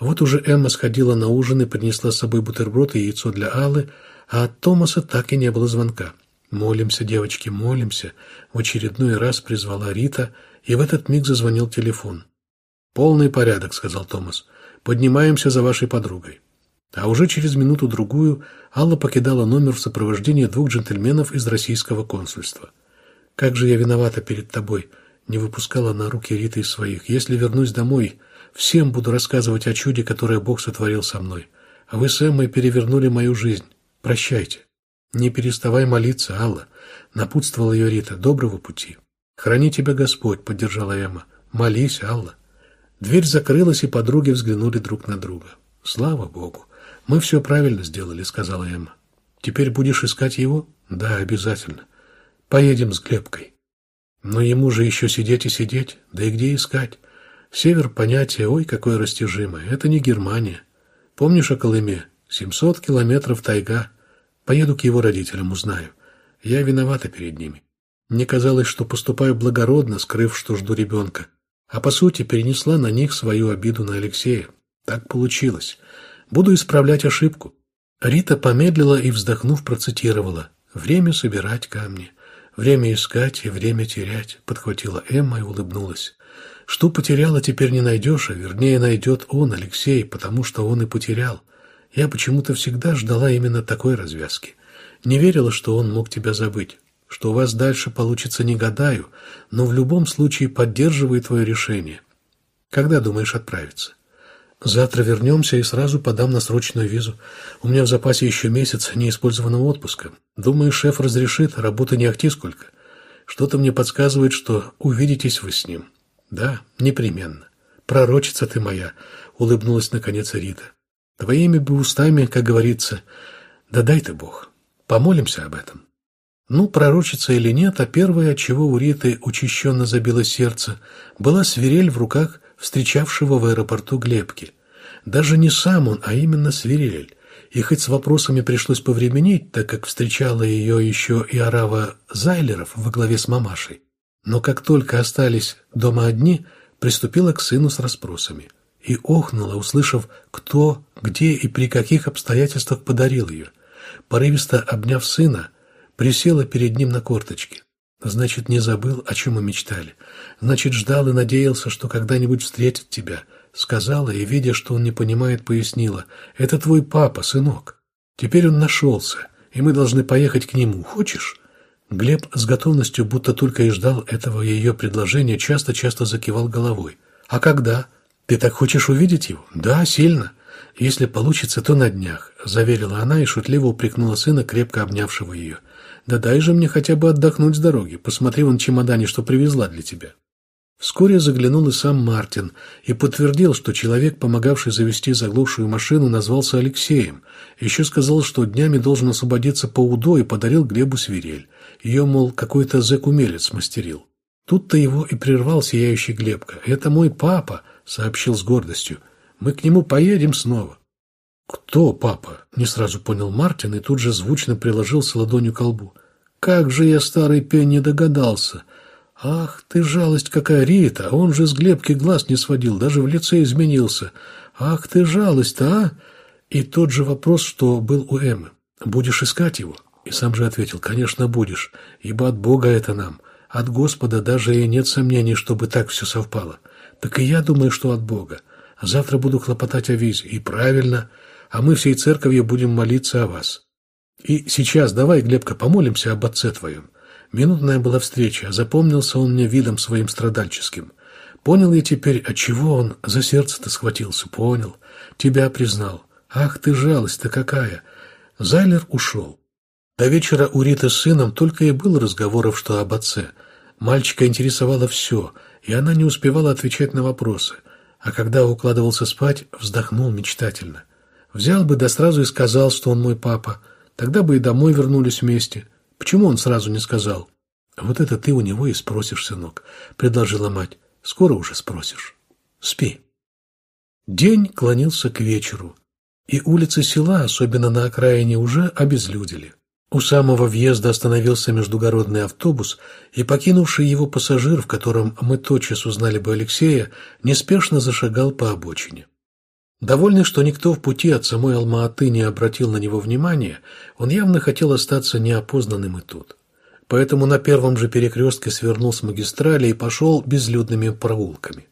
Вот уже Эмма сходила на ужин и принесла с собой бутерброд и яйцо для Аллы, а от Томаса так и не было звонка. «Молимся, девочки, молимся!» В очередной раз призвала Рита, и в этот миг зазвонил телефон. «Полный порядок», — сказал Томас. «Поднимаемся за вашей подругой». А уже через минуту-другую Алла покидала номер в сопровождении двух джентльменов из российского консульства. «Как же я виновата перед тобой!» Не выпускала на руки Риты из своих. «Если вернусь домой, всем буду рассказывать о чуде, которое Бог сотворил со мной. А вы с Эммой перевернули мою жизнь. Прощайте». «Не переставай молиться, Алла», — напутствовала ее Рита. «Доброго пути». «Храни тебя Господь», — поддержала Эмма. «Молись, Алла». Дверь закрылась, и подруги взглянули друг на друга. «Слава Богу! «Мы все правильно сделали», — сказала Эмма. «Теперь будешь искать его?» «Да, обязательно. Поедем с Глебкой». «Но ему же еще сидеть и сидеть. Да и где искать? Север — понятие, ой, какое растяжимое. Это не Германия. Помнишь о Колыме? Семьсот километров тайга. Поеду к его родителям, узнаю. Я виновата перед ними. Мне казалось, что поступаю благородно, скрыв, что жду ребенка. А по сути перенесла на них свою обиду на Алексея. Так получилось. Буду исправлять ошибку. Рита помедлила и, вздохнув, процитировала «Время собирать камни, время искать и время терять», подхватила Эмма и улыбнулась. «Что потеряла, теперь не найдешь, а вернее найдет он, Алексей, потому что он и потерял. Я почему-то всегда ждала именно такой развязки. Не верила, что он мог тебя забыть. Что у вас дальше получится, не гадаю, но в любом случае поддерживаю твое решение. Когда думаешь отправиться?» Завтра вернемся и сразу подам на срочную визу. У меня в запасе еще месяц неиспользованного отпуска. Думаю, шеф разрешит, работы не ахти сколько. Что-то мне подсказывает, что увидитесь вы с ним. Да, непременно. Пророчица ты моя, улыбнулась наконец Рита. Твоими бы устами, как говорится, да дай ты Бог. Помолимся об этом. Ну, пророчица или нет, а первое, от чего у Риты учащенно забило сердце, была свирель в руках встречавшего в аэропорту Глебки. Даже не сам он, а именно свирель. И хоть с вопросами пришлось повременить, так как встречала ее еще и Арава Зайлеров во главе с мамашей, но как только остались дома одни, приступила к сыну с расспросами. И охнула, услышав, кто, где и при каких обстоятельствах подарил ее. Порывисто обняв сына, присела перед ним на корточки. Значит, не забыл, о чем мы мечтали. Значит, ждал и надеялся, что когда-нибудь встретит тебя. Сказала и, видя, что он не понимает, пояснила. Это твой папа, сынок. Теперь он нашелся, и мы должны поехать к нему. Хочешь? Глеб с готовностью, будто только и ждал этого ее предложения, часто-часто закивал головой. А когда? Ты так хочешь увидеть его? Да, сильно. Если получится, то на днях», — заверила она и шутливо упрекнула сына, крепко обнявшего ее. «Да дай же мне хотя бы отдохнуть с дороги. Посмотри вон чемодане, что привезла для тебя». Вскоре заглянул и сам Мартин и подтвердил, что человек, помогавший завести заглохшую машину, назвался Алексеем. Еще сказал, что днями должен освободиться по УДО и подарил Глебу свирель. Ее, мол, какой-то зэк-умелец мастерил. Тут-то его и прервал сияющий Глебка. «Это мой папа», — сообщил с гордостью. «Мы к нему поедем снова». «Кто папа?» — не сразу понял Мартин и тут же звучно приложился ладонью к колбу. «Как же я, старый пень, не догадался!» «Ах ты жалость какая, Рита! Он же с Глебки глаз не сводил, даже в лице изменился. Ах ты жалость-то, а!» И тот же вопрос, что был у Эммы. «Будешь искать его?» И сам же ответил, «Конечно, будешь, ибо от Бога это нам. От Господа даже и нет сомнений, чтобы так все совпало. Так и я думаю, что от Бога. Завтра буду хлопотать о визе. И правильно. А мы всей церковью будем молиться о вас. И сейчас давай, Глебка, помолимся об отце твоем. Минутная была встреча, а запомнился он мне видом своим страдальческим. Понял я теперь, от чего он за сердце-то схватился, понял. Тебя признал. Ах ты жалость-то какая! Зайлер ушел. До вечера у Риты с сыном только и было разговоров, что об отце. Мальчика интересовало все, и она не успевала отвечать на вопросы. А когда укладывался спать, вздохнул мечтательно. Взял бы, да сразу и сказал, что он мой папа. Тогда бы и домой вернулись вместе. Почему он сразу не сказал? Вот это ты у него и спросишь, сынок, предложила мать. Скоро уже спросишь. Спи. День клонился к вечеру, и улицы села, особенно на окраине, уже обезлюдили. У самого въезда остановился междугородный автобус, и покинувший его пассажир, в котором мы тотчас узнали бы Алексея, неспешно зашагал по обочине. Довольный, что никто в пути от самой Алма-Аты не обратил на него внимания, он явно хотел остаться неопознанным и тут. Поэтому на первом же перекрестке свернул с магистрали и пошел безлюдными проулками.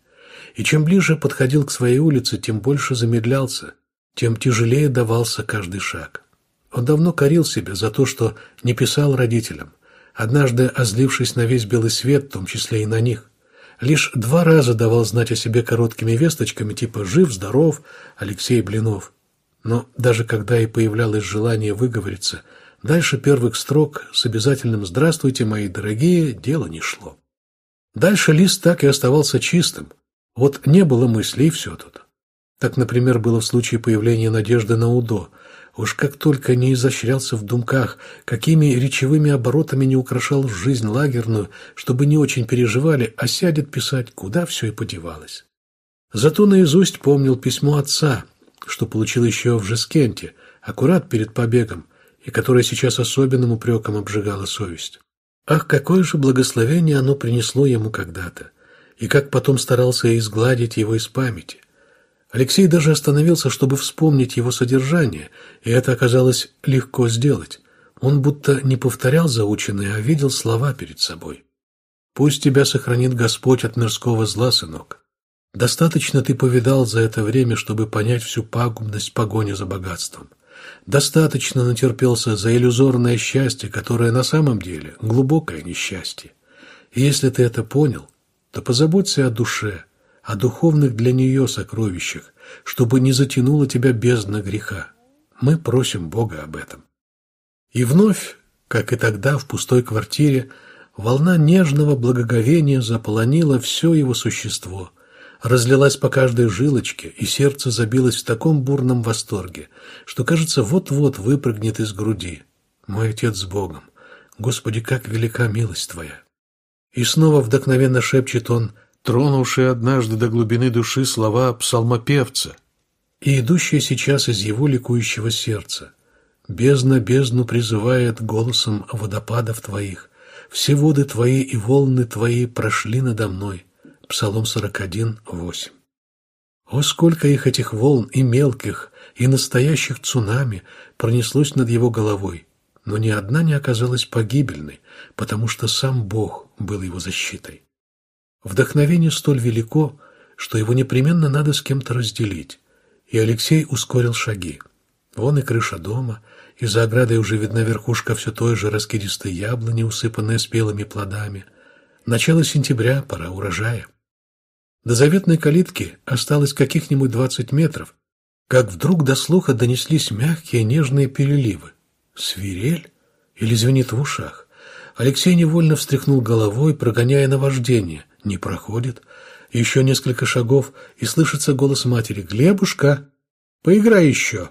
И чем ближе подходил к своей улице, тем больше замедлялся, тем тяжелее давался каждый шаг. Он давно корил себя за то, что не писал родителям, однажды озлившись на весь белый свет, в том числе и на них. Лишь два раза давал знать о себе короткими весточками типа «Жив, здоров, Алексей Блинов». Но даже когда и появлялось желание выговориться, дальше первых строк с обязательным «Здравствуйте, мои дорогие» дело не шло. Дальше лист так и оставался чистым. Вот не было мыслей, и все тут. Так, например, было в случае появления Надежды на УДО. Уж как только не изощрялся в думках, какими речевыми оборотами не украшал жизнь лагерную, чтобы не очень переживали, а сядет писать, куда все и подевалось. Зато наизусть помнил письмо отца, что получил еще в Жескенте, аккурат перед побегом, и которое сейчас особенным упреком обжигало совесть. Ах, какое же благословение оно принесло ему когда-то, и как потом старался изгладить его из памяти. Алексей даже остановился, чтобы вспомнить его содержание, и это оказалось легко сделать. Он будто не повторял заученное, а видел слова перед собой. «Пусть тебя сохранит Господь от мирского зла, сынок. Достаточно ты повидал за это время, чтобы понять всю пагубность погони за богатством. Достаточно натерпелся за иллюзорное счастье, которое на самом деле глубокое несчастье. И если ты это понял, то позаботься о душе, о духовных для нее сокровищах, чтобы не затянуло тебя бездна греха. Мы просим Бога об этом. И вновь, как и тогда в пустой квартире, волна нежного благоговения заполонила все его существо, разлилась по каждой жилочке, и сердце забилось в таком бурном восторге, что, кажется, вот-вот выпрыгнет из груди. Мой Отец с Богом! Господи, как велика милость Твоя! И снова вдохновенно шепчет он – тронувшие однажды до глубины души слова псалмопевца и идущие сейчас из его ликующего сердца. «Бездна бездну призывает голосом водопадов твоих, все воды твои и волны твои прошли надо мной». Псалом 41, 8. О, сколько их этих волн и мелких, и настоящих цунами пронеслось над его головой, но ни одна не оказалась погибельной, потому что сам Бог был его защитой. Вдохновение столь велико, что его непременно надо с кем-то разделить, и Алексей ускорил шаги. Вон и крыша дома, и за оградой уже видна верхушка все той же раскидистой яблони, усыпанная спелыми плодами. Начало сентября, пора урожая. До заветной калитки осталось каких-нибудь двадцать метров, как вдруг до слуха донеслись мягкие нежные переливы. Свирель? Или звенит в ушах? Алексей невольно встряхнул головой, прогоняя наваждение. Не проходит. Еще несколько шагов, и слышится голос матери. «Глебушка, поиграй еще!»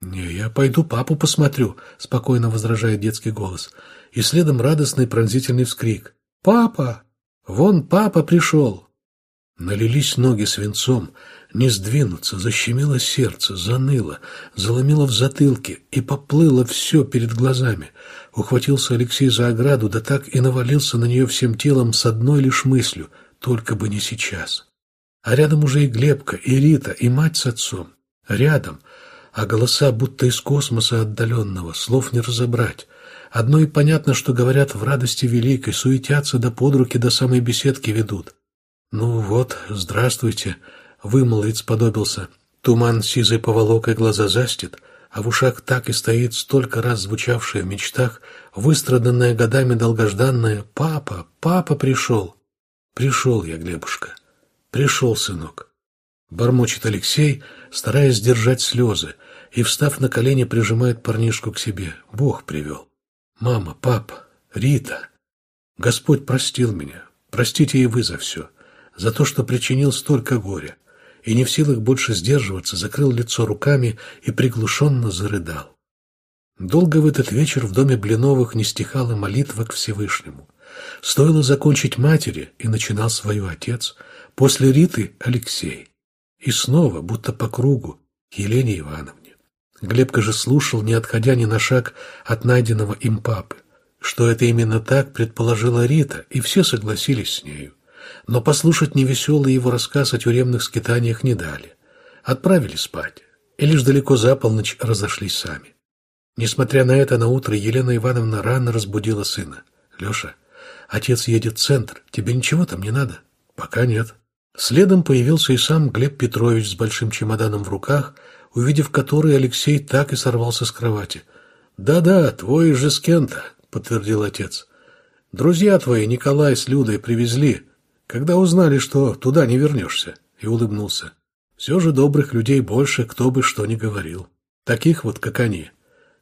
«Не, я пойду папу посмотрю», — спокойно возражает детский голос. И следом радостный пронзительный вскрик. «Папа! Вон папа пришел!» Налились ноги свинцом, не сдвинуться, защемило сердце, заныло, заломило в затылке и поплыло все перед глазами. Ухватился Алексей за ограду, да так и навалился на нее всем телом с одной лишь мыслью — только бы не сейчас. А рядом уже и Глебка, и Рита, и мать с отцом. Рядом, а голоса будто из космоса отдаленного, слов не разобрать. Одно и понятно, что говорят в радости великой, суетятся да под руки до самой беседки ведут. «Ну вот, здравствуйте», — вымолвить сподобился. Туман сизой поволокой глаза застит, а в ушах так и стоит столько раз звучавшее в мечтах, выстраданное годами долгожданное «Папа, папа пришел». «Пришел я, Глебушка, пришел, сынок». Бормочет Алексей, стараясь сдержать слезы, и, встав на колени, прижимает парнишку к себе. Бог привел. «Мама, папа, Рита, Господь простил меня. Простите и вы за все за то, что причинил столько горя, и не в силах больше сдерживаться, закрыл лицо руками и приглушенно зарыдал. Долго в этот вечер в доме Блиновых не стихала молитва к Всевышнему. Стоило закончить матери, и начинал свою отец, после Риты — Алексей. И снова, будто по кругу, Елене Ивановне. Глебка же слушал, не отходя ни на шаг от найденного им папы. Что это именно так, предположила Рита, и все согласились с нею но послушать невеселый его рассказ о тюремных скитаниях не дали. Отправили спать, и лишь далеко за полночь разошлись сами. Несмотря на это, на утро Елена Ивановна рано разбудила сына. «Леша, отец едет в центр, тебе ничего там не надо?» «Пока нет». Следом появился и сам Глеб Петрович с большим чемоданом в руках, увидев который, Алексей так и сорвался с кровати. «Да-да, твой же с Кента», — подтвердил отец. «Друзья твои, Николай с Людой, привезли когда узнали, что туда не вернешься, и улыбнулся. Все же добрых людей больше, кто бы что ни говорил. Таких вот, как они.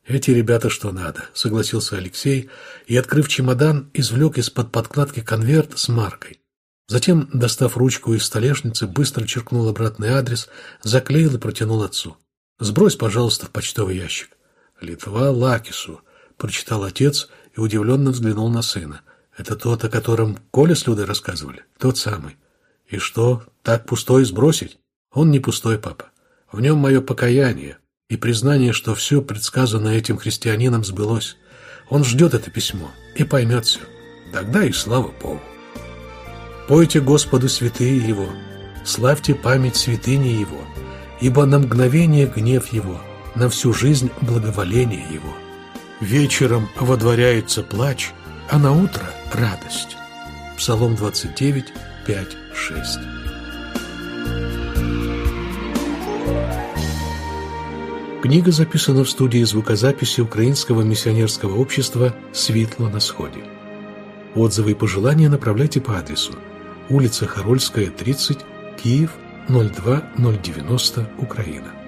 Эти ребята что надо, согласился Алексей и, открыв чемодан, извлек из-под подкладки конверт с маркой. Затем, достав ручку из столешницы, быстро черкнул обратный адрес, заклеил и протянул отцу. «Сбрось, пожалуйста, в почтовый ящик». «Литва Лакису», — прочитал отец и удивленно взглянул на сына. Это тот, о котором Коля с Людой рассказывали? Тот самый. И что, так пустой сбросить? Он не пустой, папа. В нем мое покаяние и признание, что все предсказанное этим христианином сбылось. Он ждет это письмо и поймет все. Тогда и слава Богу. Пойте Господу святые Его, славьте память святыни Его, ибо на мгновение гнев Его, на всю жизнь благоволение Его. Вечером водворяется плач, а на утро радость. Псалом 29, 5, 6. Книга записана в студии звукозаписи Украинского миссионерского общества «Светло на сходе». Отзывы и пожелания направляйте по адресу улица Харольская, 30, Киев, 02090, Украина.